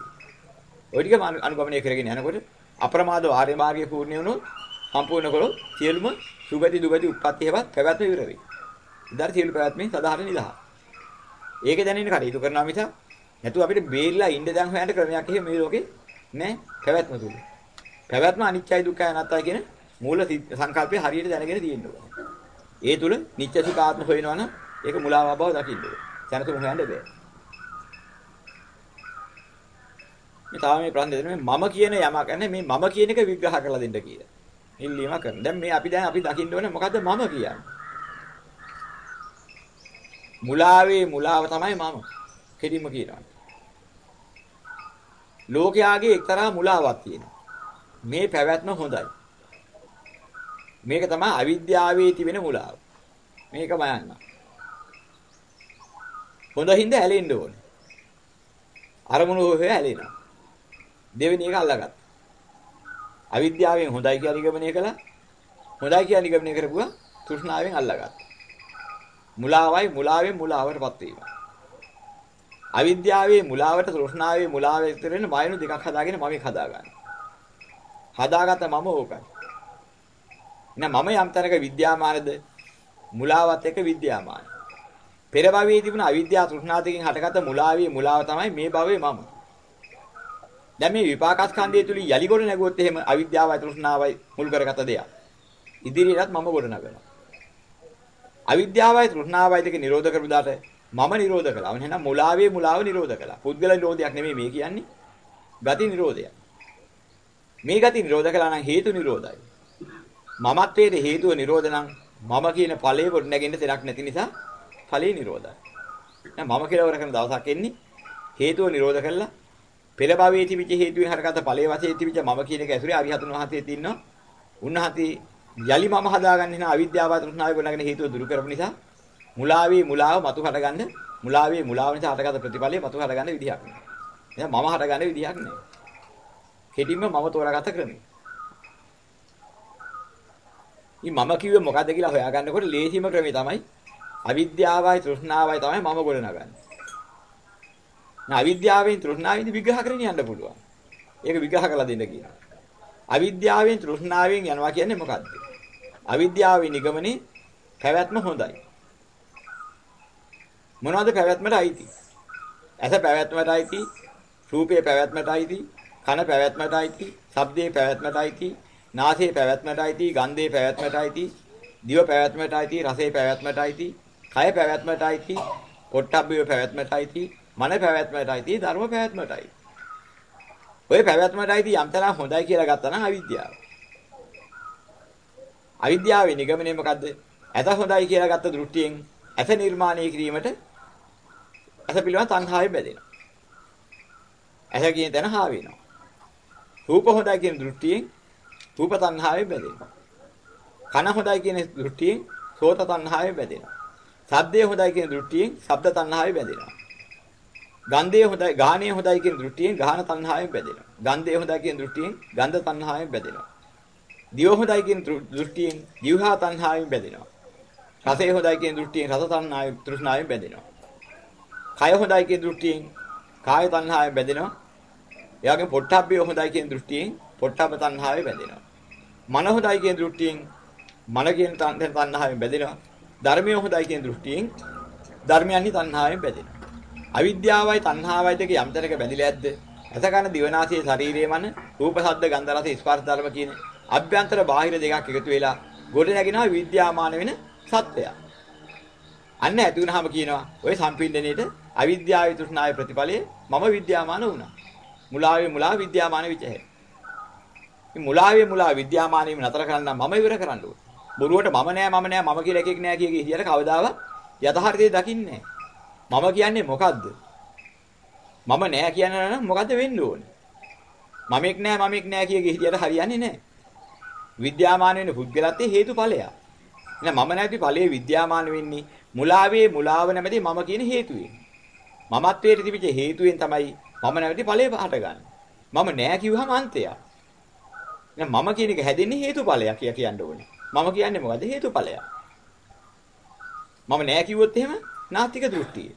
ඔය ටික අනුගමනය කරගෙන යනකොට අප්‍රමාදව ආර්ය මාර්ගයේ පූර්ණ වුණොත් සම්පූර්ණ කළොත් සියලුම සුගති දුගති උප්පත්ති හේවත් පැවැත්ම ඉවර වෙයි. ඉදාර සියලු පැවැත්මෙන් සදාහරණ නිදහස්. ඒක දැනෙන්න කටයුතු කරනවා මිස නැතු අපිට බේරිලා ඉන්න දැන් හොයන්න ක්‍රමයක් එහෙම මේ ලෝකේ නෑ පැවැත්ම තුල. පැවැත්ම අනිත්‍යයි දුක්ඛයි අනාත්තයි කියන මූල සංකල්පය හරියට දැනගෙන තියෙන්න ඕනේ. ඒ තුල නිත්‍ය සුඛාත්ම හොයනවනම් ඒක මුලාව බව දකින්න ඕනේ. සැනසුම හොයන්න බෑ. මේ තාම මේ ප්‍රශ්නේ දෙන්නේ මම කියන යමක් නැහැ මේ මම කියන එක විග්‍රහ කරලා දෙන්න කියලා. ඉල්ලීම කරන. දැන් මේ අපි දැන් අපි දකින්න ඕනේ මොකද්ද මම කියන්නේ? මුලාවේ මුලාව තමයි මම. කෙලින්ම කියනවා. ලෝකයාගේ එක්තරා මුලාවක් තියෙනවා. මේ පැවැත්ම හොඳයි. මේක තමයි අවිද්‍යාවේ තිබෙන මුලාව. මේකම යන්න. හොඳින්ද ඇලෙන්න ඕනේ. අරමුණු හොය ඇලෙනවා. දෙවෙනි එක අල්ලගත්තා. අවිද්‍යාවෙන් හොඳයි කියලා නිගමනය කළා. හොඳයි කියලා නිගමනය කරපුවා තෘෂ්ණාවෙන් අල්ලගත්තා. මුලාවයි මුලාවෙන් මුලාවටපත් වීම. අවිද්‍යාවේ මුලාවට තෘෂ්ණාවේ මුලාවේ ඉතර වෙන මායනු දෙකක් හදාගෙන මම එක හදාගන්න. හදාගත්ත මම ඕකයි. නෑ මම යම් තැනක විද්‍යාමානද මුලාවත් එක්ක විද්‍යාමාන. පෙර භවයේ තිබුණ අවිද්‍යාව තෘෂ්ණා දෙකෙන් හටගත්ත මුලාවේ මුලාව තමයි මේ භවයේ මම. දැන් මේ විපාකස්කන්ධය තුලින් යලි ගොඩ නැගුවොත් එහෙම අවිද්‍යාවයි තෘෂ්ණාවයි මුල් කරගත දෙයක්. ඉදිරියටත් මම ගොඩනගනවා. අවිද්‍යාවයි තෘෂ්ණාවයි දෙක නිරෝධ කරපු දාට මම නිරෝධ කළා. එහෙනම් මුලාවේ මුලාව නිරෝධ කළා. පුද්ගල නිරෝධයක් නෙමෙයි මේ කියන්නේ. ගති නිරෝධයක්. මේ ගති නිරෝධ කළා නම් හේතු නිරෝධයි. මමත්වයේ හේතුව නිරෝධ නම් මම කියන ඵලයේ කොට නැගෙන්න තැනක් නැති නිසා ඵලේ නිරෝධයි. දැන් මම කියලා වර කරන දවසක් එන්නේ හේතුව නිරෝධ කළා පෙර භවයේ තිබිච්ච හේතුවෙන් හරගත ඵලයේ වශයෙන් තිබිච්ච මම කියන එක ඇසුරේ අරිහතුන් වහන්සේ තින්නවා. උන්වහන්සේ යලි මම හදාගන්න හිනා අවිද්‍යාව තෘෂ්ණාව ගොඩනගෙන හේතුව දුරු කරපු නිසා මුලාවේ මුලාව මතු හටගන්න මුලාවේ මුලාව නිසා හටගත ප්‍රතිඵලය මතු හටගන්න විදිහක් නෑ. එහෙනම් මම හටගන්න විදිහක් නෑ. කෙටින්ම මම තෝරාගත ක්‍රමය. ඉතින් මම කිව්වේ මොකද්ද කියලා හොයාගන්නකොට ලේසිම ක්‍රමය තමයි අවිද්‍යාවයි තෘෂ්ණාවයි තමයි මම ගොඩනගන්නේ. නා අවිද්‍යාවෙන් තෘෂ්ණාවෙන් විග්‍රහ කරගෙන යන්න පුළුවන්. ඒක විග්‍රහ කරලා දෙන්න කියනවා. අවිද්‍යාවෙන් තෘෂ්ණාවෙන් යනවා කියන්නේ මොකද්ද? අවිද්‍යාවේ නිගමනේ පැවැත්ම හොඳයි. මොනවද පැවැත්මට අයිති? ඇස පැවැත්මට අයිති, රූපේ පැවැත්මට අයිති, කන පැවැත්මට අයිති, ශබ්දේ පැවැත්මට අයිති, නාසයේ පැවැත්මට අයිති, ගන්ධයේ පැවැත්මට අයිති, දිව පැවැත්මට අයිති, රසයේ පැවැත්මට අයිති, කය පැවැත්මට අයිති, පොට්ටබ්බේ පැවැත්මට අයිති, මන පැවැත්මට අයිති, ධර්ම පැවැත්මට අයිති. ඔය පැවැත්මට අයිති යම් තරම් හොඳයි කියලා ගත්තා නම් අවිද්‍යාව. අවිද්‍යාවේ නිගමනය මොකද්ද? ඇත හොඳයි කියලා ගත්ත දෘෂ්ටියෙන් ඇත නිර්මාණය කිරීමට ඇස පිළිබඳ තණ්හාවෙ බැදෙනවා. ඇස කියන තැන හා වෙනවා. රූප හොඳයි කියන දෘෂ්ටියෙන් රූප තණ්හාවෙ බැදෙනවා. කන හොඳයි කියන දෘෂ්ටියෙන් සෝත තණ්හාවෙ බැදෙනවා. ශබ්දය හොඳයි කියන දෘෂ්ටියෙන් ශබ්ද තණ්හාවෙ බැදෙනවා. ගන්ධය හොඳයි ගාහණය හොඳයි කියන දෘෂ්ටියෙන් ගාහන තණ්හාවෙන් බැදෙනවා. ගන්ධය හොඳයි කියන දෘෂ්ටියෙන් ගන්ධ තණ්හාවෙන් බැදෙනවා. දිව හොඳයි කියන දෘෂ්ටියෙන් දිවහා තණ්හාවෙන් බැදෙනවා. රසය හොඳයි කියන දෘෂ්ටියෙන් රස තණ්හාවෙන් තෘෂ්ණාවෙන් බැදෙනවා. කය හොඳයි කියන දෘෂ්ටියෙන් කාය තණ්හාවෙන් බැදෙනවා. ඒ වගේම පොට්ටබ්බේ හොඳයි කියන දෘෂ්ටියෙන් පොට්ටබ්බ තණ්හාවෙන් බැදෙනවා. මන හොඳයි කියන දෘෂ්ටියෙන් මන කියන තණ්හාවෙන් බැදෙනවා. ධර්මය හොඳයි කියන දෘෂ්ටියෙන් ධර්මයන්හි තණ්හාවෙන් බැදෙනවා. අවිද්‍යාවයි තණ්හාවයි දෙක යම් තැනක බැඳිලා ඇද්ද? එතකන දිවනාසයේ ශරීරයේ මන රූප ශබ්ද ගන්ධ රස ස්පර්ශ ධර්ම කියන අභ්‍යන්තර බාහිර දෙකක් එකතු වෙලා ගොඩ නැගෙනවා විද්‍යාමාන වෙන සත්‍යය. අන්න ඇති වුනහම කියනවා ඔය සම්පින්දණයට අවිද්‍යාවේ තෘෂ්ණාවේ ප්‍රතිඵලයේ මම විද්‍යාමාන වුණා. මුලාවේ මුලා විද්‍යාමාන විචය. මේ මුලාවේ මුලා විද්‍යාමාන වීම නතර කරන්න මම ඉවර කරන්න ඕනේ. බොරුවට මම නෑ මම නෑ මම කියලා එකෙක් නෑ කිය කිය හියට කවදාවත් යථාර්ථය දකින්නේ නෑ. මම කියන්නේ මොකද්ද? මම නෑ කියනවා නම් මොකද්ද වෙන්න ඕනේ? මමෙක් නෑ මමෙක් නෑ කිය කිය හියට හරියන්නේ නෑ. විද්‍යාමාන වෙන පුද්ගලත්වයේ හේතුඵලයක්. එහෙනම් මම නැති ඵලයේ විද්‍යාමාන වෙන්නේ මුලාවේ මුලාව නැමැති මම කියන හේතුවෙන්. මමත්වයට තිබිච්ච හේතුවෙන් තමයි මම නැවති ඵලය හටගන්නේ. මම නෑ කිව්වහම අන්තයක්. එහෙනම් මම කියන එක හැදෙන්නේ හේතුඵලයක් කිය කියන්න ඕනේ. මම කියන්නේ මොකද හේතුඵලයක්. මම නෑ කිව්වොත් එහෙම නාස්තික දෘෂ්ටිය.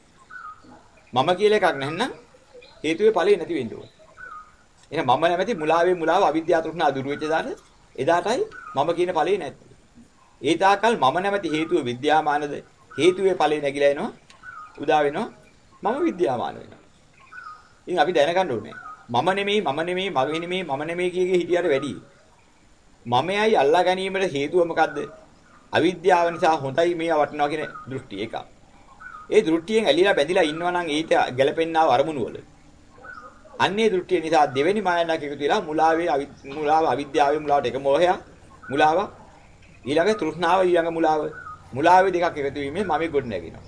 මම කියලා එකක් නැත්නම් හේතුවේ ඵලෙ නැති වෙන්න ඕනේ. එහෙනම් මම නැමැති මුලාවේ මුලාව අවිද්‍යාව තෘෂ්ණා දුරු වෙච්ච දාට එදාටයි මම කියන ඵලෙ නැත්තේ. ඒ තාකල් මම නැමැති හේතුව විද්‍යාමානද හේතුවේ ඵලෙ නැగిලා එනවා උදා වෙනවා මම විද්‍යාමාන වෙනවා. ඉතින් අපි දැනගන්න ඕනේ මම නෙමෙයි මම නෙමෙයි මගේ නෙමෙයි මම නෙමෙයි කියගේ හිටියට වැඩි. මමයි අල්ලා ගැනීමට හේතුව මොකද්ද? අවිද්‍යාව නිසා හොඳයි මේවා වටිනවා කියන දෘෂ්ටි එකක්. ඒ දෘෂ්ටියෙන් ඇලිලා බැඳිලා ඉන්නවා නම් ඊට ගැළපෙන්නා අරමුණු වල. අන්නේ දෘෂ්ටිය නිසා දෙවෙනි මායනක් එකතු වෙලා මුලාවේ මුලාව අවිද්‍යාවේ මුලාවට එක මොහය මුලාව ඊළඟ තෘෂ්ණාව ඊළඟ මුලාව මුලාවේ දෙකක් එකතු වීමෙන් මම ගොඩ නැගිනවා.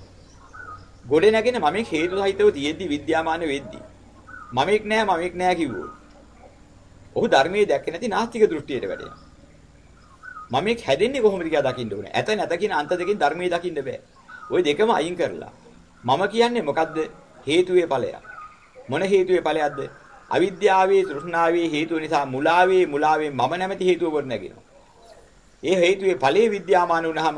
ගොඩ නැගෙන මම හේතු සහිතව තියෙද්දි විද්‍යාමාන වෙද්දි මමෙක් නෑ මමෙක් නෑ කිව්වෝ. ඔහු ධර්මයේ දැක්කේ නැති නාස්තික දෘෂ්ටියට වැටෙනවා. මමෙක් හැදෙන්නේ කොහොමද කියලා දකින්න ඕනේ. ඇත නැත කියන අන්ත දෙකෙන් ධර්මයේ දකින්න බෑ. ওই දෙකම අයින් කරලා මම කියන්නේ මොකද්ද? හේතුවේ ඵලයක්. මොන හේතුවේ ඵලයක්ද? අවිද්‍යාවේ තෘෂ්ණාවේ හේතුව නිසා මුලාවේ මුලාවේ මම නැමැති හේතුව කොට නැගිනවා. ඒ හේතුවේ ඵලයේ විද්‍යාමාන වුණාම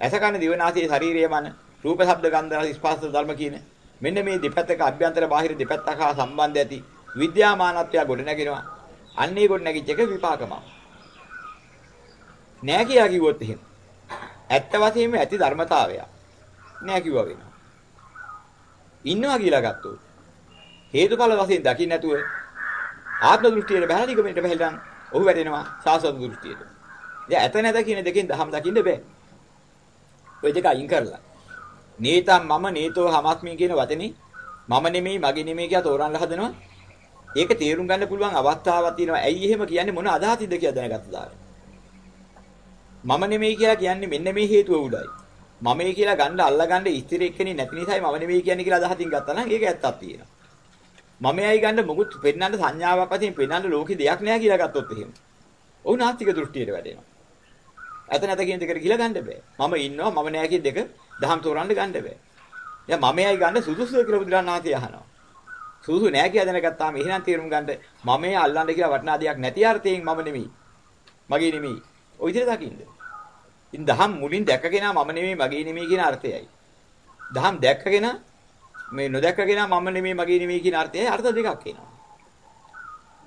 ඇසකන දිවනාසයේ ශරීරයේ මන රූප ශබ්ද ගන්ධ රස ස්පර්ශ ධර්ම කියන මෙන්න මේ දෙපැත්තක අභ්‍යන්තර බාහිර දෙපැත්තක හා සම්බන්ධ ඇති විද්‍යාමානත්වය ගොඩ නැගෙනවා. අන්නේ ගොඩ නැගිච්ච එක විපාකම. නෑ කියා කිව්වොත් එහෙම. ඇත්ත වශයෙන්ම ඇති ධර්මතාවය. නෑ කිව්වා වෙනවා. ඉන්නවා කියලා ගත්තොත් හේතුඵල වශයෙන් දකින්න නැතුව ආත්ම දෘෂ්ටියට බහැලා නිගමනට බහැලා ඔහු වැටෙනවා සාසව දෘෂ්ටියට. දැන් ඇත නැත කියන දෙකෙන් දහම් දකින්න බෑ. ඔය දෙක අයින් කරලා. නේතම් මම නේතෝ හමස්මි කියන වචනේ මම නෙමෙයි මගේ නෙමෙයි කියලා තෝරන්න හදනවා. ඒක තේරුම් ගන්න පුළුවන් අවස්ථාවක් තියෙනවා. ඇයි එහෙම කියන්නේ මොන අදහසින්ද කියලා දැනගත්තා. මම නෙමෙයි කියලා කියන්නේ මෙන්න මේ හේතුව උඩයි. මමයි කියලා ගන්න අල්ලගන්න ඉස්තිර එක්කෙනෙක් නැති නිසායි මම නෙමෙයි කියන්නේ කියලා අදහසින් ගත්තා නම් ඒක ඇත්තක් තියෙනවා. මමයි ගන්න මොකුත් පෙන්නන්න සංඥාවක් වශයෙන් පෙන්නන්න ලෝකෙ දෙයක් නෑ කියලා ගත්තොත් එහෙම. ඔව් නාස්තික දෘෂ්ටියට වැටෙනවා. ඇත නැත කියන දෙකට ගිල ගන්න බෑ. මම ඉන්නවා මම නෑ කියන දෙක දහම් තෝරන්න ගන්න බෑ. දැන් මමයි ගන්න සුදුසුද කියලා බුදුරණන් ආතේ අහනවා. සුදුසු නෑ කියලා දැනගත්තාම එහෙනම් තේරුම් ගන්න මමේ අල්ලන්න කියලා වටිනා දෙයක් නැති අර්ථයෙන් මම නෙමෙයි. මගේ නෙමෙයි. ඔය විදිහට දකින්න. ඉතින් දහම් මුලින් දැකගෙන මම නෙමෙයි මගේ නෙමෙයි කියන අර්ථයයි. දහම් දැක්කගෙන මේ නොදැක්කගෙන මම නෙමෙයි මගේ නෙමෙයි කියන අර්ථයයි අර්ථ දෙකක් එනවා.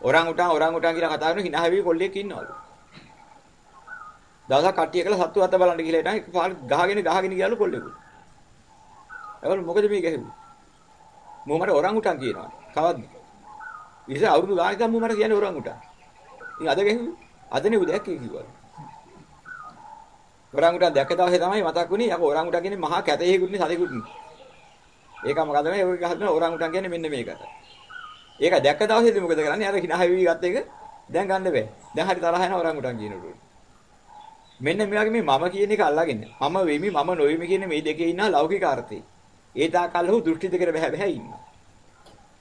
ඔරන් උටන් ඔරන් උටන් කියලා කතා කරන hina හැවි කොල්ලෙක් ඉන්නවලු. දවසක් කට්ටිය කළා සත්තු අත බලන්න ගිහලා ඉතින් එකපාර ගහගෙන ගහගෙන ගියලු කොල්ලෙකු. ඒවල මොකද මේ ගැහුවේ? මෝ මට ඔරන් උටන් කියනවා. කවද්ද? ඉතින් අවුරුදු ගානක් ගමු මට කියන්නේ ඔරන් උටන්. ඉතින් අද ගැහුවේ. අදනේ උදැක් කිව්වා. ඔරංගුටන් දැක්ක දවසේ තමයි මතක් වුණේ යකෝ ඔරංගුටන් කියන්නේ මහා කැතෙහෙකුත්නේ සතෙකුත්නේ. ඒක මොකද මේ ඔය ගහන ඔරංගුටන් කියන්නේ මෙන්න මේකට. ඒක දැක්ක දවසේදී මොකද කරන්නේ? අර hina හැවි ගත්ත එක දැන් ගන්න බෑ. දැන් හරි තරහ යන ඔරංගුටන් කියනකොට. මෙන්න මේ වගේ මේ මම කියන එක අල්ලගෙන මම වෙමි මම නොවෙමි කියන මේ දෙකේ ඉන්න ලෞකික අර්ථේ. ඒ තාකල් හු දෘෂ්ටි දෙකට බහැ බහැ ඉන්නවා.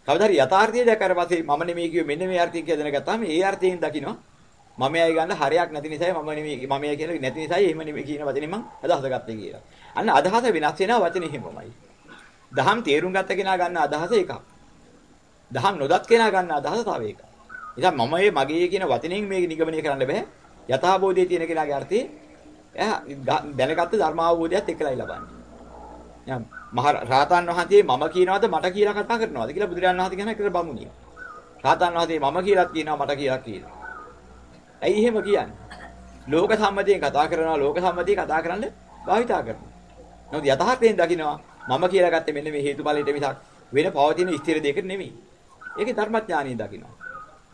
කවදා හරි යථාර්ථය දැක්කාට පස්සේ මම නෙමෙයි කිව්වේ මෙන්න මේ අර්ථය කියලා දැනගත්තාම ඒ අර්ථයෙන් දකින්න මමයි ගන්න හරයක් නැති නිසායි මම නෙමෙයි මමයි කියලා නැති නිසායි එහෙම නෙමෙයි කියන වචනේ මම අදහස ගත්තේ කියලා. අන්න අදහස වෙනස් වෙනවා වචනේ හිමමයි. දහම් තේරුම් ගත්ත කෙනා ගන්න අදහස එකක්. දහම් නොදත් කෙනා ගන්න අදහස තව එකක්. ඉතින් මමයේ මගේ කියන වචනෙන් මේක නිගමනය කරන්න බෑ. යථාබෝධයේ තියෙන කෙනාගේ අර්ථය එයා දැනගත්ත ධර්මාවබෝධයත් එක්කලයි ලබන්නේ. දැන් මහ රාතන් වහන්සේ මම කියනවාද මට කියලා කතා කරනවාද කියලා බුදුරජාණන් වහන්සේ කියන එකට බමුණිය. රාතන් වහන්සේ මම කියලාත් කියනවා මට කියලා කියනවා. ඇයි එහෙම කියන්නේ? ලෝක සම්මතියෙන් කතා කරනවා ලෝක සම්මතිය කතා කරන්න භාවිතා කරනවා. නමුත් යථාර්ථයෙන් දකිනවා මම කියලා ගත්තේ මෙන්න මේ හේතුඵලයට මිසක් වෙන පවතින ස්ථිර දෙයකට නෙමෙයි. ඒකේ ධර්මඥානිය දකිනවා.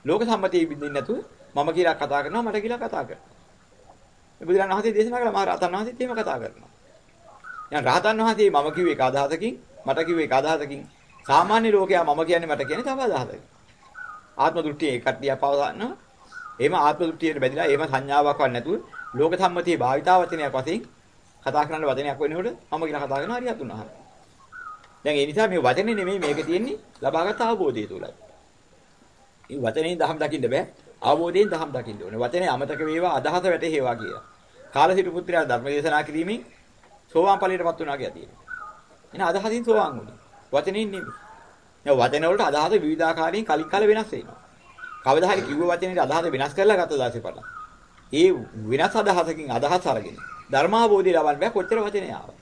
ලෝක සම්මතිය බින්දින් නැතුව මම කියලා කතා කරනවා මට කියලා කතා කරනවා. මේ බුදුරණන් වහන්සේ දේශනා කළ මහ රහතන් වහන්සේත් එහෙම කතා කරනවා. දැන් රහතන් වහන්සේ මම කිව්වේ එක අදහසකින් මට කිව්වේ එක අදහසකින් සාමාන්‍ය ලෝකයා මම කියන්නේ මට කියන්නේ තව අදහසකින්. ආත්ම දෘෂ්ටිය එකට දිහා පවසනවා එහෙම ආත්ම දෘෂ්ටියට බැඳිලා එහෙම සංඥාවක් වත් නැතුව ලෝක සම්මතියේ භාවිතා වචනයක් වශයෙන් කතා කරන වචනයක් වෙනකොට මම කියලා කතා කරනවා හරියට උනහම. දැන් ඒ නිසා මේ වචනේ නෙමෙයි මේක තියෙන්නේ ලබාගත් අවබෝධය තුලයි. මේ වචනේ දහම් දකින්න බෑ. අවබෝධයෙන් දහම් දකින්න ඕනේ. වචනේ අමතක වේවා අදහස වැටේවා කියලා. කාලසිටු පුත්‍රයා ධර්ම දේශනා කිරීමෙන් සෝවාන් ඵලයටපත් වුණා කියලා තියෙනවා. එහෙනම් අදහසින් සෝවාන් වුණා. වචනේ නෙමෙයි. දැන් වචන වලට අදහස විවිධාකාරයෙන් කලින් කල වෙනස් වෙනවා. කවදා හරි කිව්ව වචනේ අදහස වෙනස් කරලා ගත්ත දාසේ පටන්. ඒ වෙනස් අදහසකින් අදහස් අරගෙන ධර්මාභෝධය ලබන්න බෑ කොච්චර වචනේ ආවා.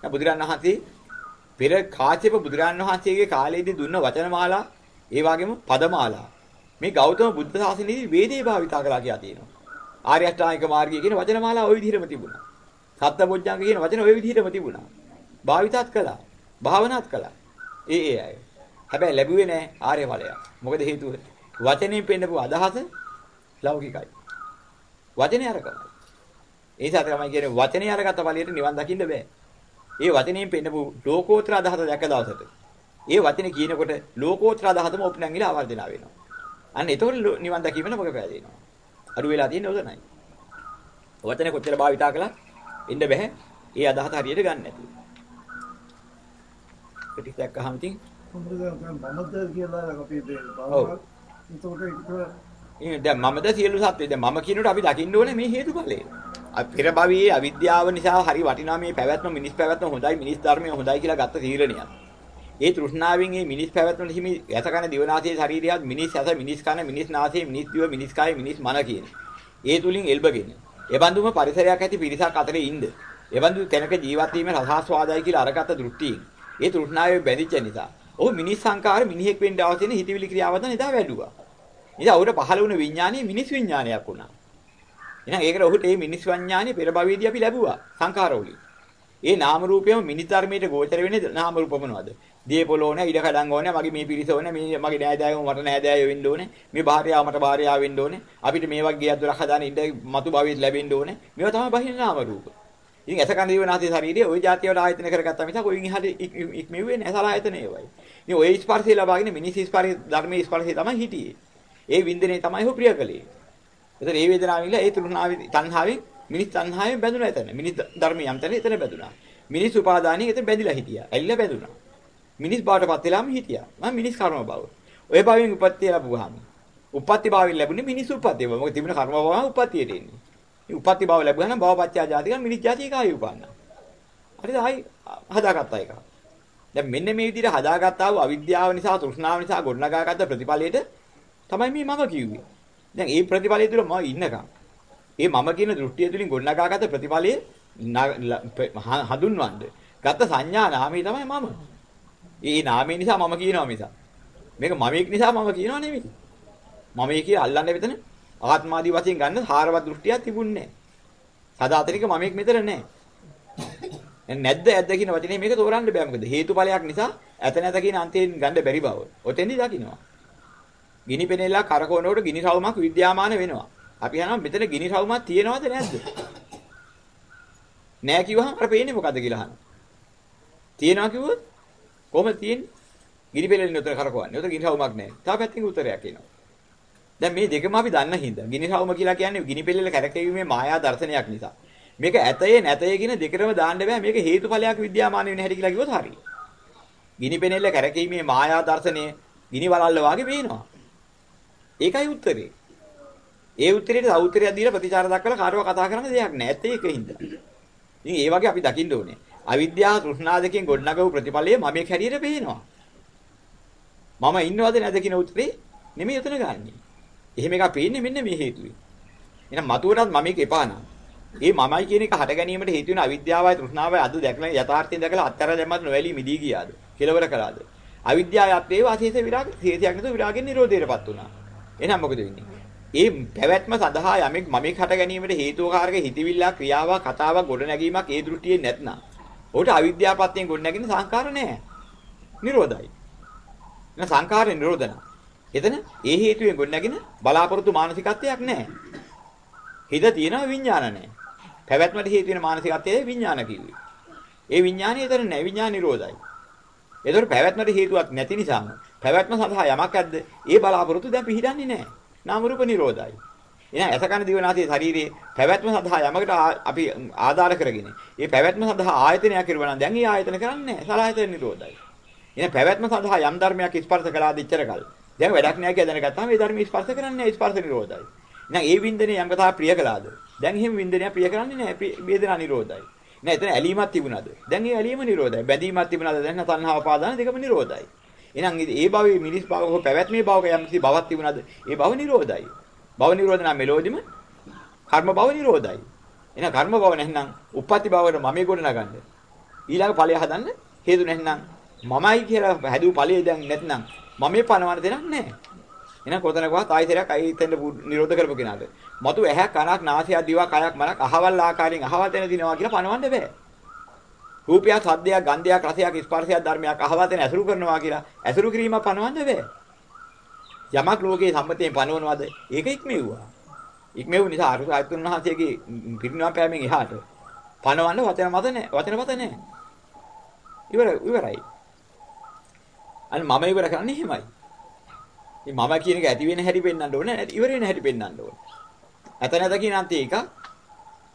දැන් බුදුරන් වහන්සේ පෙර කාශ්‍යප බුදුරන් වහන්සේගේ කාලයේදී දුන්න වචනමාලා ඒ වගේම පදමාලා මේ ගෞතම බුද්ධ ශාසනයේදී වේදේ භාවිතා කළා කියලා තියෙනවා. ආර්ය අෂ්ටාංගික මාර්ගය කියන වචනමාලා ওই විදිහටම තිබුණා. සත්බොජ්ජංග කියන වචන ওই විදිහටම තිබුණා. භාවිතාත් කළා. භාවනාත් කළා. ඒ ඒ අය. හැබැයි ලැබුවේ නෑ ආර්ය ඵලය. මොකද හේතුව? වචනේ පෙන්නපු අදහස ලෞකිකයි. වචනේ අරකමයි. ඒ නිසා තමයි කියන්නේ වචනේ අරගත්ත ඵලයට නිවන් දකින්න බෑ. ඒ වචනයෙන් පෙන්නපු ලෝකෝත්තර අදහස දැක දවසට. ඒ වචනේ කියනකොට ලෝකෝත්තර අදහසම ඔප්නන් ගිලා ආවර්ජන වෙනවා. අන්න ඒතකොට නිවන් දැකීමන මොකද පැහැදෙනවා. අරු වෙලා තියෙන්නේ උදනයි. වචනේ කොච්චර භාවිතා කළා ඉන්න බෑ. ඒ අදහස හරියට ගන්න නැතුව. ටිකක් දැක්කහම ඉතින් මොකද මමද කියලා අපි ඒක දැන් මමද සියලු සත්ත්වය. දැන් මම කියනකොට අපි දකින්න ඕනේ මේ හේතුඵලය. පෙර භවයේ අවිද්‍යාව නිසා හරි වටිනා මේ පැවැත්ම මිනිස් පැවැත්ම හොඳයි මිනිස් ධර්මය හොඳයි කියලා ගත්ත තීරණයක්. ඒ තෘෂ්ණාවෙන් මේ මිනිස් පැවැත්මට හිමි යස කන දිවනාසයේ ශරීරයත් මිනිස් ඇස මිනිස් කන මිනිස් නාසය මිනිස් දිව මිනිස් කය මිනිස් මන කියන. ඒ තුලින් එල්බගෙන. එබඳුම පරිසරයක් ඇති පිරිසක් අතරේ ඉන්න. එබඳු තැනක ජීවත් වීම රසාස්වාදයි කියලා අරගත්ත දෘෂ්ටියෙන්. ඒ තෘෂ්ණාවේ බැඳිච්ච නිසා. ඔහු මිනිස් සංකාර මිනිහෙක් වෙන්න අවශ්‍ය නැ හිතවිලි ක්‍රියාවද එදා වැඩුවා. ඉතින් ඔහුට පහළ වුණ විඥානය මිනිස් විඥානයක් වුණා. එහෙනම් ඒකට ඔහුට මේ මිනිස් විඥානය පෙර භවයේදී අපි ලැබුවා සංඛාරවලින්. ඒ නාම රූපයම මිනිස් ධර්මයට ගෝචර වෙන්නේ නාම රූප මොනවද? දීපොල ඕනේ, ඉඩ කඩන් ඕනේ, මගේ මේ පිරිස ඕනේ, මේ මගේ නෑදෑයෝ මට නෑදෑයෝ වෙන්න ඕනේ, මේ භාර්යාව මට භාර්යාව වෙන්න ඕනේ. අපිට මේ වගේ ගේ අද්දලක් හදාන ඉඩ මතු භාවයේ ලැබෙන්න ඕනේ. මේවා තමයි බහින නාම රූප. ඉතින් ඇස කන දිව නාසය ශරීරය ওই જાතිය වල ආයතන කරගත්තා මිසක් ඔයින් එහාට ඉක්මෙව්වේ නෑ සලායතන ඒවයි. ඉතින් ওই ස්පර්ශය ලබාගෙන මිනිස් ස්පර්ශය ධර්මයේ ස්පර්ශය තමයි හිටියේ. ඒ වින්දනේ තමයි හො ප්‍රියකලේ. එතන මේ වේදනාවිල ඒ තුරුණාවේ තණ්හාවෙන් මිනිස් තණ්හාවෙන් බැඳුණා එතන. මිනිස් ධර්මයේ යම්තන එතන බැඳුණා. මිනිස් උපාදානිය එතන බැඳිලා හිටියා. ඇල්ල බැඳුණා. මිනිස් බාටපත් වෙලාම හිටියා. මම මිනිස් කර්ම භව. ඔය භවයෙන් උපත්ති ලැබුවාම. උපත්ති භාවයෙන් ලැබුණේ මිනිස් උපත්ති භව. මොකද තිබුණ කර්ම භව උපත්තියට එන්නේ. මේ උපත්ති භව ලැබුවා නම් භවපත්‍යා ජාතික මිනිස් ජාතික ආයෙ උපන්නා. හරිද? ආයි හදාගත්තා එක. දැන් මෙන්න මේ විදිහට හදාගත්තා වූ අවිද්‍යාව නිසා තෘෂ්ණාව නිසා ගොඩනගාගත්ත ප්‍රතිඵලයට තමයි මේ මම කිව්වේ. දැන් මේ ප්‍රතිඵලය තුල මම ඉන්නකම් ඒ මම කියන දෘෂ්ටිය තුලින් ගොඩනගාගත්ත ප්‍රතිඵලය හඳුන්වන්න. ගත සංඥා නාමය තමයි මම. ඒ නාමය නිසා මම කියනවා මිස. මේක මමෙක් නිසා මම කියනවා නෙමෙයි. මම කිය අල්ලන්නේ මෙතන ආත්මාදී වශයෙන් ගන්න හාරවත් දෘෂ්ටියක් තිබුණේ නැහැ. සදාතනික මමෙක් මෙතන නැහැ. නැද්ද ඇද්ද කියන වචනේ මේක තෝරන්න බෑ මොකද හේතුඵලයක් නිසා ඇත නැත කියන අන්තයෙන් ගන්න බැරි බව. ඔතෙන්දි දකින්නවා. ගිනි පෙනෙලා කරකවනකොට ගිනි රවුමක් විද්‍යාමාන වෙනවා. අපි අහනවා මෙතන ගිනි රවුමක් තියෙනවද නැද්ද? නෑ කිව්වහම අර පේන්නේ මොකද්ද කියලා අහනවා. තියෙනවා කිව්වොත් කොහොමද තියෙන්නේ? ගිනි පෙලෙන්නේ උතර කරකවන්නේ. උතර ගිනි රවුමක් නෑ. තා පැත්තකින් උත්තරයක් එනවා. දැන් මේ දෙකම අපි දන්න හින්දා ගිනි රවුම කියලා කියන්නේ ගිනි පෙලෙල කැරකෙවීමේ මායා දර්ශනයක් නිසා. මේක ඇතයේ නැතයේ කියන දෙකම දාන්න බෑ. මේක හේතුඵලයක් විද්‍යාමාන වෙන හැටි කියලා කිව්වොත් හරියි. ගිනි පෙනෙල්ල කැරකීමේ මායා දර්ශනය ගිනි වලල්ල වගේ පේනවා. ඒකයි උත්තරේ. ඒ උත්තරේට සෞත්‍රයක් දීලා ප්‍රතිචාර දක්වලා කාටවත් කතා කරන්න දෙයක් නැහැ. ඇත්ත ඒකින්ද. ඉතින් ඒ වගේ අපි දකින්න ඕනේ. අවිද්‍යාව තෘෂ්ණා දෙකෙන් ගොඩනගපු ප්‍රතිඵලය මම මේක හැටියට පේනවා. මම ඉන්නවද නැද කියන උත්තරේ නෙමෙයි උතන ගන්නෙ. එහෙම එකක් පේන්නේ මෙන්න මේ හේතුවෙන්. එහෙනම් මතුවටත් මම මේක එපා නම්. ඒ මමයි කියන එක හට ගැනීමට හේතු වෙන අවිද්‍යාවයි තෘෂ්ණාවයි අද දැකලා යථාර්ථයෙන් දැකලා අත්තර දැම්මත් නොවැළී මිදී ගියාද? කෙලවර කළාද? අවිද්‍යාවත් ඒව අශේෂ විරාග හේතියක් නැතුව විරාගෙන් නිරෝධයටපත් වුණා. එහෙනම් මොකද වෙන්නේ? ඒ පැවැත්ම සඳහා යමෙක් මමෙක් හට ගැනීමට හේතුකාරක හිතවිල්ලක් ක්‍රියාවක් කතාවක් ගොඩනැගීමක් ඒ දෘෂ්ටියේ නැත්නම් ඔහුට අවිද්‍යාවපත්යෙන් ගොඩනැගෙන සංකාර නැහැ. නිරෝධයි. එන සංකාරේ නිරෝධන. එතන ඒ හේතුවෙන් ගොඩනැගෙන බලාපොරොත්තු මානසිකත්වයක් නැහැ. හිත තියෙනවා විඥාන නැහැ. පැවැත්මට හේතු වෙන මානසිකත්වයේ විඥාන කිව්වේ. ඒ විඥානය එතන නැහැ විඥාන නිරෝධයි. ඒතකොට පැවැත්මට හේතුවක් නැති නිසාම පැවැත්ම සඳහා යමක් ඇද්ද? ඒ බලාපොරොත්තු දැන් පිළිහිදන්නේ නැහැ. නාම රූප නිරෝධයි. එහෙනම් අසකන දිවනාසී ශරීරයේ පැවැත්ම සඳහා යමකට අපි ආධාර කරගෙන මේ පැවැත්ම සඳහා ආයතනයක් කෙරුවා නම් දැන් ඒ ආයතන කරන්නේ සලආයතන නිරෝධයි. එහෙනම් පැවැත්ම සඳහා යම් ධර්මයක් ස්පර්ශ කළාද ඉච්චර කල්. දැන් වැඩක් නැහැ කියලා දැනගත්තාම මේ ධර්මයේ ස්පර්ශ කරන්නේ ස්පර්ශ නිරෝධයි. එහෙනම් ඒ වින්දනේ යම් කතාවක් ප්‍රිය කළාද? දැන් එහෙම වින්දනය ප්‍රිය කරන්නේ නැහැ. වේදනා නිරෝධයි. නෑ එතන ඇලීමක් තිබුණාද? දැන් ඒ ඇලීම නිරෝධයි. බැඳීමක් තිබුණාද? දැන් තණ්හාව පාදාන දෙකම නිරෝධයි. එහෙනම් ඒ භවයේ මිනිස් භවක පැවැත්මේ භවක යම් කිසි භවක් තිබුණාද? ඒ භව නිරෝධයි. භව නිරෝධ නම් මෙලෝදිම කර්ම භව නිරෝධයි. එහෙනම් කර්ම භව නැත්නම් උප්පත්ති භවයට මමේ ගොඩ නගන්න. ඊළඟ ඵලය හදන්න හේතු නැත්නම් මමයි කියලා හැදූ ඵලය දැන් නැත්නම් මමේ පනවන දෙයක් නැහැ. එහෙනම් කොතනකවත් ආයිතරයක් අයි හිතෙන්න නිරෝධ කරපු කෙනාට. මතු ඇහැක් කනක් නාසයක් දිවක් කයක් මනක් අහවල් ආකාරයෙන් අහවල් දෙන දිනවා කියලා පනවන්න බෑ. රූපයක්, සද්දයක්, ගන්ධයක්, රසයක්, ස්පර්ශයක්, ධර්මයක් අහවල් දෙන ඇසුරු කරනවා කියලා ඇසුරු කිරීම පනවන්න බෑ. යමක් ලෝකේ සම්මතයෙන් පනවනවාද? ඒක ඉක්මෙව්වා. ඉක්මෙව් නිසා අර ආයතුන් වහන්සේගේ පිරිනවම් පෑමෙන් එහාට පනවන්න වචන මත නැහැ. වචන මත නැහැ. ඉවර ඉවරයි. අන්න මම ඉවර කරන්නේ එහෙමයි. මේ මම කියන එක ඇති වෙන හැටි පෙන්වන්න ඕනේ නැති ඉවර වෙන හැටි පෙන්වන්න ඕනේ. ඇත නැත කියන අන්තේ එක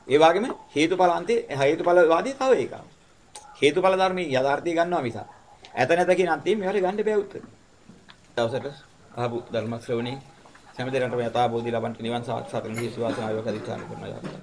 ඒ වගේම හේතුඵල අන්තේ හේතුඵල වාදී තව එකක්. හේතුඵල ධර්මයේ යථාර්ථය ගන්නවා මිස ඇත නැත කියන අන්තේ මේවට ගන්න බෑ උත්තර. දවසට ආපු ධර්ම ශ්‍රවණේ හැම දෙයකටම යථාබෝධි ලබන්න නිවන් සාක්ෂාත් කරගන්න හේතු වාසනාවක් අධිෂ්ඨාන කරනවා.